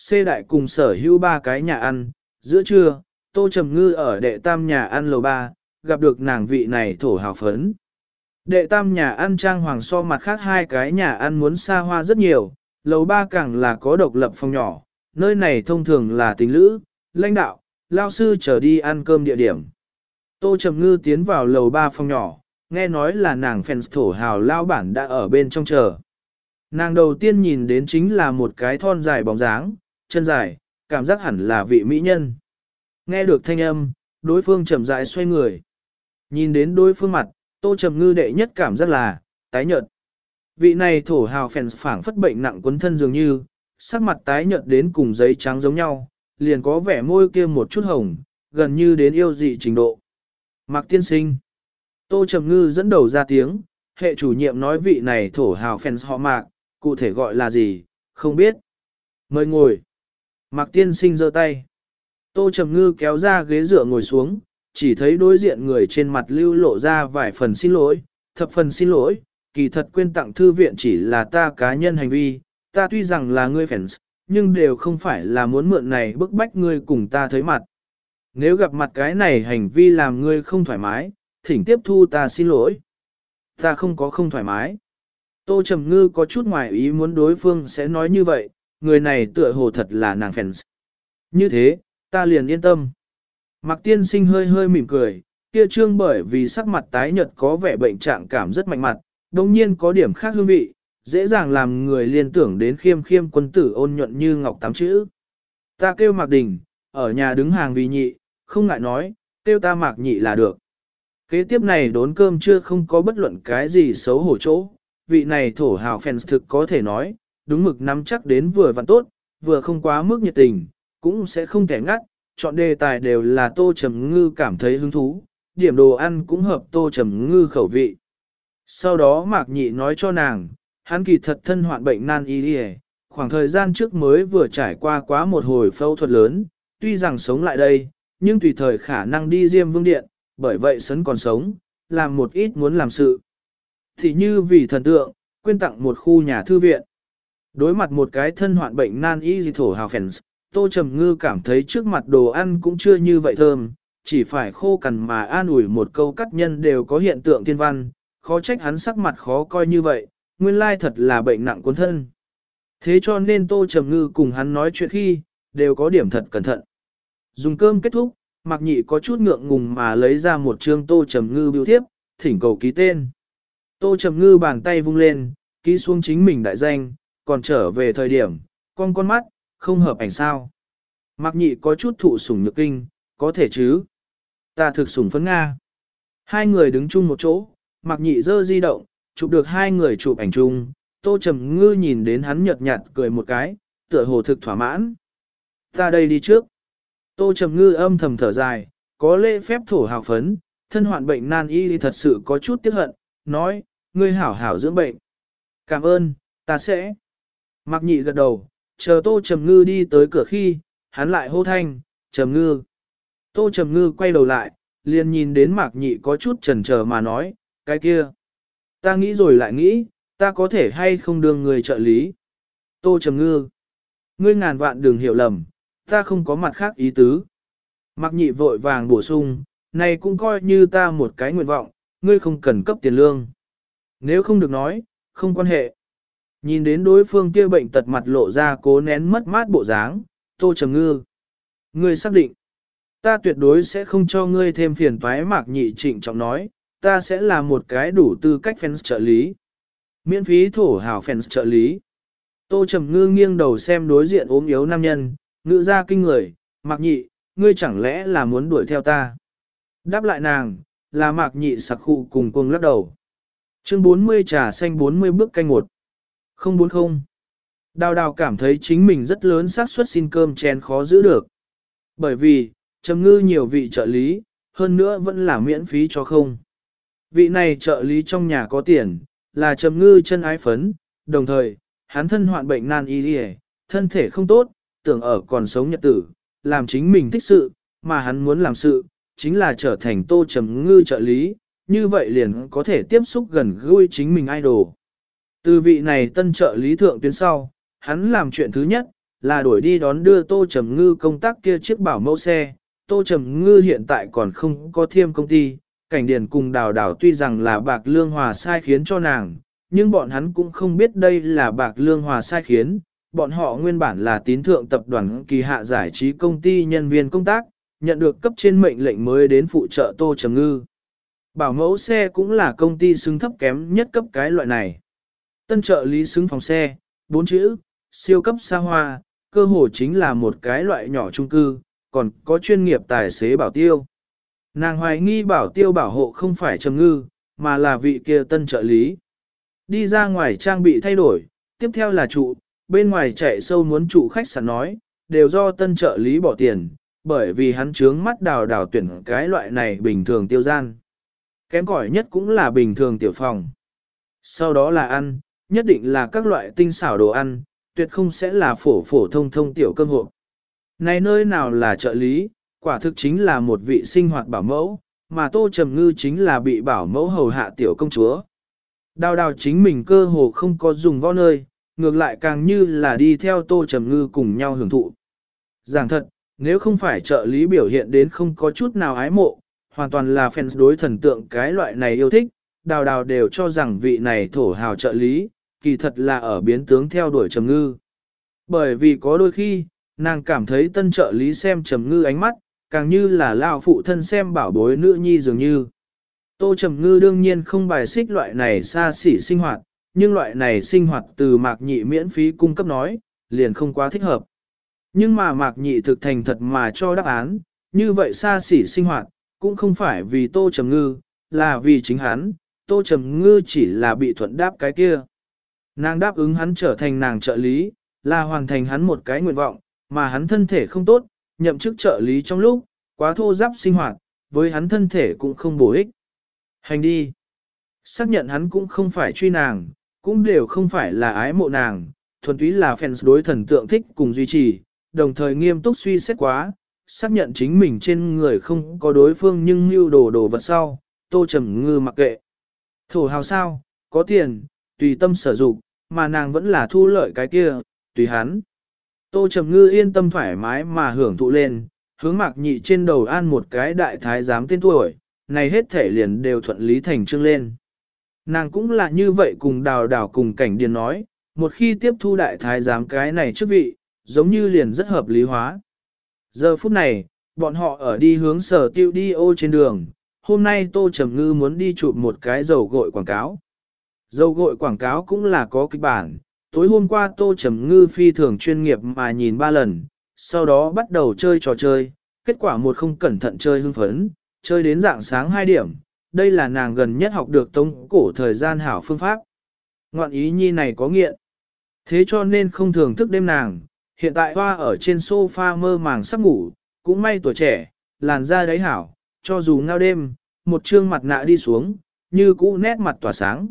C đại cùng sở hữu ba cái nhà ăn, giữa trưa, tô trầm ngư ở đệ tam nhà ăn lầu ba, gặp được nàng vị này thổ hào phấn. Đệ tam nhà ăn trang hoàng so mặt khác hai cái nhà ăn muốn xa hoa rất nhiều, lầu ba càng là có độc lập phòng nhỏ, nơi này thông thường là tình lữ, lãnh đạo, lao sư trở đi ăn cơm địa điểm. Tô Trầm Ngư tiến vào lầu ba phòng nhỏ, nghe nói là nàng fans thổ hào lao bản đã ở bên trong chờ. Nàng đầu tiên nhìn đến chính là một cái thon dài bóng dáng, chân dài, cảm giác hẳn là vị mỹ nhân. Nghe được thanh âm, đối phương chậm rãi xoay người. Nhìn đến đối phương mặt, tô trầm ngư đệ nhất cảm giác là, tái nhợt. Vị này thổ hào phèn phảng phất bệnh nặng quấn thân dường như, sắc mặt tái nhợt đến cùng giấy trắng giống nhau, liền có vẻ môi kia một chút hồng, gần như đến yêu dị trình độ. Mạc tiên sinh. Tô Trầm Ngư dẫn đầu ra tiếng, hệ chủ nhiệm nói vị này thổ hào fans họ mạc, cụ thể gọi là gì, không biết. Mời ngồi. Mạc tiên sinh giơ tay. Tô Trầm Ngư kéo ra ghế dựa ngồi xuống, chỉ thấy đối diện người trên mặt lưu lộ ra vài phần xin lỗi, thập phần xin lỗi, kỳ thật quên tặng thư viện chỉ là ta cá nhân hành vi, ta tuy rằng là ngươi fans, nhưng đều không phải là muốn mượn này bức bách ngươi cùng ta thấy mặt. Nếu gặp mặt cái này hành vi làm ngươi không thoải mái, thỉnh tiếp thu ta xin lỗi. Ta không có không thoải mái. Tô Trầm Ngư có chút ngoài ý muốn đối phương sẽ nói như vậy, người này tựa hồ thật là nàng fans. Như thế, ta liền yên tâm. Mạc tiên sinh hơi hơi mỉm cười, kia trương bởi vì sắc mặt tái nhợt có vẻ bệnh trạng cảm rất mạnh mặt, đồng nhiên có điểm khác hương vị, dễ dàng làm người liên tưởng đến khiêm khiêm quân tử ôn nhuận như ngọc tám chữ. Ta kêu Mạc Đình, ở nhà đứng hàng vì nhị, không ngại nói, kêu ta Mạc nhị là được. Kế tiếp này đốn cơm chưa không có bất luận cái gì xấu hổ chỗ, vị này thổ hào fans thực có thể nói, đúng mực nắm chắc đến vừa vặn tốt, vừa không quá mức nhiệt tình, cũng sẽ không thể ngắt, chọn đề tài đều là tô trầm ngư cảm thấy hứng thú, điểm đồ ăn cũng hợp tô trầm ngư khẩu vị. Sau đó mạc nhị nói cho nàng, hắn kỳ thật thân hoạn bệnh nan y đi khoảng thời gian trước mới vừa trải qua quá một hồi phẫu thuật lớn, tuy rằng sống lại đây, nhưng tùy thời khả năng đi diêm vương điện, bởi vậy sấn còn sống, làm một ít muốn làm sự. Thì như vì thần tượng, quyên tặng một khu nhà thư viện. Đối mặt một cái thân hoạn bệnh nan y di thổ hào phèn, Tô Trầm Ngư cảm thấy trước mặt đồ ăn cũng chưa như vậy thơm, chỉ phải khô cằn mà an ủi một câu cắt nhân đều có hiện tượng thiên văn, khó trách hắn sắc mặt khó coi như vậy, nguyên lai thật là bệnh nặng cuốn thân. Thế cho nên Tô Trầm Ngư cùng hắn nói chuyện khi, đều có điểm thật cẩn thận. Dùng cơm kết thúc, Mạc Nhị có chút ngượng ngùng mà lấy ra một chương Tô Trầm Ngư biểu thiếp, thỉnh cầu ký tên. Tô Trầm Ngư bàn tay vung lên, ký xuống chính mình đại danh, còn trở về thời điểm, con con mắt, không hợp ảnh sao. Mạc Nhị có chút thụ sủng nhược kinh, có thể chứ. Ta thực sủng phấn Nga. Hai người đứng chung một chỗ, Mạc Nhị dơ di động, chụp được hai người chụp ảnh chung, Tô Trầm Ngư nhìn đến hắn nhợt nhạt cười một cái, tựa hồ thực thỏa mãn. Ta đây đi trước. Tô Trầm Ngư âm thầm thở dài, có lễ phép thổ hào phấn, thân hoạn bệnh nan y thật sự có chút tiếc hận, nói, ngươi hảo hảo dưỡng bệnh. Cảm ơn, ta sẽ. Mạc nhị gật đầu, chờ Tô Trầm Ngư đi tới cửa khi, hắn lại hô thanh, Trầm Ngư. Tô Trầm Ngư quay đầu lại, liền nhìn đến Mạc nhị có chút chần chờ mà nói, cái kia. Ta nghĩ rồi lại nghĩ, ta có thể hay không đương người trợ lý. Tô Trầm Ngư. Ngươi ngàn vạn đừng hiểu lầm, ta không có mặt khác ý tứ. Mạc nhị vội vàng bổ sung, này cũng coi như ta một cái nguyện vọng, ngươi không cần cấp tiền lương. Nếu không được nói, không quan hệ. Nhìn đến đối phương kia bệnh tật mặt lộ ra cố nén mất mát bộ dáng, tô trầm ngư. Ngươi xác định, ta tuyệt đối sẽ không cho ngươi thêm phiền toái mạc nhị trịnh trọng nói, ta sẽ là một cái đủ tư cách fans trợ lý. Miễn phí thổ hào fans trợ lý. Tô trầm ngư nghiêng đầu xem đối diện ốm yếu nam nhân, ngữ ra kinh người, mạc nhị, ngươi chẳng lẽ là muốn đuổi theo ta? Đáp lại nàng, là mạc nhị sặc khụ cùng cuồng lắc đầu. Chương 40 trà xanh 40 bước canh một. Không bốn không. Đào đào cảm thấy chính mình rất lớn xác suất xin cơm chén khó giữ được. Bởi vì, trầm ngư nhiều vị trợ lý, hơn nữa vẫn là miễn phí cho không. Vị này trợ lý trong nhà có tiền, là trầm ngư chân ái phấn, đồng thời, hắn thân hoạn bệnh nan y thân thể không tốt, tưởng ở còn sống nhật tử, làm chính mình thích sự, mà hắn muốn làm sự, chính là trở thành tô trầm ngư trợ lý, như vậy liền có thể tiếp xúc gần gũi chính mình idol. Từ vị này tân trợ lý thượng tuyến sau, hắn làm chuyện thứ nhất, là đổi đi đón đưa Tô Trầm Ngư công tác kia chiếc bảo mẫu xe. Tô Trầm Ngư hiện tại còn không có thiêm công ty, cảnh điền cùng đào đào tuy rằng là bạc lương hòa sai khiến cho nàng, nhưng bọn hắn cũng không biết đây là bạc lương hòa sai khiến. Bọn họ nguyên bản là tín thượng tập đoàn kỳ hạ giải trí công ty nhân viên công tác, nhận được cấp trên mệnh lệnh mới đến phụ trợ Tô Trầm Ngư. Bảo mẫu xe cũng là công ty xứng thấp kém nhất cấp cái loại này. Tân trợ lý xứng phòng xe, bốn chữ, siêu cấp xa hoa, cơ hồ chính là một cái loại nhỏ trung cư, còn có chuyên nghiệp tài xế bảo tiêu. Nàng hoài nghi bảo tiêu bảo hộ không phải trầm ngư, mà là vị kia tân trợ lý. Đi ra ngoài trang bị thay đổi, tiếp theo là trụ, bên ngoài chạy sâu muốn chủ khách sạn nói, đều do tân trợ lý bỏ tiền, bởi vì hắn trướng mắt đào đào tuyển cái loại này bình thường tiêu gian. Kém cỏi nhất cũng là bình thường tiểu phòng. Sau đó là ăn, nhất định là các loại tinh xảo đồ ăn, tuyệt không sẽ là phổ phổ thông thông tiểu cơm hộp. Này nơi nào là trợ lý, quả thực chính là một vị sinh hoạt bảo mẫu, mà Tô Trầm Ngư chính là bị bảo mẫu hầu hạ tiểu công chúa. Đào đào chính mình cơ hồ không có dùng võ nơi, ngược lại càng như là đi theo Tô Trầm Ngư cùng nhau hưởng thụ. Giảng thật, nếu không phải trợ lý biểu hiện đến không có chút nào ái mộ, hoàn toàn là fans đối thần tượng cái loại này yêu thích, đào đào đều cho rằng vị này thổ hào trợ lý, kỳ thật là ở biến tướng theo đuổi Trầm Ngư. Bởi vì có đôi khi, nàng cảm thấy tân trợ lý xem Trầm Ngư ánh mắt, càng như là lao phụ thân xem bảo bối nữ nhi dường như. Tô Trầm Ngư đương nhiên không bài xích loại này xa xỉ sinh hoạt, nhưng loại này sinh hoạt từ mạc nhị miễn phí cung cấp nói, liền không quá thích hợp. Nhưng mà mạc nhị thực thành thật mà cho đáp án, như vậy xa xỉ sinh hoạt, cũng không phải vì Tô Trầm Ngư, là vì chính hắn, Tô Trầm Ngư chỉ là bị thuận đáp cái kia. Nàng đáp ứng hắn trở thành nàng trợ lý, là hoàn thành hắn một cái nguyện vọng, mà hắn thân thể không tốt, nhậm chức trợ lý trong lúc, quá thô giáp sinh hoạt, với hắn thân thể cũng không bổ ích. Hành đi. Xác nhận hắn cũng không phải truy nàng, cũng đều không phải là ái mộ nàng, thuần túy là fans đối thần tượng thích cùng duy trì, đồng thời nghiêm túc suy xét quá, xác nhận chính mình trên người không có đối phương nhưng lưu đồ đồ vật sau, tô trầm ngư mặc kệ. Thổ hào sao, có tiền, tùy tâm sở dụng, mà nàng vẫn là thu lợi cái kia, tùy hắn. Tô Trầm Ngư yên tâm thoải mái mà hưởng thụ lên, hướng mạc nhị trên đầu an một cái đại thái giám tên tuổi, này hết thể liền đều thuận lý thành trương lên. Nàng cũng là như vậy cùng đào đào cùng cảnh điền nói, một khi tiếp thu đại thái giám cái này chức vị, giống như liền rất hợp lý hóa. Giờ phút này, bọn họ ở đi hướng sở tiêu đi ô trên đường, hôm nay Tô Trầm Ngư muốn đi chụp một cái dầu gội quảng cáo. Dầu gội quảng cáo cũng là có kịch bản, tối hôm qua Tô Trầm Ngư phi thường chuyên nghiệp mà nhìn ba lần, sau đó bắt đầu chơi trò chơi, kết quả một không cẩn thận chơi hưng phấn, chơi đến dạng sáng 2 điểm, đây là nàng gần nhất học được tống cổ thời gian hảo phương pháp. Ngoạn ý nhi này có nghiện. Thế cho nên không thường thức đêm nàng, hiện tại hoa ở trên sofa mơ màng sắp ngủ, cũng may tuổi trẻ, làn da đấy hảo, cho dù ngao đêm, một trương mặt nạ đi xuống, như cũ nét mặt tỏa sáng.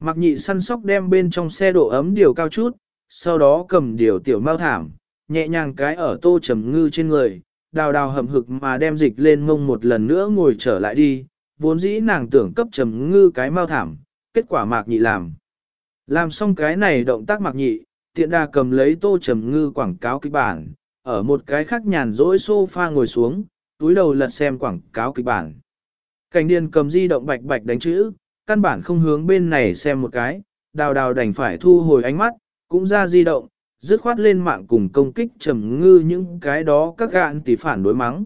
Mặc nhị săn sóc đem bên trong xe độ ấm điều cao chút, sau đó cầm điều tiểu mau thảm, nhẹ nhàng cái ở tô trầm ngư trên người, đào đào hầm hực mà đem dịch lên mông một lần nữa ngồi trở lại đi, vốn dĩ nàng tưởng cấp trầm ngư cái mau thảm, kết quả mạc nhị làm. Làm xong cái này động tác mạc nhị, tiện đà cầm lấy tô trầm ngư quảng cáo kịch bản, ở một cái khác nhàn rỗi sofa ngồi xuống, túi đầu lật xem quảng cáo kịch bản. Cảnh điền cầm di động bạch bạch đánh chữ, căn bản không hướng bên này xem một cái, đào đào đành phải thu hồi ánh mắt, cũng ra di động, dứt khoát lên mạng cùng công kích trầm ngư những cái đó các gạn tỷ phản đối mắng.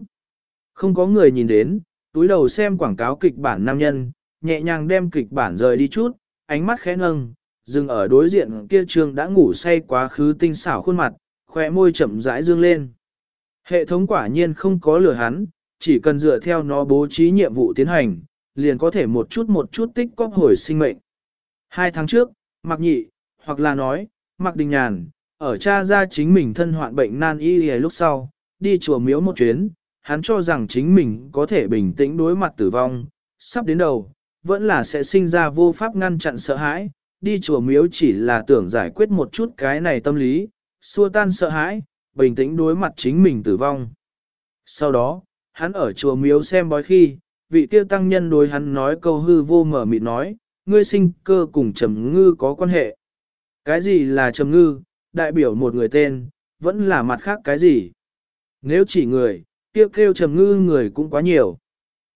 Không có người nhìn đến, túi đầu xem quảng cáo kịch bản nam nhân, nhẹ nhàng đem kịch bản rời đi chút, ánh mắt khẽ nâng, dừng ở đối diện kia trường đã ngủ say quá khứ tinh xảo khuôn mặt, khỏe môi chậm rãi dương lên. Hệ thống quả nhiên không có lừa hắn, chỉ cần dựa theo nó bố trí nhiệm vụ tiến hành, liền có thể một chút một chút tích cóp hồi sinh mệnh. Hai tháng trước, Mạc Nhị, hoặc là nói, Mạc Đình Nhàn, ở cha ra chính mình thân hoạn bệnh nan y lúc sau, đi chùa miếu một chuyến, hắn cho rằng chính mình có thể bình tĩnh đối mặt tử vong, sắp đến đầu, vẫn là sẽ sinh ra vô pháp ngăn chặn sợ hãi, đi chùa miếu chỉ là tưởng giải quyết một chút cái này tâm lý, xua tan sợ hãi, bình tĩnh đối mặt chính mình tử vong. Sau đó, hắn ở chùa miếu xem bói khi, vị tiêu tăng nhân đối hắn nói câu hư vô mở mịt nói, ngươi sinh cơ cùng trầm ngư có quan hệ. Cái gì là trầm ngư, đại biểu một người tên, vẫn là mặt khác cái gì. Nếu chỉ người, kêu kêu trầm ngư người cũng quá nhiều.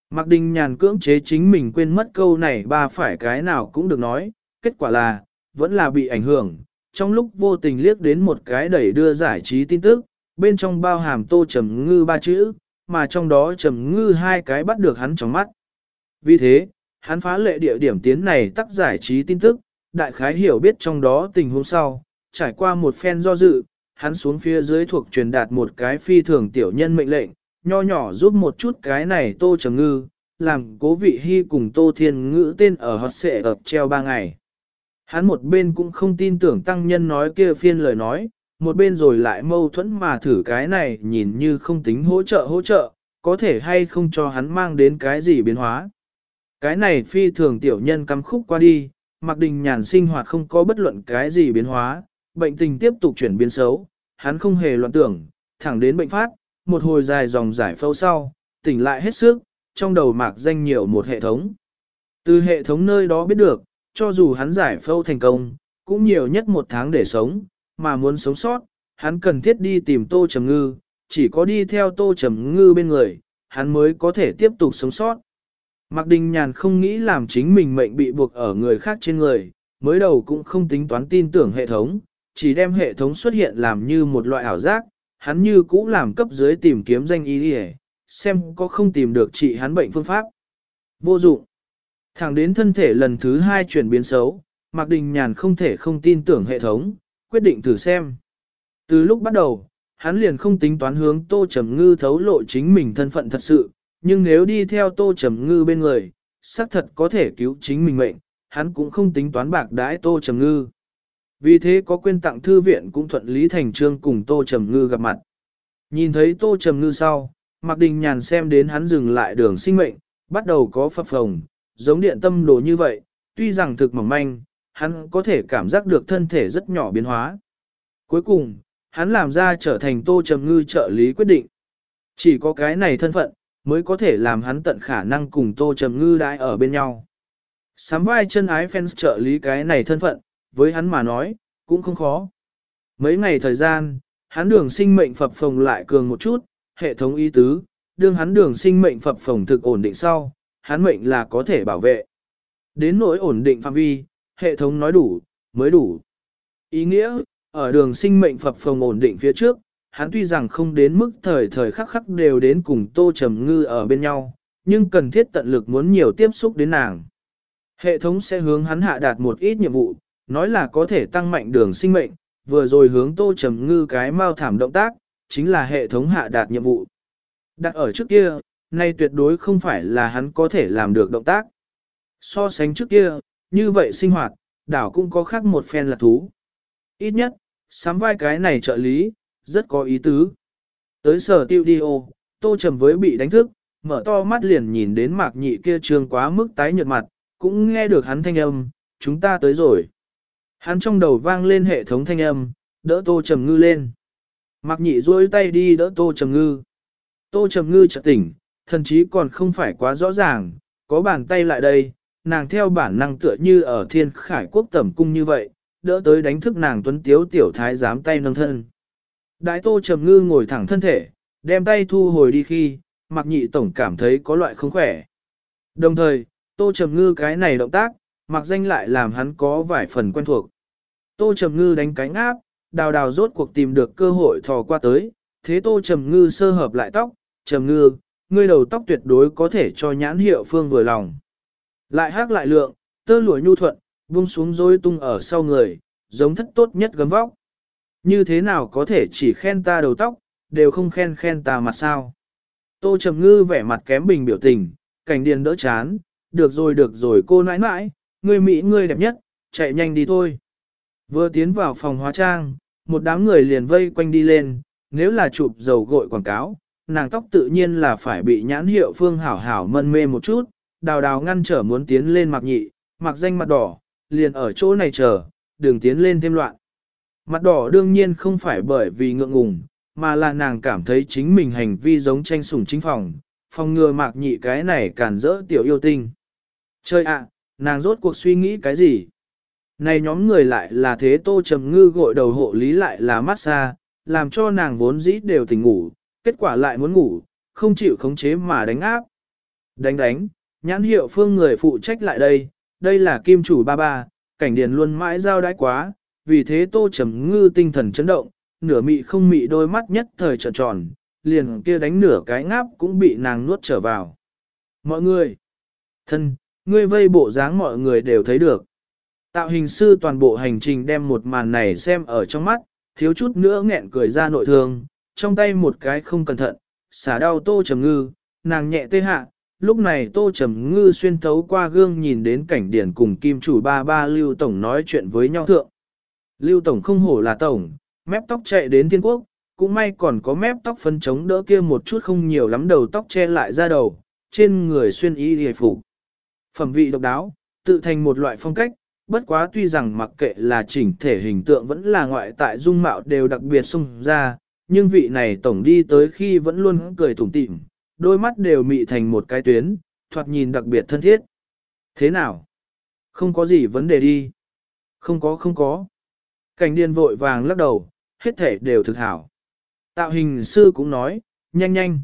Mạc Đình nhàn cưỡng chế chính mình quên mất câu này ba phải cái nào cũng được nói, kết quả là, vẫn là bị ảnh hưởng. Trong lúc vô tình liếc đến một cái đẩy đưa giải trí tin tức, bên trong bao hàm tô trầm ngư ba chữ, mà trong đó trầm ngư hai cái bắt được hắn trong mắt. Vì thế, hắn phá lệ địa điểm tiến này tắc giải trí tin tức, đại khái hiểu biết trong đó tình huống sau, trải qua một phen do dự, hắn xuống phía dưới thuộc truyền đạt một cái phi thường tiểu nhân mệnh lệnh, nho nhỏ giúp một chút cái này tô trầm ngư, làm cố vị hy cùng tô thiên ngữ tên ở hot xệ ập treo ba ngày. Hắn một bên cũng không tin tưởng tăng nhân nói kia phiên lời nói, một bên rồi lại mâu thuẫn mà thử cái này nhìn như không tính hỗ trợ hỗ trợ, có thể hay không cho hắn mang đến cái gì biến hóa. Cái này phi thường tiểu nhân cắm khúc qua đi, mặc đình nhàn sinh hoạt không có bất luận cái gì biến hóa, bệnh tình tiếp tục chuyển biến xấu, hắn không hề loạn tưởng, thẳng đến bệnh phát, một hồi dài dòng giải phẫu sau, tỉnh lại hết sức, trong đầu mạc danh nhiều một hệ thống. Từ hệ thống nơi đó biết được, cho dù hắn giải phẫu thành công, cũng nhiều nhất một tháng để sống, mà muốn sống sót, hắn cần thiết đi tìm Tô Trầm Ngư, chỉ có đi theo Tô Trầm Ngư bên người, hắn mới có thể tiếp tục sống sót. Mạc Đình Nhàn không nghĩ làm chính mình mệnh bị buộc ở người khác trên người, mới đầu cũng không tính toán tin tưởng hệ thống, chỉ đem hệ thống xuất hiện làm như một loại ảo giác, hắn như cũ làm cấp dưới tìm kiếm danh y đi xem có không tìm được trị hắn bệnh phương pháp. Vô dụng. Thẳng đến thân thể lần thứ hai chuyển biến xấu, Mạc Đình Nhàn không thể không tin tưởng hệ thống, quyết định thử xem. Từ lúc bắt đầu, hắn liền không tính toán hướng Tô Trầm Ngư thấu lộ chính mình thân phận thật sự, nhưng nếu đi theo Tô Trầm Ngư bên người, xác thật có thể cứu chính mình mệnh, hắn cũng không tính toán bạc đãi Tô Trầm Ngư. Vì thế có quên tặng thư viện cũng thuận lý thành trương cùng Tô Trầm Ngư gặp mặt. Nhìn thấy Tô Trầm Ngư sau, Mạc Đình Nhàn xem đến hắn dừng lại đường sinh mệnh, bắt đầu có phập phồng, giống điện tâm đồ như vậy, tuy rằng thực mỏng manh, hắn có thể cảm giác được thân thể rất nhỏ biến hóa. Cuối cùng, hắn làm ra trở thành Tô Trầm Ngư trợ lý quyết định. Chỉ có cái này thân phận, mới có thể làm hắn tận khả năng cùng Tô Trầm Ngư đãi ở bên nhau. Sám vai chân ái fans trợ lý cái này thân phận, với hắn mà nói, cũng không khó. Mấy ngày thời gian, hắn đường sinh mệnh phập phồng lại cường một chút, hệ thống y tứ, đương hắn đường sinh mệnh phập phồng thực ổn định sau, hắn mệnh là có thể bảo vệ. Đến nỗi ổn định phạm vi, hệ thống nói đủ, mới đủ. Ý nghĩa, ở đường sinh mệnh phập phồng ổn định phía trước, hắn tuy rằng không đến mức thời thời khắc khắc đều đến cùng tô trầm ngư ở bên nhau, nhưng cần thiết tận lực muốn nhiều tiếp xúc đến nàng. Hệ thống sẽ hướng hắn hạ đạt một ít nhiệm vụ, nói là có thể tăng mạnh đường sinh mệnh, vừa rồi hướng tô trầm ngư cái mau thảm động tác, chính là hệ thống hạ đạt nhiệm vụ. Đặt ở trước kia, nay tuyệt đối không phải là hắn có thể làm được động tác. So sánh trước kia, như vậy sinh hoạt, đảo cũng có khác một phen là thú. Ít nhất, sắm vai cái này trợ lý, rất có ý tứ. Tới sở tiêu đi ô, tô trầm với bị đánh thức, mở to mắt liền nhìn đến mạc nhị kia trường quá mức tái nhợt mặt, cũng nghe được hắn thanh âm, chúng ta tới rồi. Hắn trong đầu vang lên hệ thống thanh âm, đỡ tô trầm ngư lên. Mạc nhị duỗi tay đi đỡ tô trầm ngư. Tô trầm ngư chợt tỉnh, thần chí còn không phải quá rõ ràng, có bàn tay lại đây, nàng theo bản năng tựa như ở thiên khải quốc tẩm cung như vậy, đỡ tới đánh thức nàng tuấn tiếu tiểu thái giám tay nâng thân. Đại tô trầm ngư ngồi thẳng thân thể, đem tay thu hồi đi khi, mặc nhị tổng cảm thấy có loại không khỏe. Đồng thời, tô trầm ngư cái này động tác, mặc danh lại làm hắn có vài phần quen thuộc. Tô trầm ngư đánh cánh áp, đào đào rốt cuộc tìm được cơ hội thò qua tới, thế tô trầm ngư sơ hợp lại tóc, trầm ngư, ngươi đầu tóc tuyệt đối có thể cho nhãn hiệu phương vừa lòng. Lại hát lại lượng, tơ lụa nhu thuận, buông xuống rối tung ở sau người, giống thất tốt nhất gấm vóc. Như thế nào có thể chỉ khen ta đầu tóc, đều không khen khen ta mặt sao. Tô Trầm Ngư vẻ mặt kém bình biểu tình, cảnh điền đỡ chán, được rồi được rồi cô nãi nãi, ngươi Mỹ ngươi đẹp nhất, chạy nhanh đi thôi. Vừa tiến vào phòng hóa trang, một đám người liền vây quanh đi lên, nếu là chụp dầu gội quảng cáo, nàng tóc tự nhiên là phải bị nhãn hiệu phương hảo hảo mân mê một chút, đào đào ngăn trở muốn tiến lên mặc nhị, mặc danh mặt đỏ, liền ở chỗ này chờ, đừng tiến lên thêm loạn. Mặt đỏ đương nhiên không phải bởi vì ngượng ngùng, mà là nàng cảm thấy chính mình hành vi giống tranh sủng chính phòng, phòng ngừa mạc nhị cái này cản rỡ tiểu yêu tinh. Chơi ạ, nàng rốt cuộc suy nghĩ cái gì? Này nhóm người lại là thế tô trầm ngư gội đầu hộ lý lại là massage, làm cho nàng vốn dĩ đều tỉnh ngủ, kết quả lại muốn ngủ, không chịu khống chế mà đánh áp. Đánh đánh, nhãn hiệu phương người phụ trách lại đây, đây là kim chủ ba ba, cảnh điền luôn mãi giao đãi quá, vì thế tô trầm ngư tinh thần chấn động, nửa mị không mị đôi mắt nhất thời trợn tròn, liền kia đánh nửa cái ngáp cũng bị nàng nuốt trở vào. Mọi người, thân, ngươi vây bộ dáng mọi người đều thấy được. Tạo hình sư toàn bộ hành trình đem một màn này xem ở trong mắt, thiếu chút nữa nghẹn cười ra nội thương, trong tay một cái không cẩn thận, xả đau tô trầm ngư, nàng nhẹ tê hạ, lúc này tô trầm ngư xuyên thấu qua gương nhìn đến cảnh điển cùng kim chủ ba ba lưu tổng nói chuyện với nhau thượng. Lưu tổng không hổ là tổng, mép tóc chạy đến thiên quốc, cũng may còn có mép tóc phân chống đỡ kia một chút không nhiều lắm đầu tóc che lại ra đầu, trên người xuyên y hề phục. Phẩm vị độc đáo, tự thành một loại phong cách, bất quá tuy rằng mặc kệ là chỉnh thể hình tượng vẫn là ngoại tại dung mạo đều đặc biệt sung ra, nhưng vị này tổng đi tới khi vẫn luôn cười thủng tịm, đôi mắt đều mị thành một cái tuyến, thoạt nhìn đặc biệt thân thiết. Thế nào? Không có gì vấn đề đi. Không có không có. Cảnh điên vội vàng lắc đầu, hết thể đều thực hảo. Tạo hình sư cũng nói, nhanh nhanh.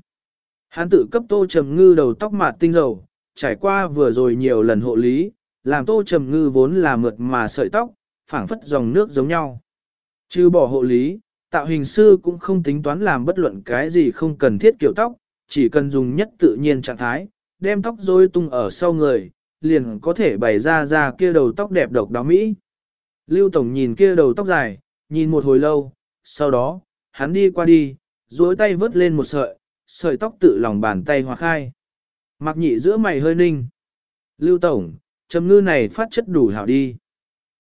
Hán tự cấp tô trầm ngư đầu tóc mạt tinh dầu, trải qua vừa rồi nhiều lần hộ lý, làm tô trầm ngư vốn là mượt mà sợi tóc, phảng phất dòng nước giống nhau. Chứ bỏ hộ lý, tạo hình sư cũng không tính toán làm bất luận cái gì không cần thiết kiểu tóc, chỉ cần dùng nhất tự nhiên trạng thái, đem tóc rối tung ở sau người, liền có thể bày ra ra kia đầu tóc đẹp độc đáo mỹ. Lưu Tổng nhìn kia đầu tóc dài, nhìn một hồi lâu, sau đó, hắn đi qua đi, duỗi tay vớt lên một sợi, sợi tóc tự lòng bàn tay hòa khai. Mặc nhị giữa mày hơi ninh. Lưu Tổng, trầm ngư này phát chất đủ hảo đi.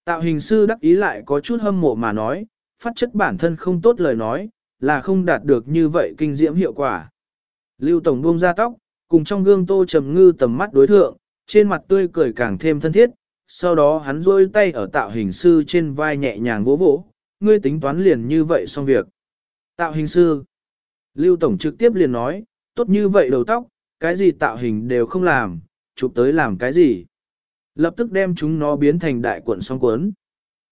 Tạo hình sư đắc ý lại có chút hâm mộ mà nói, phát chất bản thân không tốt lời nói, là không đạt được như vậy kinh diễm hiệu quả. Lưu Tổng buông ra tóc, cùng trong gương tô trầm ngư tầm mắt đối thượng, trên mặt tươi cười càng thêm thân thiết, sau đó hắn rôi tay ở tạo hình sư trên vai nhẹ nhàng vỗ vỗ, ngươi tính toán liền như vậy xong việc. Tạo hình sư. Lưu Tổng trực tiếp liền nói, tốt như vậy đầu tóc, cái gì tạo hình đều không làm, chụp tới làm cái gì. Lập tức đem chúng nó biến thành đại cuộn song cuốn.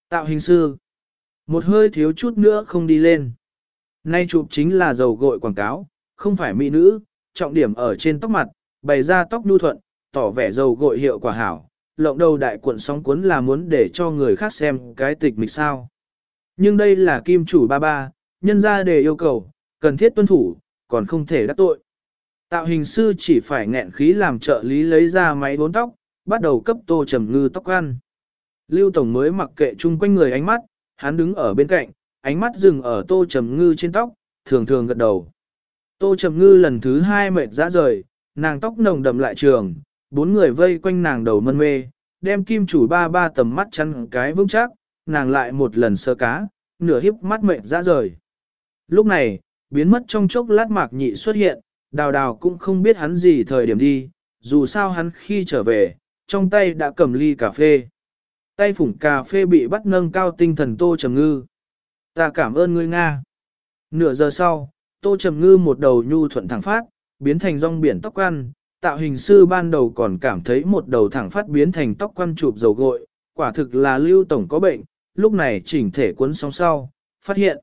Tạo hình sư. Một hơi thiếu chút nữa không đi lên. Nay chụp chính là dầu gội quảng cáo, không phải mỹ nữ, trọng điểm ở trên tóc mặt, bày ra tóc nhu thuận, tỏ vẻ dầu gội hiệu quả hảo. Lộng đầu đại cuộn sóng cuốn là muốn để cho người khác xem cái tịch mịch sao. Nhưng đây là kim chủ ba ba, nhân ra đề yêu cầu, cần thiết tuân thủ, còn không thể đắc tội. Tạo hình sư chỉ phải nghẹn khí làm trợ lý lấy ra máy bốn tóc, bắt đầu cấp tô trầm ngư tóc ăn. Lưu Tổng mới mặc kệ chung quanh người ánh mắt, hắn đứng ở bên cạnh, ánh mắt dừng ở tô trầm ngư trên tóc, thường thường gật đầu. Tô trầm ngư lần thứ hai mệt ra rời, nàng tóc nồng đậm lại trường, bốn người vây quanh nàng đầu mân mê, đem kim chủ ba ba tầm mắt chăn cái vững chắc, nàng lại một lần sơ cá, nửa hiếp mắt mệt ra rời. Lúc này, biến mất trong chốc lát mạc nhị xuất hiện, đào đào cũng không biết hắn gì thời điểm đi, dù sao hắn khi trở về, trong tay đã cầm ly cà phê. Tay phủng cà phê bị bắt nâng cao tinh thần tô trầm ngư. Ta cảm ơn ngươi Nga. Nửa giờ sau, tô trầm ngư một đầu nhu thuận thẳng phát, biến thành rong biển tóc quăn, tạo hình sư ban đầu còn cảm thấy một đầu thẳng phát biến thành tóc quăn chụp dầu gội, quả thực là lưu tổng có bệnh, lúc này chỉnh thể cuốn sóng sau, phát hiện.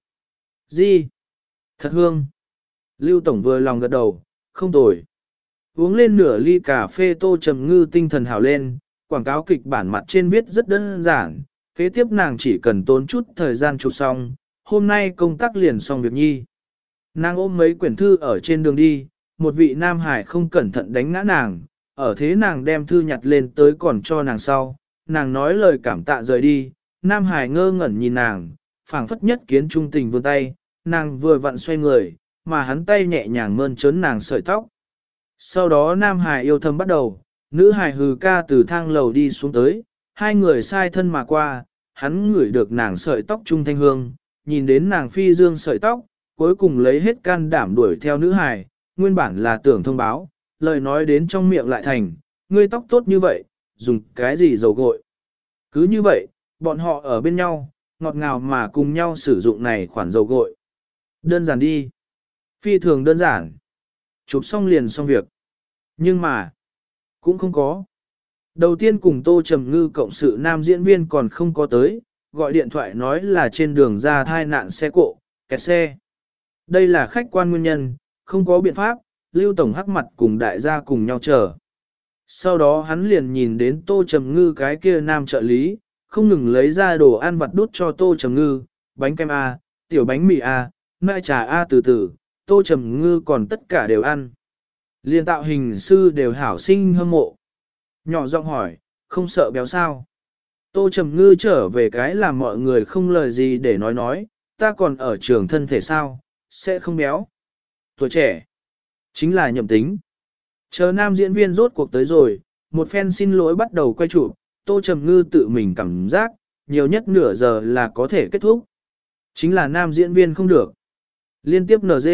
Gì? Thật hương. Lưu tổng vừa lòng gật đầu, không tồi. Uống lên nửa ly cà phê tô trầm ngư tinh thần hào lên, quảng cáo kịch bản mặt trên viết rất đơn giản, kế tiếp nàng chỉ cần tốn chút thời gian chụp xong, hôm nay công tác liền xong việc nhi. Nàng ôm mấy quyển thư ở trên đường đi, một vị nam hải không cẩn thận đánh ngã nàng, ở thế nàng đem thư nhặt lên tới còn cho nàng sau, nàng nói lời cảm tạ rời đi, nam hải ngơ ngẩn nhìn nàng, phảng phất nhất kiến trung tình vươn tay, nàng vừa vặn xoay người, mà hắn tay nhẹ nhàng mơn trớn nàng sợi tóc. Sau đó nam hải yêu thầm bắt đầu, nữ hải hừ ca từ thang lầu đi xuống tới, hai người sai thân mà qua, hắn ngửi được nàng sợi tóc trung thanh hương, nhìn đến nàng phi dương sợi tóc, cuối cùng lấy hết can đảm đuổi theo nữ hải, nguyên bản là tưởng thông báo, lời nói đến trong miệng lại thành, ngươi tóc tốt như vậy, dùng cái gì dầu gội. Cứ như vậy, bọn họ ở bên nhau, ngọt ngào mà cùng nhau sử dụng này khoản dầu gội. Đơn giản đi. Phi thường đơn giản. Chụp xong liền xong việc. Nhưng mà, cũng không có. Đầu tiên cùng Tô Trầm Ngư cộng sự nam diễn viên còn không có tới, gọi điện thoại nói là trên đường ra thai nạn xe cộ, kẹt xe. Đây là khách quan nguyên nhân, không có biện pháp, Lưu Tổng hắc mặt cùng đại gia cùng nhau chờ. Sau đó hắn liền nhìn đến Tô Trầm Ngư cái kia nam trợ lý, không ngừng lấy ra đồ ăn vặt đút cho Tô Trầm Ngư, bánh kem A, tiểu bánh mì A, mẹ trà A từ từ, Tô Trầm Ngư còn tất cả đều ăn. Liên tạo hình sư đều hảo sinh hâm mộ. Nhỏ giọng hỏi, không sợ béo sao? Tô Trầm Ngư trở về cái làm mọi người không lời gì để nói nói, ta còn ở trường thân thể sao, sẽ không béo. Tuổi trẻ, chính là nhậm tính. Chờ nam diễn viên rốt cuộc tới rồi, một phen xin lỗi bắt đầu quay chụp, Tô Trầm Ngư tự mình cảm giác, nhiều nhất nửa giờ là có thể kết thúc. Chính là nam diễn viên không được. Liên tiếp NG.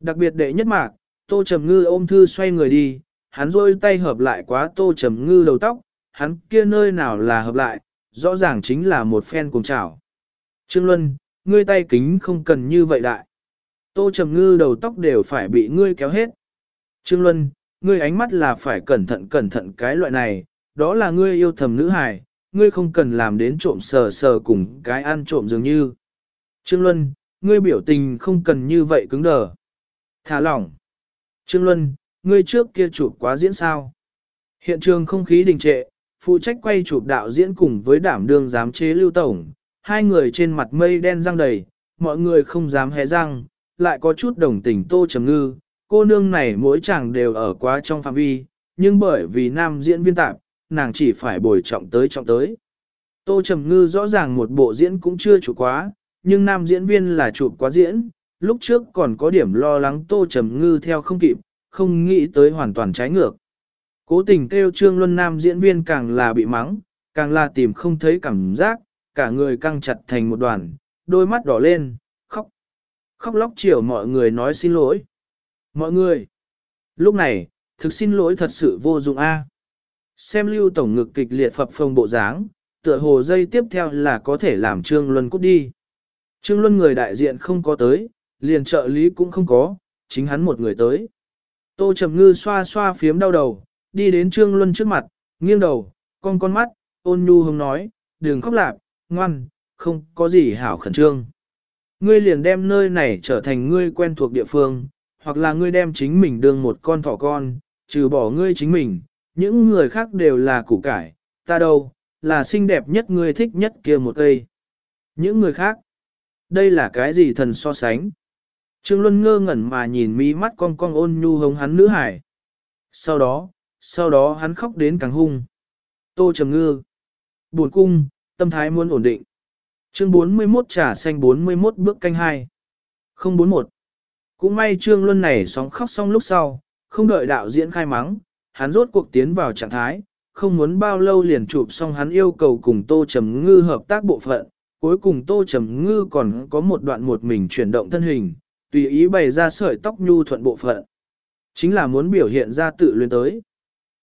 Đặc biệt đệ nhất mạc, Tô Trầm Ngư ôm thư xoay người đi, hắn rôi tay hợp lại quá Tô Trầm Ngư đầu tóc, hắn kia nơi nào là hợp lại, rõ ràng chính là một phen cùng chảo. Trương Luân, ngươi tay kính không cần như vậy đại. Tô Trầm Ngư đầu tóc đều phải bị ngươi kéo hết. Trương Luân, ngươi ánh mắt là phải cẩn thận cẩn thận cái loại này, đó là ngươi yêu thầm nữ hài, ngươi không cần làm đến trộm sờ sờ cùng cái ăn trộm dường như. Trương Luân, ngươi biểu tình không cần như vậy cứng đờ. Thả lỏng. Trương Luân, ngươi trước kia chụp quá diễn sao? Hiện trường không khí đình trệ, phụ trách quay chụp đạo diễn cùng với đảm đương giám chế lưu tổng, hai người trên mặt mây đen răng đầy, mọi người không dám hé răng, lại có chút đồng tình tô trầm ngư, cô nương này mỗi chàng đều ở quá trong phạm vi, nhưng bởi vì nam diễn viên tạp, nàng chỉ phải bồi trọng tới trọng tới. Tô trầm ngư rõ ràng một bộ diễn cũng chưa chụp quá, nhưng nam diễn viên là chụp quá diễn, lúc trước còn có điểm lo lắng tô trầm ngư theo không kịp, không nghĩ tới hoàn toàn trái ngược. Cố tình kêu Trương Luân Nam diễn viên càng là bị mắng, càng là tìm không thấy cảm giác, cả người căng chặt thành một đoàn, đôi mắt đỏ lên, khóc. Khóc lóc chiều mọi người nói xin lỗi. Mọi người. Lúc này, thực xin lỗi thật sự vô dụng a. Xem lưu tổng ngực kịch liệt phập phồng bộ dáng, tựa hồ dây tiếp theo là có thể làm Trương Luân cút đi. Trương Luân người đại diện không có tới, liền trợ lý cũng không có, chính hắn một người tới. Tô Trầm Ngư xoa xoa phiếm đau đầu, đi đến Trương Luân trước mặt, nghiêng đầu, con con mắt, ôn nhu hông nói, đừng khóc lạp, ngoan, không có gì hảo khẩn trương. Ngươi liền đem nơi này trở thành ngươi quen thuộc địa phương, hoặc là ngươi đem chính mình đương một con thỏ con, trừ bỏ ngươi chính mình, những người khác đều là củ cải, ta đâu, là xinh đẹp nhất ngươi thích nhất kia một cây. Những người khác, đây là cái gì thần so sánh? Trương Luân ngơ ngẩn mà nhìn mí mắt cong cong ôn nhu hống hắn nữ hải. Sau đó, sau đó hắn khóc đến càng hung. Tô trầm ngư. Buồn cung, tâm thái muốn ổn định. Chương 41 trả xanh 41 bước canh 2. 041. Cũng may Trương Luân này sóng khóc xong lúc sau, không đợi đạo diễn khai mắng, hắn rốt cuộc tiến vào trạng thái, không muốn bao lâu liền chụp xong hắn yêu cầu cùng Tô Trầm Ngư hợp tác bộ phận, cuối cùng Tô Trầm Ngư còn có một đoạn một mình chuyển động thân hình, tùy ý bày ra sợi tóc nhu thuận bộ phận. Chính là muốn biểu hiện ra tự luyện tới.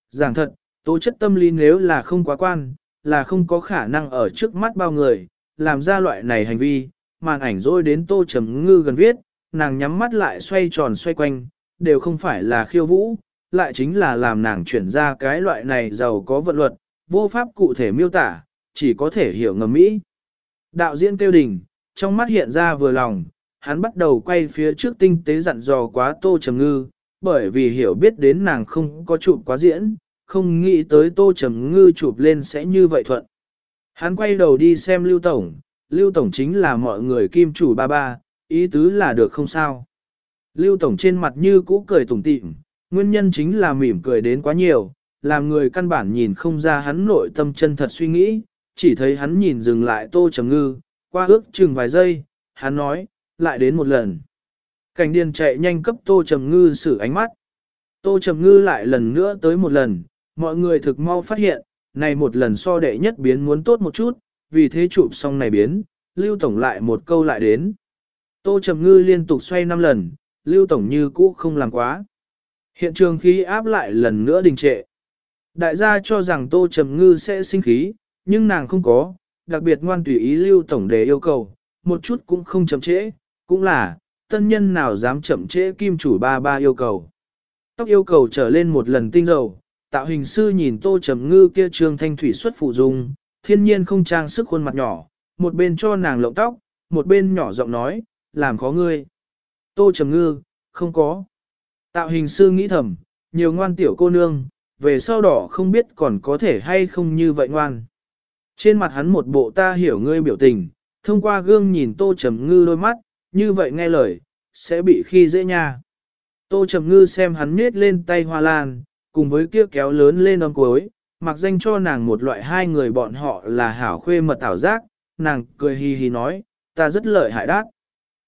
Giảng thật, tố chất tâm lý nếu là không quá quan, là không có khả năng ở trước mắt bao người, làm ra loại này hành vi, màn ảnh rồi đến Tô Trầm Ngư gần viết, nàng nhắm mắt lại xoay tròn xoay quanh, đều không phải là khiêu vũ, lại chính là làm nàng chuyển ra cái loại này giàu có vận luật, vô pháp cụ thể miêu tả, chỉ có thể hiểu ngầm mỹ. Đạo diễn tiêu đình, trong mắt hiện ra vừa lòng, hắn bắt đầu quay phía trước tinh tế dặn dò quá tô trầm ngư, bởi vì hiểu biết đến nàng không có chụp quá diễn, không nghĩ tới tô trầm ngư chụp lên sẽ như vậy thuận. Hắn quay đầu đi xem Lưu Tổng, Lưu Tổng chính là mọi người kim chủ ba ba, ý tứ là được không sao. Lưu Tổng trên mặt như cũ cười tủm tỉm, nguyên nhân chính là mỉm cười đến quá nhiều, làm người căn bản nhìn không ra hắn nội tâm chân thật suy nghĩ, chỉ thấy hắn nhìn dừng lại tô trầm ngư, qua ước chừng vài giây, hắn nói, lại đến một lần. Cảnh điền chạy nhanh cấp tô trầm ngư xử ánh mắt. Tô trầm ngư lại lần nữa tới một lần, mọi người thực mau phát hiện, này một lần so đệ nhất biến muốn tốt một chút, vì thế chụp xong này biến, Lưu Tổng lại một câu lại đến. Tô Trầm Ngư liên tục xoay 5 lần, Lưu Tổng như cũ không làm quá. Hiện trường khí áp lại lần nữa đình trệ. Đại gia cho rằng Tô Trầm Ngư sẽ sinh khí, nhưng nàng không có, đặc biệt ngoan tùy ý Lưu Tổng đề yêu cầu, một chút cũng không chậm trễ, cũng là, tân nhân nào dám chậm trễ kim chủ ba ba yêu cầu. Tóc yêu cầu trở lên một lần tinh dầu, tạo hình sư nhìn Tô Trầm Ngư kia trương thanh thủy xuất phụ dung, thiên nhiên không trang sức khuôn mặt nhỏ, một bên cho nàng lộng tóc, một bên nhỏ giọng nói, làm khó ngươi. Tô Trầm Ngư, không có. Tạo hình sư nghĩ thầm, nhiều ngoan tiểu cô nương, về sau đỏ không biết còn có thể hay không như vậy ngoan. Trên mặt hắn một bộ ta hiểu ngươi biểu tình, thông qua gương nhìn Tô Trầm Ngư đôi mắt, như vậy nghe lời, sẽ bị khi dễ nha. Tô Trầm Ngư xem hắn miết lên tay hoa lan, cùng với kia kéo lớn lên đón cuối, mặc danh cho nàng một loại hai người bọn họ là hảo khuê mật ảo giác, nàng cười hì hì nói, ta rất lợi hại đát.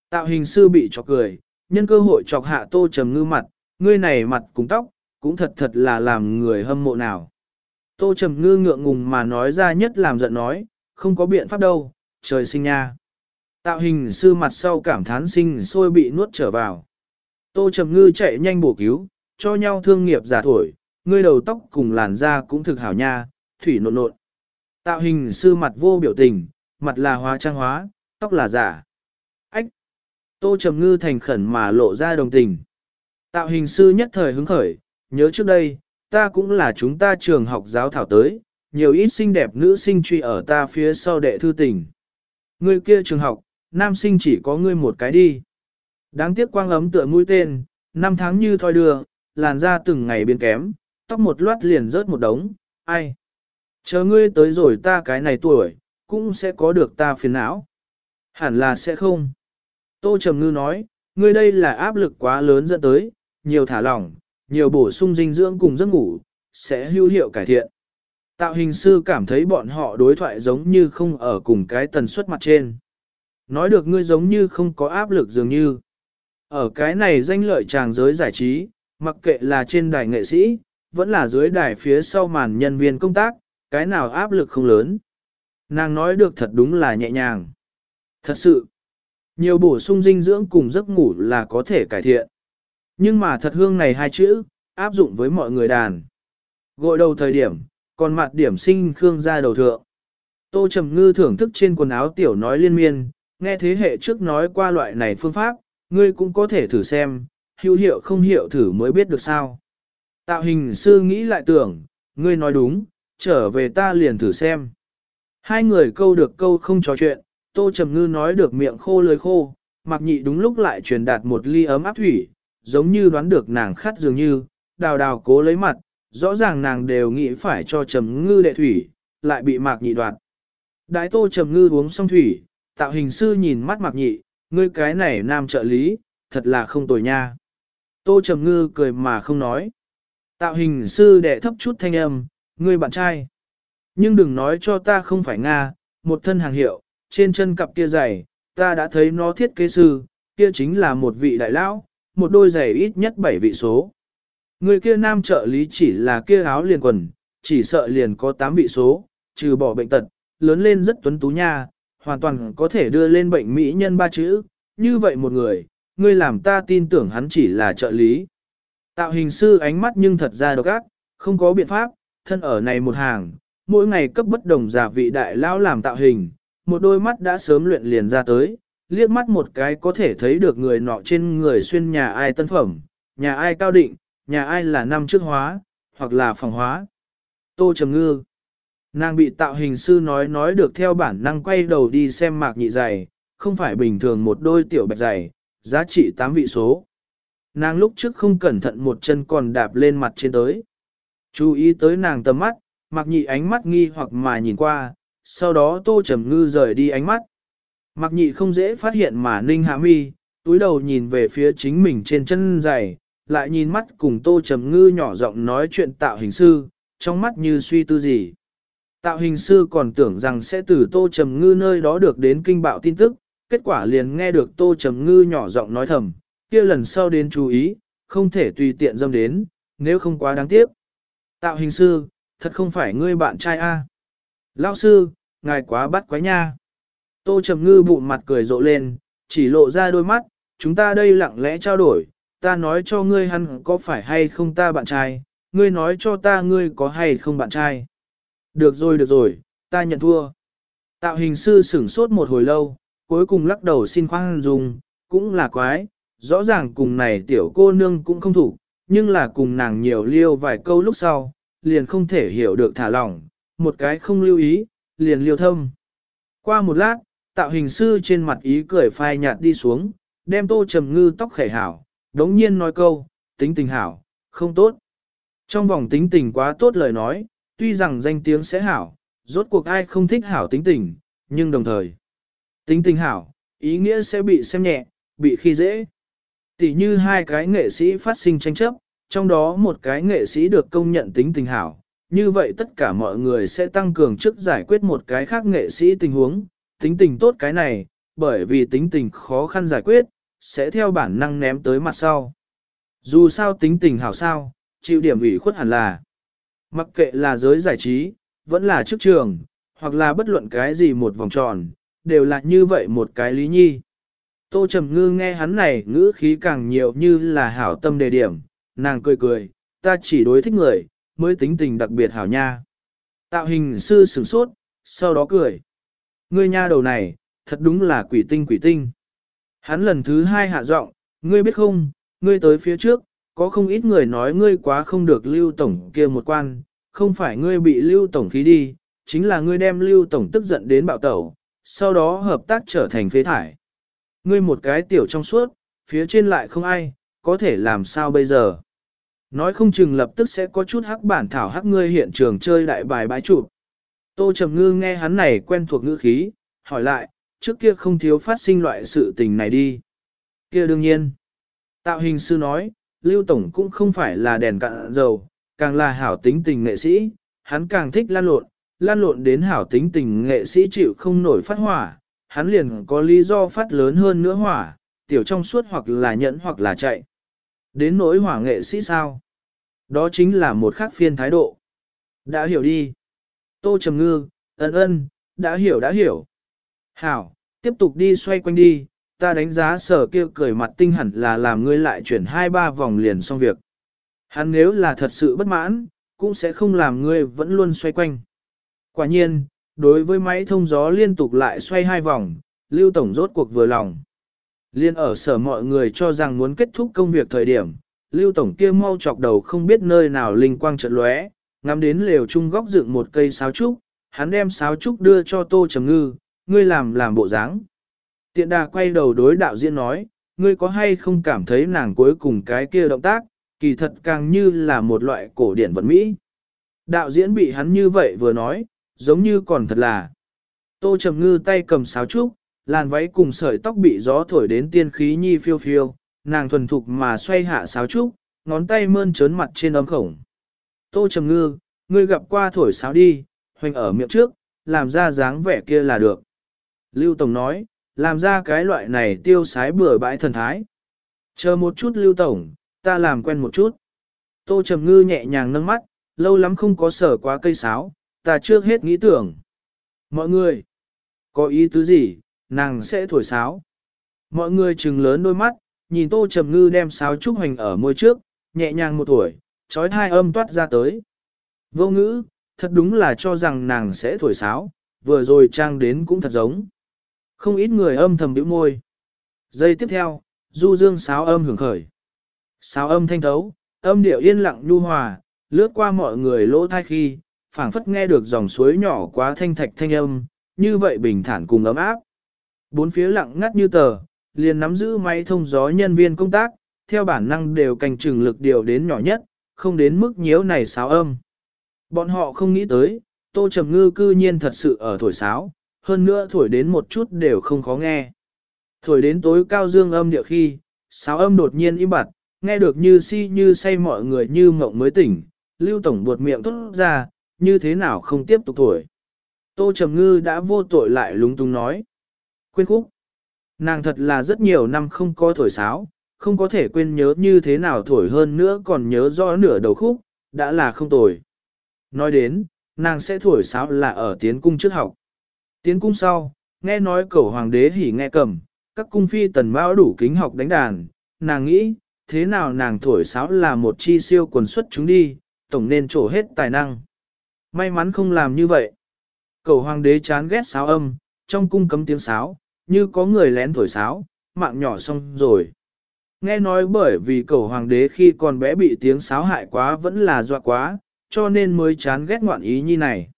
Tạo hình sư bị chọc cười, nhân cơ hội chọc hạ tô trầm ngư mặt, ngươi này mặt cùng tóc, cũng thật thật là làm người hâm mộ nào. Tô trầm ngư ngượng ngùng mà nói ra nhất làm giận nói, không có biện pháp đâu, trời sinh nha. Tạo hình sư mặt sau cảm thán sinh sôi bị nuốt trở vào. Tô trầm ngư chạy nhanh bổ cứu, cho nhau thương nghiệp giả thổi, ngươi đầu tóc cùng làn da cũng thực hảo nha, thủy nộn nộn. Tạo hình sư mặt vô biểu tình, mặt là hóa trang hóa, tóc là giả. Ách! Tô Trầm Ngư thành khẩn mà lộ ra đồng tình. Tạo hình sư nhất thời hứng khởi, nhớ trước đây, ta cũng là chúng ta trường học giáo thảo tới, nhiều ít xinh đẹp nữ sinh truy ở ta phía sau đệ thư tình. Ngươi kia trường học, nam sinh chỉ có ngươi một cái đi. Đáng tiếc quang ấm tựa mũi tên, năm tháng như thoi đưa, làn da từng ngày biến kém, tóc một loát liền rớt một đống, ai. Chờ ngươi tới rồi ta cái này tuổi, cũng sẽ có được ta phiền não. Hẳn là sẽ không. Tô Trầm Ngư nói, ngươi đây là áp lực quá lớn dẫn tới, nhiều thả lỏng, nhiều bổ sung dinh dưỡng cùng giấc ngủ, sẽ hữu hiệu cải thiện. Tạo hình sư cảm thấy bọn họ đối thoại giống như không ở cùng cái tần suất mặt trên. Nói được ngươi giống như không có áp lực dường như. Ở cái này danh lợi tràng giới giải trí, mặc kệ là trên đài nghệ sĩ, vẫn là dưới đài phía sau màn nhân viên công tác, cái nào áp lực không lớn. Nàng nói được thật đúng là nhẹ nhàng. Thật sự, nhiều bổ sung dinh dưỡng cùng giấc ngủ là có thể cải thiện. Nhưng mà thật hương này hai chữ, áp dụng với mọi người đàn. Gội đầu thời điểm, còn mặt điểm sinh khương ra đầu thượng. Tô Trầm Ngư thưởng thức trên quần áo tiểu nói liên miên, nghe thế hệ trước nói qua loại này phương pháp, ngươi cũng có thể thử xem, hữu hiệu không hiệu thử mới biết được sao. Tạo hình sư nghĩ lại tưởng, ngươi nói đúng, trở về ta liền thử xem. Hai người câu được câu không trò chuyện, Tô Trầm Ngư nói được miệng khô lưỡi khô, mặc nhị đúng lúc lại truyền đạt một ly ấm áp thủy, giống như đoán được nàng khát dường như, đào đào cố lấy mặt, rõ ràng nàng đều nghĩ phải cho Trầm Ngư đệ thủy, lại bị mạc nhị đoạt. Đại Tô Trầm Ngư uống xong thủy, tạo hình sư nhìn mắt mạc nhị, ngươi cái này nam trợ lý, thật là không tồi nha. Tô Trầm Ngư cười mà không nói. Tạo hình sư đệ thấp chút thanh âm, ngươi bạn trai. Nhưng đừng nói cho ta không phải Nga, một thân hàng hiệu, trên chân cặp kia dày ta đã thấy nó thiết kế sư, kia chính là một vị đại lão, một đôi giày ít nhất bảy vị số. Người kia nam trợ lý chỉ là kia áo liền quần, chỉ sợ liền có 8 vị số, trừ bỏ bệnh tật, lớn lên rất tuấn tú nha, hoàn toàn có thể đưa lên bệnh mỹ nhân ba chữ, như vậy một người, ngươi làm ta tin tưởng hắn chỉ là trợ lý. Tạo hình sư ánh mắt nhưng thật ra độc ác, không có biện pháp, thân ở này một hàng, mỗi ngày cấp bất đồng giả vị đại lão làm tạo hình, một đôi mắt đã sớm luyện liền ra tới, liếc mắt một cái có thể thấy được người nọ trên người xuyên nhà ai tân phẩm, nhà ai cao định, nhà ai là năm trước hóa, hoặc là phòng hóa. Tô Trầm Ngư Nàng bị tạo hình sư nói nói được theo bản năng quay đầu đi xem mạc nhị giày, không phải bình thường một đôi tiểu bạch giày, giá trị 8 vị số. Nàng lúc trước không cẩn thận một chân còn đạp lên mặt trên tới. Chú ý tới nàng tầm mắt, mạc nhị ánh mắt nghi hoặc mà nhìn qua, sau đó tô trầm ngư rời đi ánh mắt mặc nhị không dễ phát hiện mà ninh hạ mi, túi đầu nhìn về phía chính mình trên chân giày, lại nhìn mắt cùng tô trầm ngư nhỏ giọng nói chuyện tạo hình sư, trong mắt như suy tư gì. Tạo hình sư còn tưởng rằng sẽ từ tô trầm ngư nơi đó được đến kinh bạo tin tức, kết quả liền nghe được tô trầm ngư nhỏ giọng nói thầm, kia lần sau đến chú ý, không thể tùy tiện dâm đến, nếu không quá đáng tiếc. Tạo hình sư, thật không phải ngươi bạn trai a. À. Lão sư, ngài quá bắt quái nha. Tô trầm ngư bụng mặt cười rộ lên, chỉ lộ ra đôi mắt, chúng ta đây lặng lẽ trao đổi, ta nói cho ngươi hắn có phải hay không ta bạn trai, ngươi nói cho ta ngươi có hay không bạn trai. Được rồi được rồi, ta nhận thua. Tạo hình sư sửng sốt một hồi lâu, cuối cùng lắc đầu xin khoan dung, cũng là quái, rõ ràng cùng này tiểu cô nương cũng không thủ, nhưng là cùng nàng nhiều liêu vài câu lúc sau, liền không thể hiểu được thả lỏng, một cái không lưu ý, liền liêu thâm. Qua một lát, tạo hình sư trên mặt ý cười phai nhạt đi xuống, đem tô trầm ngư tóc khẻ hảo, đống nhiên nói câu, tính tình hảo, không tốt. Trong vòng tính tình quá tốt lời nói, tuy rằng danh tiếng sẽ hảo, rốt cuộc ai không thích hảo tính tình, nhưng đồng thời, tính tình hảo, ý nghĩa sẽ bị xem nhẹ, bị khi dễ. Tỷ như hai cái nghệ sĩ phát sinh tranh chấp, trong đó một cái nghệ sĩ được công nhận tính tình hảo, như vậy tất cả mọi người sẽ tăng cường chức giải quyết một cái khác nghệ sĩ tình huống, tính tình tốt cái này, bởi vì tính tình khó khăn giải quyết, sẽ theo bản năng ném tới mặt sau. Dù sao tính tình hảo sao, chịu điểm ủy khuất hẳn là. Mặc kệ là giới giải trí, vẫn là chức trường, hoặc là bất luận cái gì một vòng tròn, đều là như vậy một cái lý nhi. Tô Trầm Ngư nghe hắn này ngữ khí càng nhiều như là hảo tâm đề điểm, nàng cười cười, ta chỉ đối thích người, mới tính tình đặc biệt hảo nha. Tạo hình sư sửng sốt, sau đó cười. Ngươi nha đầu này, thật đúng là quỷ tinh quỷ tinh. Hắn lần thứ hai hạ giọng, ngươi biết không, ngươi tới phía trước, có không ít người nói ngươi quá không được lưu tổng kia một quan, không phải ngươi bị lưu tổng khí đi, chính là ngươi đem lưu tổng tức giận đến bạo tẩu, sau đó hợp tác trở thành phế thải. Ngươi một cái tiểu trong suốt, phía trên lại không ai, có thể làm sao bây giờ? Nói không chừng lập tức sẽ có chút hắc bản thảo hắc ngươi hiện trường chơi đại bài bãi chụp. Tô Trầm Ngư nghe hắn này quen thuộc ngữ khí, hỏi lại, trước kia không thiếu phát sinh loại sự tình này đi. Kia đương nhiên. Tạo hình sư nói, Lưu Tổng cũng không phải là đèn cạn dầu, càng là hảo tính tình nghệ sĩ, hắn càng thích lan lộn, lan lộn đến hảo tính tình nghệ sĩ chịu không nổi phát hỏa, hắn liền có lý do phát lớn hơn nữa hỏa, tiểu trong suốt hoặc là nhẫn hoặc là chạy. Đến nỗi hỏa nghệ sĩ sao? Đó chính là một khác phiên thái độ. Đã hiểu đi. Tô Trầm Ngư, ân ân, đã hiểu đã hiểu. Hảo, tiếp tục đi xoay quanh đi, ta đánh giá sở kia cười mặt tinh hẳn là làm ngươi lại chuyển hai ba vòng liền xong việc. Hắn nếu là thật sự bất mãn, cũng sẽ không làm ngươi vẫn luôn xoay quanh. Quả nhiên, đối với máy thông gió liên tục lại xoay hai vòng, Lưu Tổng rốt cuộc vừa lòng. Liên ở sở mọi người cho rằng muốn kết thúc công việc thời điểm, Lưu Tổng kia mau chọc đầu không biết nơi nào linh quang trận lóe, ngắm đến lều trung góc dựng một cây sáo trúc, hắn đem sáo trúc đưa cho Tô Trầm Ngư, ngươi làm làm bộ dáng. Tiện đà quay đầu đối đạo diễn nói, ngươi có hay không cảm thấy nàng cuối cùng cái kia động tác, kỳ thật càng như là một loại cổ điển vận mỹ. Đạo diễn bị hắn như vậy vừa nói, giống như còn thật là. Tô Trầm Ngư tay cầm sáo trúc, làn váy cùng sợi tóc bị gió thổi đến tiên khí nhi phiêu phiêu, nàng thuần thục mà xoay hạ sáo trúc, ngón tay mơn trớn mặt trên ấm khổng. Tô Trầm Ngư, ngươi gặp qua thổi sáo đi, hoành ở miệng trước, làm ra dáng vẻ kia là được. Lưu Tổng nói, làm ra cái loại này tiêu sái bừa bãi thần thái. Chờ một chút Lưu Tổng, ta làm quen một chút. Tô Trầm Ngư nhẹ nhàng nâng mắt, lâu lắm không có sở quá cây sáo, ta trước hết nghĩ tưởng. Mọi người, có ý tứ gì, nàng sẽ thổi sáo. Mọi người trừng lớn đôi mắt, nhìn tô trầm ngư đem sáo trúc hoành ở môi trước, nhẹ nhàng một tuổi, trói thai âm toát ra tới. Vô ngữ, thật đúng là cho rằng nàng sẽ thổi sáo, vừa rồi trang đến cũng thật giống. Không ít người âm thầm bĩu môi. Giây tiếp theo, du dương sáo âm hưởng khởi. Sáo âm thanh thấu, âm điệu yên lặng nhu hòa, lướt qua mọi người lỗ thai khi, phảng phất nghe được dòng suối nhỏ quá thanh thạch thanh âm, như vậy bình thản cùng ấm áp. Bốn phía lặng ngắt như tờ, liền nắm giữ máy thông gió nhân viên công tác, theo bản năng đều cành trừng lực điều đến nhỏ nhất, không đến mức nhiễu này sáo âm. Bọn họ không nghĩ tới, Tô Trầm Ngư cư nhiên thật sự ở thổi sáo, hơn nữa thổi đến một chút đều không khó nghe. Thổi đến tối cao dương âm địa khi, sáo âm đột nhiên im bặt, nghe được như si như say mọi người như mộng mới tỉnh, Lưu Tổng buột miệng tốt ra, như thế nào không tiếp tục thổi. Tô Trầm Ngư đã vô tội lại lúng túng nói. Quên khúc. Nàng thật là rất nhiều năm không có thổi sáo, không có thể quên nhớ như thế nào thổi hơn nữa còn nhớ rõ nửa đầu khúc, đã là không tồi. Nói đến, nàng sẽ thổi sáo là ở tiến cung trước học. Tiến cung sau, nghe nói cầu hoàng đế hỉ nghe cầm, các cung phi tần bao đủ kính học đánh đàn, nàng nghĩ, thế nào nàng thổi sáo là một chi siêu quần xuất chúng đi, tổng nên trổ hết tài năng. May mắn không làm như vậy. Cầu hoàng đế chán ghét sáo âm, trong cung cấm tiếng sáo, như có người lén thổi sáo, mạng nhỏ xong rồi. Nghe nói bởi vì cầu hoàng đế khi còn bé bị tiếng sáo hại quá vẫn là dọa quá, cho nên mới chán ghét ngoạn ý như này.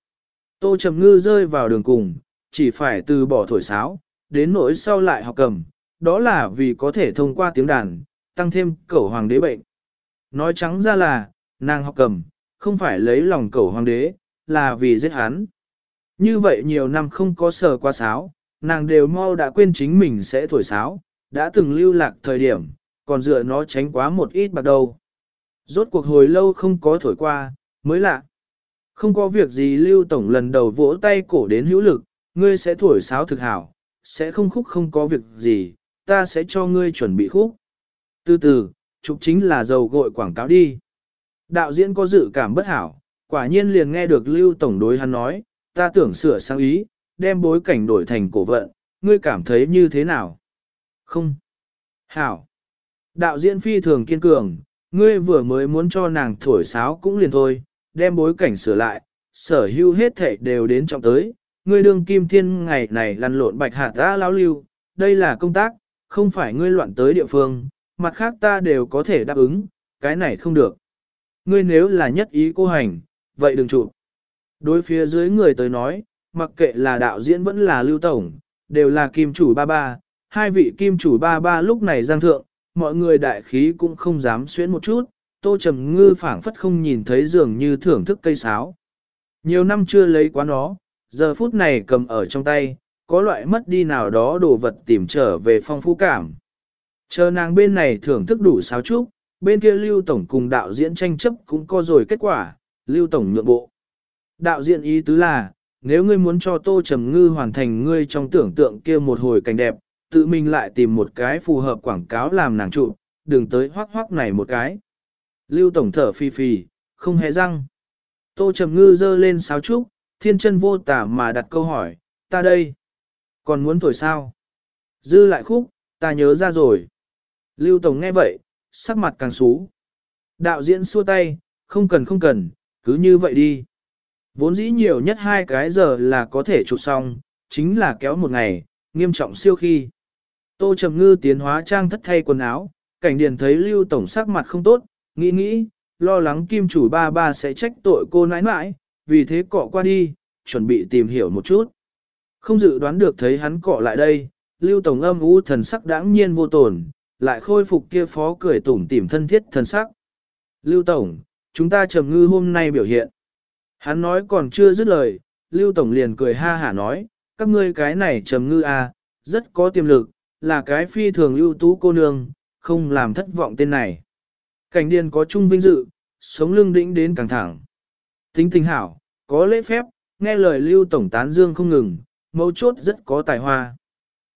Tô Trầm Ngư rơi vào đường cùng, chỉ phải từ bỏ thổi sáo, đến nỗi sau lại học cầm, đó là vì có thể thông qua tiếng đàn, tăng thêm cẩu hoàng đế bệnh. Nói trắng ra là, nàng học cầm, không phải lấy lòng cẩu hoàng đế, là vì giết hắn. Như vậy nhiều năm không có sờ qua sáo, nàng đều mau đã quên chính mình sẽ thổi sáo, đã từng lưu lạc thời điểm, còn dựa nó tránh quá một ít bạc đầu. Rốt cuộc hồi lâu không có thổi qua, mới lạ. Không có việc gì Lưu Tổng lần đầu vỗ tay cổ đến hữu lực, ngươi sẽ thổi sáo thực hảo, sẽ không khúc không có việc gì, ta sẽ cho ngươi chuẩn bị khúc. Từ từ, chụp chính là dầu gội quảng cáo đi. Đạo diễn có dự cảm bất hảo, quả nhiên liền nghe được Lưu Tổng đối hắn nói, ta tưởng sửa sang ý, đem bối cảnh đổi thành cổ vận, ngươi cảm thấy như thế nào? Không. Hảo. Đạo diễn phi thường kiên cường, ngươi vừa mới muốn cho nàng thổi sáo cũng liền thôi, đem bối cảnh sửa lại, sở hữu hết thảy đều đến trọng tới, ngươi đương kim thiên ngày này lăn lộn bạch hạt ra lao lưu, đây là công tác, không phải ngươi loạn tới địa phương, mặt khác ta đều có thể đáp ứng, cái này không được. Ngươi nếu là nhất ý cô hành, vậy đừng chụp. Đối phía dưới người tới nói, mặc kệ là đạo diễn vẫn là lưu tổng, đều là kim chủ ba ba, hai vị kim chủ ba ba lúc này giang thượng, mọi người đại khí cũng không dám xuyến một chút, tô trầm ngư phảng phất không nhìn thấy dường như thưởng thức cây sáo. Nhiều năm chưa lấy quá nó, giờ phút này cầm ở trong tay, có loại mất đi nào đó đồ vật tìm trở về phong phú cảm. Chờ nàng bên này thưởng thức đủ sáo trúc, bên kia Lưu Tổng cùng đạo diễn tranh chấp cũng có rồi kết quả, Lưu Tổng nhượng bộ. Đạo diễn ý tứ là, nếu ngươi muốn cho Tô Trầm Ngư hoàn thành ngươi trong tưởng tượng kia một hồi cảnh đẹp, tự mình lại tìm một cái phù hợp quảng cáo làm nàng trụ, đừng tới hoắc hoắc này một cái. Lưu Tổng thở phi phì, không hề răng. Tô Trầm Ngư dơ lên sáo trúc, thiên chân vô tả mà đặt câu hỏi, ta đây, còn muốn thổi sao? Dư lại khúc, ta nhớ ra rồi. Lưu Tổng nghe vậy, sắc mặt càng xú. Đạo diễn xua tay, không cần không cần, cứ như vậy đi. Vốn dĩ nhiều nhất hai cái giờ là có thể chụp xong, chính là kéo một ngày, nghiêm trọng siêu khi. Tô Trầm Ngư tiến hóa trang thất thay quần áo, cảnh điền thấy Lưu Tổng sắc mặt không tốt, nghĩ nghĩ, lo lắng kim chủ ba ba sẽ trách tội cô nãi nãi, vì thế cọ qua đi, chuẩn bị tìm hiểu một chút. Không dự đoán được thấy hắn cọ lại đây, Lưu Tổng âm u thần sắc đãng nhiên vô tổn, lại khôi phục kia phó cười tủm tỉm thân thiết thần sắc. Lưu Tổng, chúng ta trầm ngư hôm nay biểu hiện. Hắn nói còn chưa dứt lời, Lưu Tổng liền cười ha hả nói, các ngươi cái này trầm ngư à, rất có tiềm lực, là cái phi thường ưu tú cô nương, không làm thất vọng tên này. Cảnh điền có chung vinh dự, sống lưng đĩnh đến càng thẳng. Tính tình hảo, có lễ phép, nghe lời Lưu Tổng tán dương không ngừng, mấu chốt rất có tài hoa.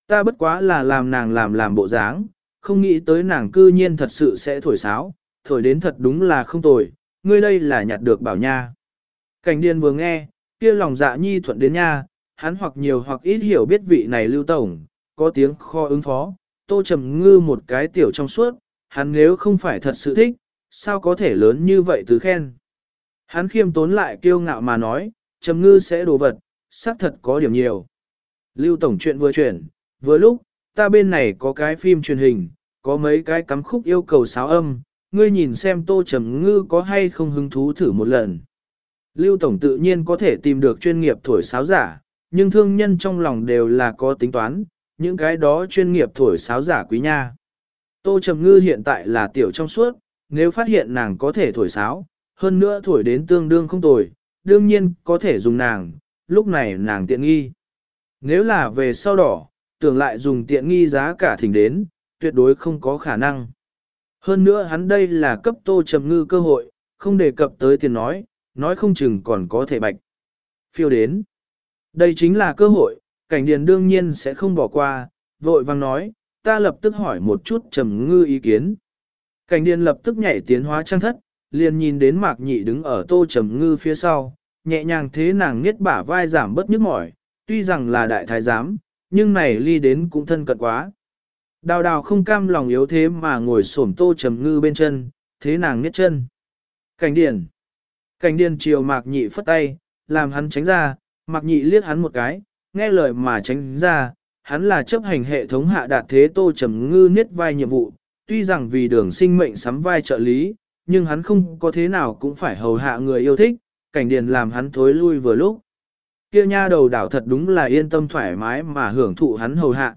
Ta bất quá là làm nàng làm làm bộ dáng, không nghĩ tới nàng cư nhiên thật sự sẽ thổi sáo, thổi đến thật đúng là không tồi, ngươi đây là nhặt được bảo nha. Cảnh điền vừa nghe, kia lòng dạ nhi thuận đến nha, hắn hoặc nhiều hoặc ít hiểu biết vị này lưu tổng, có tiếng kho ứng phó, tô trầm ngư một cái tiểu trong suốt, hắn nếu không phải thật sự thích, sao có thể lớn như vậy từ khen. Hắn khiêm tốn lại kiêu ngạo mà nói, trầm ngư sẽ đồ vật, xác thật có điểm nhiều. Lưu tổng chuyện vừa chuyển, vừa lúc, ta bên này có cái phim truyền hình, có mấy cái cắm khúc yêu cầu sáo âm, ngươi nhìn xem tô trầm ngư có hay không hứng thú thử một lần. Lưu Tổng tự nhiên có thể tìm được chuyên nghiệp thổi sáo giả, nhưng thương nhân trong lòng đều là có tính toán, những cái đó chuyên nghiệp thổi sáo giả quý nha. Tô Trầm Ngư hiện tại là tiểu trong suốt, nếu phát hiện nàng có thể thổi sáo, hơn nữa thổi đến tương đương không tồi, đương nhiên có thể dùng nàng, lúc này nàng tiện nghi. Nếu là về sau đỏ, tưởng lại dùng tiện nghi giá cả thỉnh đến, tuyệt đối không có khả năng. Hơn nữa hắn đây là cấp Tô Trầm Ngư cơ hội, không đề cập tới tiền nói, nói không chừng còn có thể bạch. Phiêu đến. Đây chính là cơ hội, cảnh điền đương nhiên sẽ không bỏ qua, vội vang nói, ta lập tức hỏi một chút trầm ngư ý kiến. Cảnh điền lập tức nhảy tiến hóa trang thất, liền nhìn đến mạc nhị đứng ở tô trầm ngư phía sau, nhẹ nhàng thế nàng nghiết bả vai giảm bớt nhức mỏi, tuy rằng là đại thái giám, nhưng này ly đến cũng thân cận quá. Đào đào không cam lòng yếu thế mà ngồi xổm tô trầm ngư bên chân, thế nàng nghiết chân. Cảnh điền. Cảnh điền chiều mạc nhị phất tay, làm hắn tránh ra, mạc nhị liếc hắn một cái, nghe lời mà tránh ra, hắn là chấp hành hệ thống hạ đạt thế tô trầm ngư niết vai nhiệm vụ, tuy rằng vì đường sinh mệnh sắm vai trợ lý, nhưng hắn không có thế nào cũng phải hầu hạ người yêu thích, cảnh điền làm hắn thối lui vừa lúc. Kia nha đầu đảo thật đúng là yên tâm thoải mái mà hưởng thụ hắn hầu hạ.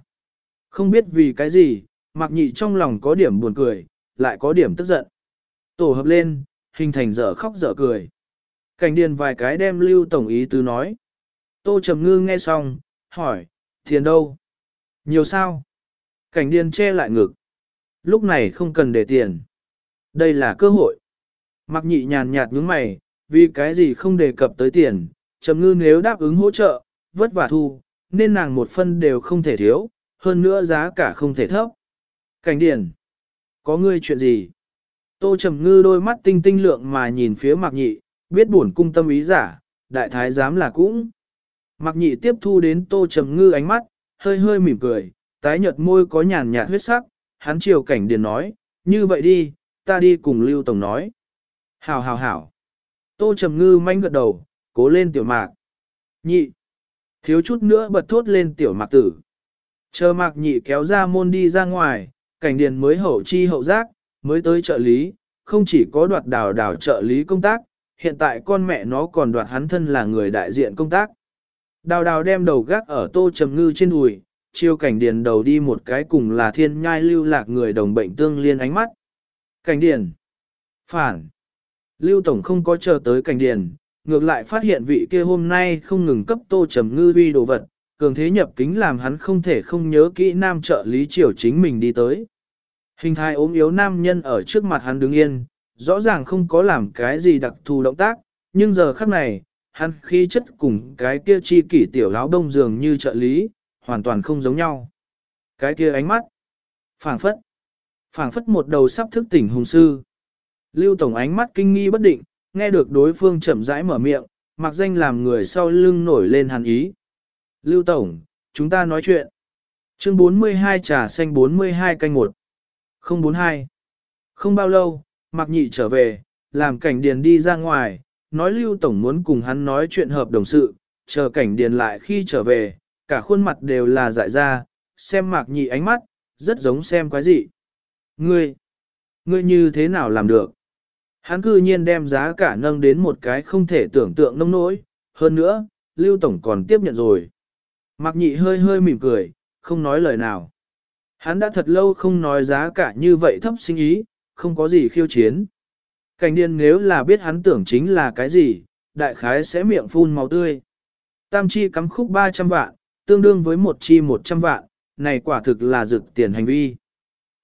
Không biết vì cái gì, mặc nhị trong lòng có điểm buồn cười, lại có điểm tức giận. Tổ hợp lên, hình thành dở khóc dở cười. Cảnh điền vài cái đem lưu tổng ý tứ nói. Tô Trầm Ngư nghe xong, hỏi, tiền đâu? Nhiều sao? Cảnh điền che lại ngực. Lúc này không cần để tiền. Đây là cơ hội. Mặc nhị nhàn nhạt nhướng mày, vì cái gì không đề cập tới tiền, Trầm Ngư nếu đáp ứng hỗ trợ, vất vả thu, nên nàng một phân đều không thể thiếu, hơn nữa giá cả không thể thấp. Cảnh điền, có ngươi chuyện gì? Tô Trầm Ngư đôi mắt tinh tinh lượng mà nhìn phía Mạc Nhị, biết buồn cung tâm ý giả, đại thái dám là cũng. Mạc Nhị tiếp thu đến Tô Trầm Ngư ánh mắt, hơi hơi mỉm cười, tái nhợt môi có nhàn nhạt huyết sắc, hắn chiều cảnh điền nói, như vậy đi, ta đi cùng Lưu Tổng nói. Hảo hảo hảo. Tô Trầm Ngư manh gật đầu, cố lên tiểu mạc. Nhị. Thiếu chút nữa bật thốt lên tiểu mạc tử. Chờ mạc nhị kéo ra môn đi ra ngoài, cảnh điền mới hậu chi hậu giác, mới tới trợ lý, không chỉ có đoạt đào đào trợ lý công tác, hiện tại con mẹ nó còn đoạt hắn thân là người đại diện công tác. Đào đào đem đầu gác ở tô trầm ngư trên đùi, chiêu cảnh điền đầu đi một cái cùng là thiên nhai lưu lạc người đồng bệnh tương liên ánh mắt. Cảnh điền. Phản. Lưu Tổng không có chờ tới cảnh điền, ngược lại phát hiện vị kia hôm nay không ngừng cấp tô trầm ngư vi đồ vật, cường thế nhập kính làm hắn không thể không nhớ kỹ nam trợ lý triều chính mình đi tới. Hình thái ốm yếu nam nhân ở trước mặt hắn đứng yên, rõ ràng không có làm cái gì đặc thù động tác, nhưng giờ khắc này, hắn khí chất cùng cái kia chi kỷ tiểu áo đông dường như trợ lý, hoàn toàn không giống nhau. Cái kia ánh mắt, phảng phất, phảng phất một đầu sắp thức tỉnh hùng sư. Lưu Tổng ánh mắt kinh nghi bất định, nghe được đối phương chậm rãi mở miệng, mặc danh làm người sau lưng nổi lên hàn ý. Lưu Tổng, chúng ta nói chuyện. Chương 42 trà xanh 42 canh 1. 042. Không bao lâu, Mạc Nhị trở về, làm cảnh điền đi ra ngoài, nói Lưu Tổng muốn cùng hắn nói chuyện hợp đồng sự, chờ cảnh điền lại khi trở về, cả khuôn mặt đều là dại ra, xem Mạc Nhị ánh mắt, rất giống xem quái gì. Ngươi, ngươi như thế nào làm được? Hắn cư nhiên đem giá cả nâng đến một cái không thể tưởng tượng nông nỗi, hơn nữa, Lưu Tổng còn tiếp nhận rồi. Mạc Nhị hơi hơi mỉm cười, không nói lời nào. Hắn đã thật lâu không nói giá cả như vậy thấp sinh ý, không có gì khiêu chiến. Cảnh điên nếu là biết hắn tưởng chính là cái gì, đại khái sẽ miệng phun màu tươi. Tam chi cắm khúc 300 vạn, tương đương với một chi 100 vạn, này quả thực là rực tiền hành vi.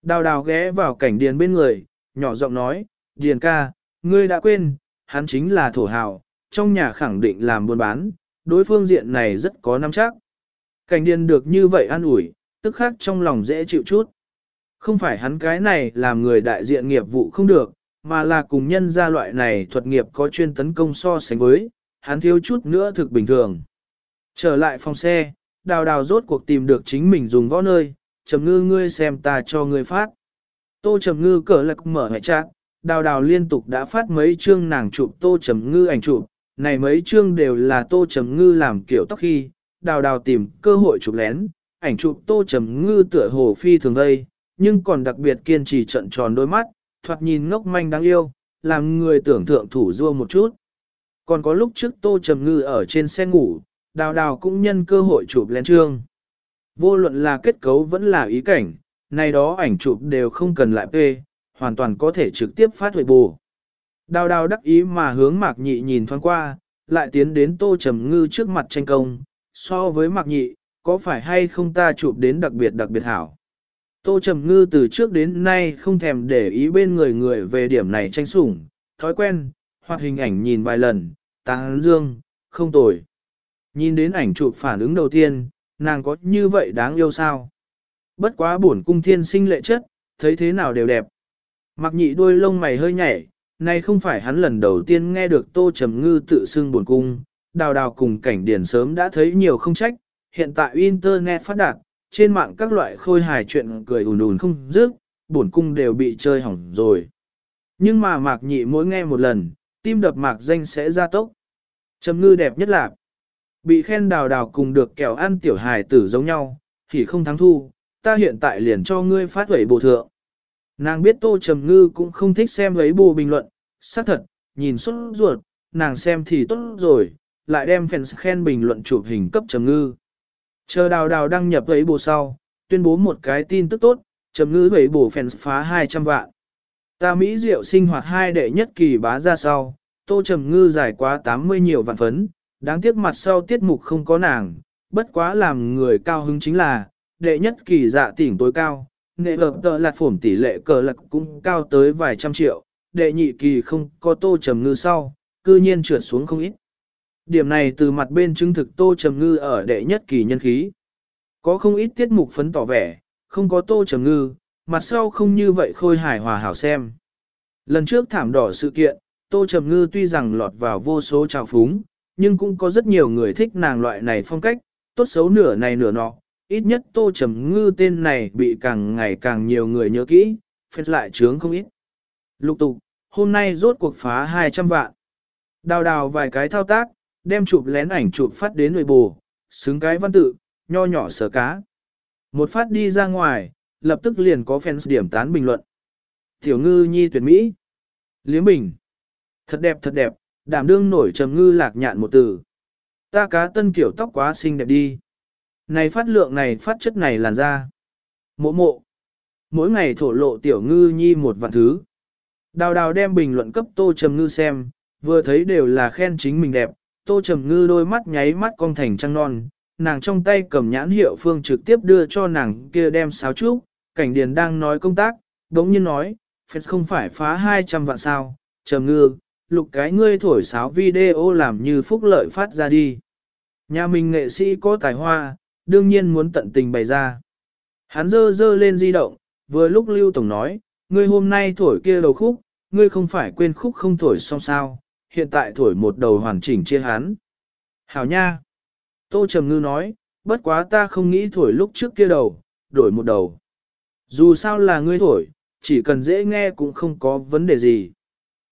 Đào đào ghé vào cảnh điền bên người, nhỏ giọng nói, điền ca, ngươi đã quên, hắn chính là thổ hào, trong nhà khẳng định làm buôn bán, đối phương diện này rất có nắm chắc. Cảnh điền được như vậy an ủi, tức khác trong lòng dễ chịu chút. Không phải hắn cái này làm người đại diện nghiệp vụ không được, mà là cùng nhân gia loại này thuật nghiệp có chuyên tấn công so sánh với, hắn thiếu chút nữa thực bình thường. Trở lại phòng xe, đào đào rốt cuộc tìm được chính mình dùng võ nơi, trầm ngư ngươi xem ta cho ngươi phát. Tô trầm ngư cờ lạc mở hệ trạng, đào đào liên tục đã phát mấy chương nàng chụp tô trầm ngư ảnh chụp, này mấy chương đều là tô trầm ngư làm kiểu tóc khi, đào đào tìm cơ hội chụp lén, ảnh chụp tô trầm ngư tựa hồ phi thường đây nhưng còn đặc biệt kiên trì trận tròn đôi mắt, thoạt nhìn ngốc manh đáng yêu, làm người tưởng thượng thủ rua một chút. Còn có lúc trước tô trầm ngư ở trên xe ngủ, đào đào cũng nhân cơ hội chụp lén trương. Vô luận là kết cấu vẫn là ý cảnh, này đó ảnh chụp đều không cần lại phê, hoàn toàn có thể trực tiếp phát huệ bù. Đào đào đắc ý mà hướng mạc nhị nhìn thoáng qua, lại tiến đến tô trầm ngư trước mặt tranh công, so với mạc nhị, có phải hay không ta chụp đến đặc biệt đặc biệt hảo. Tô trầm ngư từ trước đến nay không thèm để ý bên người người về điểm này tranh sủng, thói quen, hoặc hình ảnh nhìn vài lần, tán dương, không tồi. Nhìn đến ảnh chụp phản ứng đầu tiên, nàng có như vậy đáng yêu sao? Bất quá buồn cung thiên sinh lệ chất, thấy thế nào đều đẹp. Mặc nhị đôi lông mày hơi nhảy, này không phải hắn lần đầu tiên nghe được tô trầm ngư tự xưng buồn cung, đào đào cùng cảnh điển sớm đã thấy nhiều không trách, hiện tại internet phát đạt, trên mạng các loại khôi hài chuyện cười ùn ùn không dứt, bổn cung đều bị chơi hỏng rồi. Nhưng mà mạc nhị mỗi nghe một lần, tim đập mạc danh sẽ ra tốc. Trầm ngư đẹp nhất là bị khen đào đào cùng được kẹo ăn tiểu hài tử giống nhau, thì không thắng thu, ta hiện tại liền cho ngươi phát huẩy bổ thượng. Nàng biết Tô Trầm Ngư cũng không thích xem ấy bù bình luận, xác thật, nhìn xuất ruột, nàng xem thì tốt rồi, lại đem fans khen bình luận chụp hình cấp Trầm Ngư. Chờ đào đào đăng nhập ấy bù sau, tuyên bố một cái tin tức tốt, Trầm Ngư ấy bù phèn phá 200 vạn. Ta Mỹ Diệu sinh hoạt hai đệ nhất kỳ bá ra sau, Tô Trầm Ngư giải quá 80 nhiều vạn phấn, đáng tiếc mặt sau tiết mục không có nàng, bất quá làm người cao hứng chính là, đệ nhất kỳ dạ tỉnh tối cao, nghệ hợp tờ lạt phổm tỷ lệ cờ lạc cũng cao tới vài trăm triệu, đệ nhị kỳ không có tô trầm ngư sau, cư nhiên trượt xuống không ít. Điểm này từ mặt bên chứng thực tô trầm ngư ở đệ nhất kỳ nhân khí. Có không ít tiết mục phấn tỏ vẻ, không có tô trầm ngư, mặt sau không như vậy khôi hài hòa hảo xem. Lần trước thảm đỏ sự kiện, tô trầm ngư tuy rằng lọt vào vô số trào phúng, nhưng cũng có rất nhiều người thích nàng loại này phong cách, tốt xấu nửa này nửa nọ, ít nhất tô trầm ngư tên này bị càng ngày càng nhiều người nhớ kỹ, phết lại trướng không ít. Lục tục, hôm nay rốt cuộc phá 200 vạn. Đào đào vài cái thao tác, đem chụp lén ảnh chụp phát đến nội bù, xứng cái văn tự, nho nhỏ sở cá. Một phát đi ra ngoài, lập tức liền có fans điểm tán bình luận. Tiểu ngư nhi tuyệt mỹ. Liếm bình. Thật đẹp thật đẹp, đảm đương nổi trầm ngư lạc nhạn một từ. Ta cá tân kiểu tóc quá xinh đẹp đi. Này phát lượng này phát chất này làn da. Mộ mộ. Mỗi ngày thổ lộ tiểu ngư nhi một vạn thứ. Đào đào đem bình luận cấp tô trầm ngư xem, vừa thấy đều là khen chính mình đẹp. Tô trầm ngư đôi mắt nháy mắt cong thành trăng non, nàng trong tay cầm nhãn hiệu phương trực tiếp đưa cho nàng kia đem sáo trúc, cảnh điền đang nói công tác, đống nhiên nói, phết không phải phá 200 vạn sao, trầm ngư, lục cái ngươi thổi sáo video làm như phúc lợi phát ra đi. Nhà mình nghệ sĩ có tài hoa, đương nhiên muốn tận tình bày ra. Hắn dơ dơ lên di động, vừa lúc Lưu Tổng nói, ngươi hôm nay thổi kia đầu khúc, ngươi không phải quên khúc không thổi xong sao, hiện tại thổi một đầu hoàn chỉnh chia hắn. Hảo nha! Tô Trầm Ngư nói, bất quá ta không nghĩ thổi lúc trước kia đầu, đổi một đầu. Dù sao là ngươi thổi, chỉ cần dễ nghe cũng không có vấn đề gì.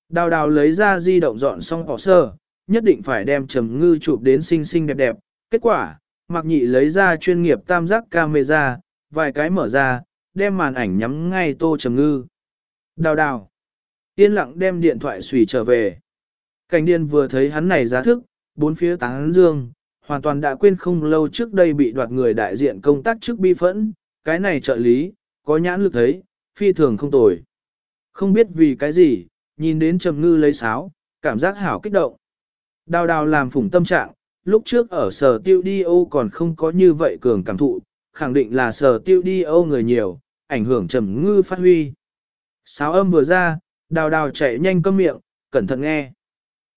Đào đào lấy ra di động dọn xong bỏ sơ, nhất định phải đem Trầm Ngư chụp đến xinh xinh đẹp đẹp. Kết quả, Mạc Nhị lấy ra chuyên nghiệp tam giác camera, vài cái mở ra, đem màn ảnh nhắm ngay Tô Trầm Ngư. Đào đào. Yên lặng đem điện thoại xùy trở về. Cảnh điên vừa thấy hắn này giá thức, bốn phía táng dương, hoàn toàn đã quên không lâu trước đây bị đoạt người đại diện công tác trước bi phẫn, cái này trợ lý, có nhãn lực thấy, phi thường không tồi. Không biết vì cái gì, nhìn đến Trầm Ngư lấy sáo, cảm giác hảo kích động. Đào đào làm phủng tâm trạng, lúc trước ở sở tiêu đi ô còn không có như vậy cường cảm thụ, khẳng định là sở tiêu đi ô người nhiều, ảnh hưởng trầm ngư phát huy. Sáo âm vừa ra, đào đào chạy nhanh cơm miệng, cẩn thận nghe.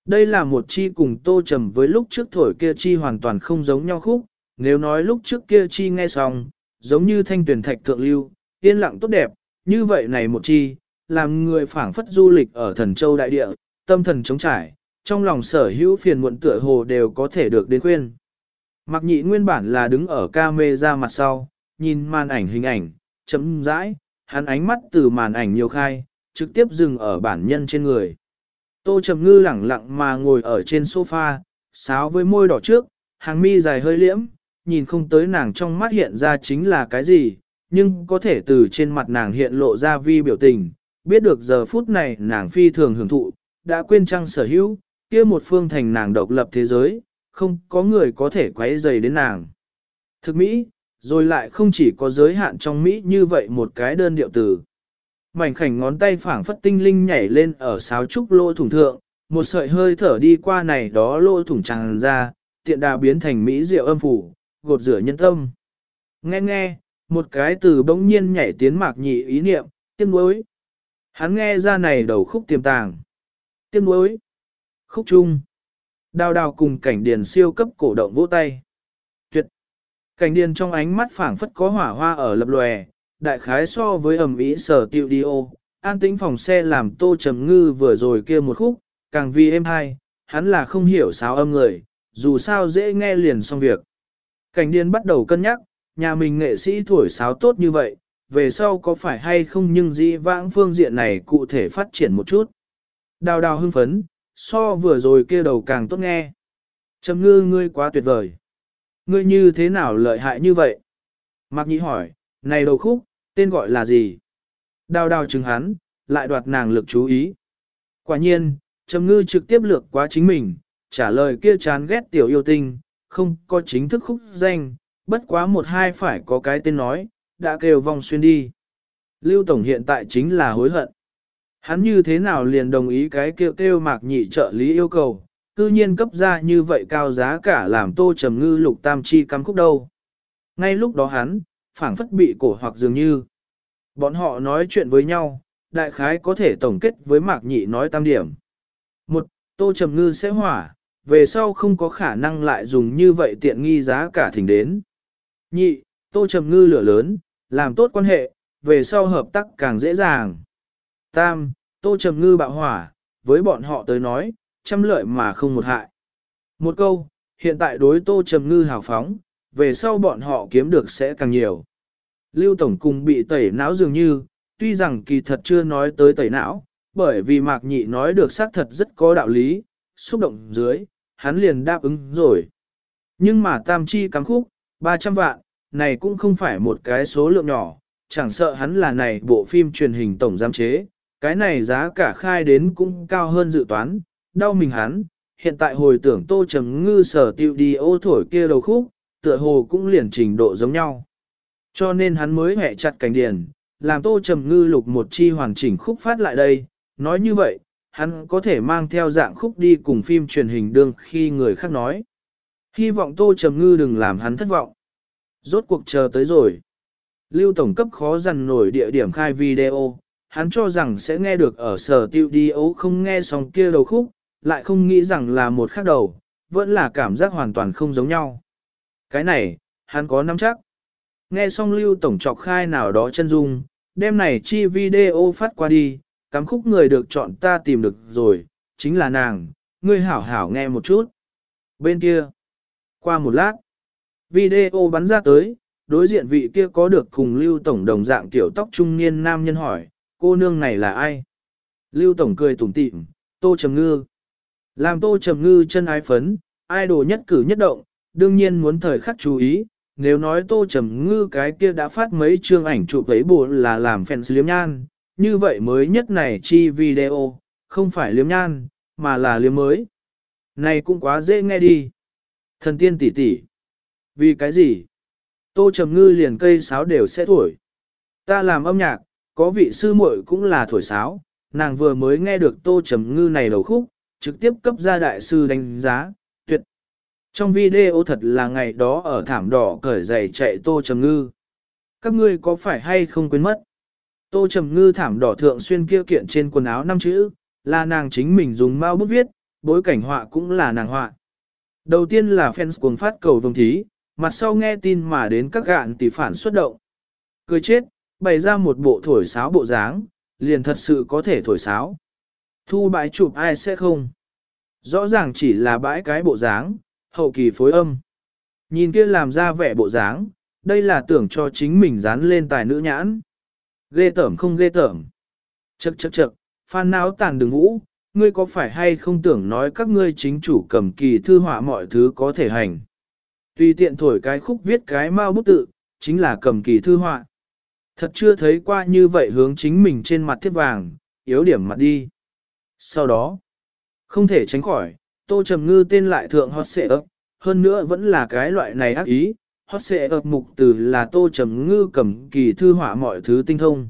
Đây là một chi cùng tô trầm với lúc trước thổi kia chi hoàn toàn không giống nhau khúc, nếu nói lúc trước kia chi nghe xong, giống như thanh tuyển thạch thượng lưu, yên lặng tốt đẹp, như vậy này một chi, làm người phảng phất du lịch ở thần châu đại địa, tâm thần chống trải, trong lòng sở hữu phiền muộn tựa hồ đều có thể được đến khuyên. Mặc nhị nguyên bản là đứng ở ca mê ra mặt sau, nhìn màn ảnh hình ảnh, chấm rãi, hắn ánh mắt từ màn ảnh nhiều khai, trực tiếp dừng ở bản nhân trên người. Tô Trầm Ngư lẳng lặng mà ngồi ở trên sofa, sáo với môi đỏ trước, hàng mi dài hơi liễm, nhìn không tới nàng trong mắt hiện ra chính là cái gì, nhưng có thể từ trên mặt nàng hiện lộ ra vi biểu tình, biết được giờ phút này nàng phi thường hưởng thụ, đã quên trăng sở hữu, kia một phương thành nàng độc lập thế giới, không có người có thể quấy dày đến nàng. Thực Mỹ, rồi lại không chỉ có giới hạn trong Mỹ như vậy một cái đơn điệu từ. Mảnh khảnh ngón tay phảng phất tinh linh nhảy lên ở sáo trúc lỗ thủng thượng, một sợi hơi thở đi qua này đó lỗ thủng tràn ra, tiện đà biến thành Mỹ diệu âm phủ, gột rửa nhân tâm. Nghe nghe, một cái từ bỗng nhiên nhảy tiến mạc nhị ý niệm, tiếc nuối. Hắn nghe ra này đầu khúc tiềm tàng. Tiếc nuối. Khúc chung. Đào đào cùng cảnh điền siêu cấp cổ động vỗ tay. Tuyệt. Cảnh điền trong ánh mắt phảng phất có hỏa hoa ở lập lòe, đại khái so với ẩm ý sở tiệu đi ô, an tĩnh phòng xe làm tô trầm ngư vừa rồi kia một khúc, càng vì êm hay, hắn là không hiểu sao âm người, dù sao dễ nghe liền xong việc. Cảnh Điên bắt đầu cân nhắc, nhà mình nghệ sĩ thổi sáo tốt như vậy, về sau có phải hay không nhưng dĩ vãng phương diện này cụ thể phát triển một chút. Đào đào hưng phấn, so vừa rồi kia đầu càng tốt nghe. Trầm ngư ngươi quá tuyệt vời. Ngươi như thế nào lợi hại như vậy? Mạc Nhĩ hỏi, này đầu khúc, tên gọi là gì? Đào đào chứng hắn, lại đoạt nàng lực chú ý. Quả nhiên, Trầm ngư trực tiếp lược quá chính mình, trả lời kia chán ghét tiểu yêu tinh, không có chính thức khúc danh, bất quá một hai phải có cái tên nói, đã kêu vong xuyên đi. Lưu Tổng hiện tại chính là hối hận. Hắn như thế nào liền đồng ý cái kêu kêu mạc nhị trợ lý yêu cầu, cư nhiên cấp ra như vậy cao giá cả làm tô trầm ngư lục tam chi cắm khúc đâu. Ngay lúc đó hắn, phảng phất bị cổ hoặc dường như. Bọn họ nói chuyện với nhau, đại khái có thể tổng kết với mạc nhị nói tam điểm. Một, tô trầm ngư sẽ hỏa, về sau không có khả năng lại dùng như vậy tiện nghi giá cả thỉnh đến. Nhị, tô trầm ngư lửa lớn, làm tốt quan hệ, về sau hợp tác càng dễ dàng. Tam, tô trầm ngư bạo hỏa, với bọn họ tới nói, trăm lợi mà không một hại. Một câu, hiện tại đối tô trầm ngư hào phóng, về sau bọn họ kiếm được sẽ càng nhiều. Lưu Tổng cùng bị tẩy não dường như, tuy rằng kỳ thật chưa nói tới tẩy não, bởi vì Mạc Nhị nói được xác thật rất có đạo lý, xúc động dưới, hắn liền đáp ứng rồi. Nhưng mà tam chi cắm khúc, 300 vạn, này cũng không phải một cái số lượng nhỏ, chẳng sợ hắn là này bộ phim truyền hình tổng giám chế, cái này giá cả khai đến cũng cao hơn dự toán, đau mình hắn, hiện tại hồi tưởng tô trầm ngư sở tiêu đi ô thổi kia đầu khúc, tựa hồ cũng liền trình độ giống nhau. Cho nên hắn mới hẹ chặt cảnh điền, làm tô trầm ngư lục một chi hoàn chỉnh khúc phát lại đây, nói như vậy, hắn có thể mang theo dạng khúc đi cùng phim truyền hình đương khi người khác nói. Hy vọng tô trầm ngư đừng làm hắn thất vọng. Rốt cuộc chờ tới rồi. Lưu Tổng cấp khó dằn nổi địa điểm khai video, hắn cho rằng sẽ nghe được ở sở tiêu đi ấu không nghe xong kia đầu khúc, lại không nghĩ rằng là một khác đầu, vẫn là cảm giác hoàn toàn không giống nhau. Cái này, hắn có nắm chắc. Nghe xong Lưu Tổng trọc khai nào đó chân dung, đêm này chi video phát qua đi, cắm khúc người được chọn ta tìm được rồi, chính là nàng, ngươi hảo hảo nghe một chút. Bên kia, qua một lát, video bắn ra tới, đối diện vị kia có được cùng Lưu Tổng đồng dạng kiểu tóc trung niên nam nhân hỏi, cô nương này là ai? Lưu Tổng cười tủm tỉm, Tô Trầm Ngư. Làm Tô Trầm Ngư chân ái phấn, idol nhất cử nhất động, đương nhiên muốn thời khắc chú ý, nếu nói Tô Trầm Ngư cái kia đã phát mấy chương ảnh chụp ấy bộ là làm fans liếm nhan, như vậy mới nhất này chi video, không phải liếm nhan, mà là liếm mới. Này cũng quá dễ nghe đi. Thần tiên tỷ tỷ. Vì cái gì? Tô Trầm Ngư liền cây sáo đều sẽ thổi. Ta làm âm nhạc, có vị sư muội cũng là thổi sáo, nàng vừa mới nghe được Tô Trầm Ngư này đầu khúc, trực tiếp cấp ra đại sư đánh giá. Trong video thật là ngày đó ở thảm đỏ cởi giày chạy Tô Trầm Ngư. Các ngươi có phải hay không quên mất? Tô Trầm Ngư thảm đỏ thượng xuyên kia kiện trên quần áo năm chữ, là nàng chính mình dùng mau bút viết, bối cảnh họa cũng là nàng họa. Đầu tiên là fans cuồng phát cầu vồng thí, mặt sau nghe tin mà đến các gạn tỷ phản xuất động. Cười chết, bày ra một bộ thổi sáo bộ dáng, liền thật sự có thể thổi sáo. Thu bãi chụp ai sẽ không? Rõ ràng chỉ là bãi cái bộ dáng, hậu kỳ phối âm. Nhìn kia làm ra vẻ bộ dáng, đây là tưởng cho chính mình dán lên tài nữ nhãn. Ghê tởm không ghê tởm. Chậc chậc chậc, phan não tàn đường vũ, ngươi có phải hay không tưởng nói các ngươi chính chủ cầm kỳ thư họa mọi thứ có thể hành. Tùy tiện thổi cái khúc viết cái mau bút tự, chính là cầm kỳ thư họa. Thật chưa thấy qua như vậy hướng chính mình trên mặt thiết vàng, yếu điểm mặt đi. Sau đó, không thể tránh khỏi, tô trầm ngư tên lại thượng hot xệ ấp, hơn nữa vẫn là cái loại này ác ý, hot xệ ấp mục từ là tô trầm ngư cầm kỳ thư họa mọi thứ tinh thông.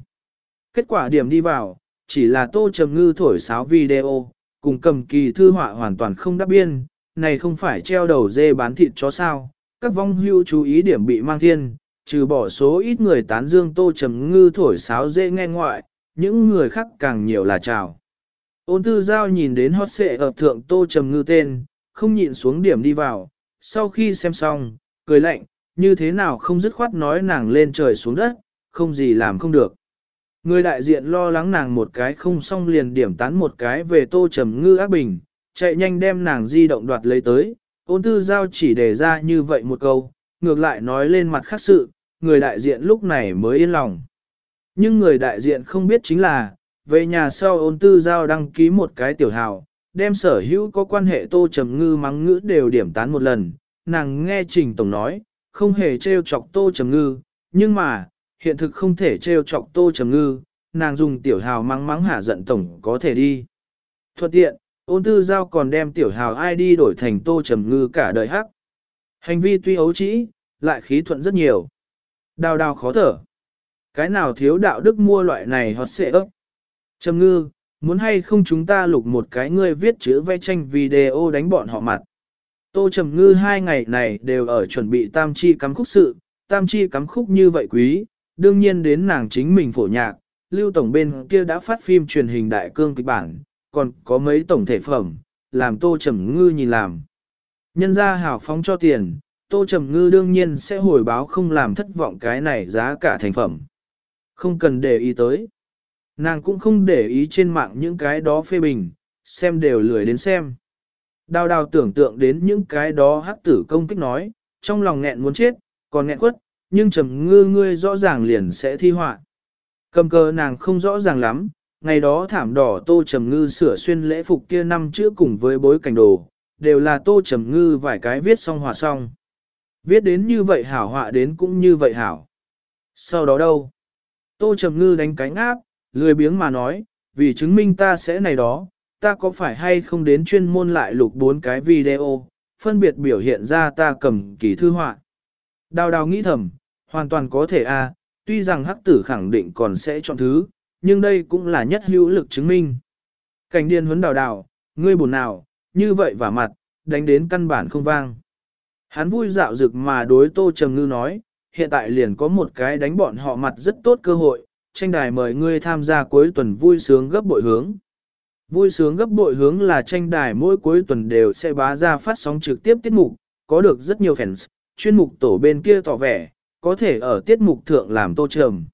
Kết quả điểm đi vào, chỉ là tô trầm ngư thổi sáo video, cùng cầm kỳ thư họa hoàn toàn không đáp biên, này không phải treo đầu dê bán thịt chó sao, các vong hưu chú ý điểm bị mang thiên, trừ bỏ số ít người tán dương tô trầm ngư thổi sáo dễ nghe ngoại, những người khác càng nhiều là chào. Ôn tư giao nhìn đến hót xệ ập thượng tô trầm ngư tên, không nhịn xuống điểm đi vào, sau khi xem xong, cười lạnh, như thế nào không dứt khoát nói nàng lên trời xuống đất, không gì làm không được. Người đại diện lo lắng nàng một cái không xong liền điểm tán một cái về tô trầm ngư ác bình, chạy nhanh đem nàng di động đoạt lấy tới, ôn tư giao chỉ đề ra như vậy một câu, ngược lại nói lên mặt khác sự, người đại diện lúc này mới yên lòng. Nhưng người đại diện không biết chính là, về nhà sau ôn tư giao đăng ký một cái tiểu hào, đem sở hữu có quan hệ tô trầm ngư mắng ngữ đều điểm tán một lần, nàng nghe Trình Tổng nói, không hề trêu chọc tô trầm ngư, nhưng mà, hiện thực không thể trêu chọc tô trầm ngư, nàng dùng tiểu hào mắng mắng hả giận Tổng có thể đi. Thuận tiện, ôn tư giao còn đem tiểu hào ai đi đổi thành tô trầm ngư cả đời hắc. Hành vi tuy ấu trĩ, lại khí thuận rất nhiều. Đào đào khó thở. Cái nào thiếu đạo đức mua loại này hoặc sẽ ấp. Trầm ngư, muốn hay không chúng ta lục một cái ngươi viết chữ vẽ tranh video đánh bọn họ mặt. Tô Trầm Ngư hai ngày này đều ở chuẩn bị tam chi cắm khúc sự, tam chi cắm khúc như vậy quý, đương nhiên đến nàng chính mình phổ nhạc, Lưu Tổng bên kia đã phát phim truyền hình đại cương kịch bản, còn có mấy tổng thể phẩm, làm Tô Trầm Ngư nhìn làm. Nhân ra hảo phóng cho tiền, Tô Trầm Ngư đương nhiên sẽ hồi báo không làm thất vọng cái này giá cả thành phẩm. Không cần để ý tới. Nàng cũng không để ý trên mạng những cái đó phê bình, xem đều lười đến xem. Đào đào tưởng tượng đến những cái đó hắc tử công kích nói, trong lòng nghẹn muốn chết, còn nghẹn quất, nhưng trầm ngư ngươi rõ ràng liền sẽ thi họa. Cầm cờ nàng không rõ ràng lắm, ngày đó thảm đỏ tô trầm ngư sửa xuyên lễ phục kia năm chữ cùng với bối cảnh đồ, đều là tô trầm ngư vài cái viết xong hòa xong. Viết đến như vậy hảo họa đến cũng như vậy hảo. Sau đó đâu? Tô trầm ngư đánh cánh áp, lười biếng mà nói, vì chứng minh ta sẽ này đó, ta có phải hay không đến chuyên môn lại lục bốn cái video, phân biệt biểu hiện ra ta cầm kỳ thư họa. Đào đào nghĩ thầm, hoàn toàn có thể a, tuy rằng hắc tử khẳng định còn sẽ chọn thứ, nhưng đây cũng là nhất hữu lực chứng minh. Cảnh điên huấn đào đào, ngươi buồn nào, như vậy vả mặt, đánh đến căn bản không vang. Hắn vui dạo dực mà đối Tô Trầm Ngư nói, hiện tại liền có một cái đánh bọn họ mặt rất tốt cơ hội, tranh đài mời ngươi tham gia cuối tuần vui sướng gấp bội hướng. Vui sướng gấp bội hướng là tranh đài mỗi cuối tuần đều sẽ bá ra phát sóng trực tiếp tiết mục, có được rất nhiều fans, chuyên mục tổ bên kia tỏ vẻ, có thể ở tiết mục thượng làm tô trầm.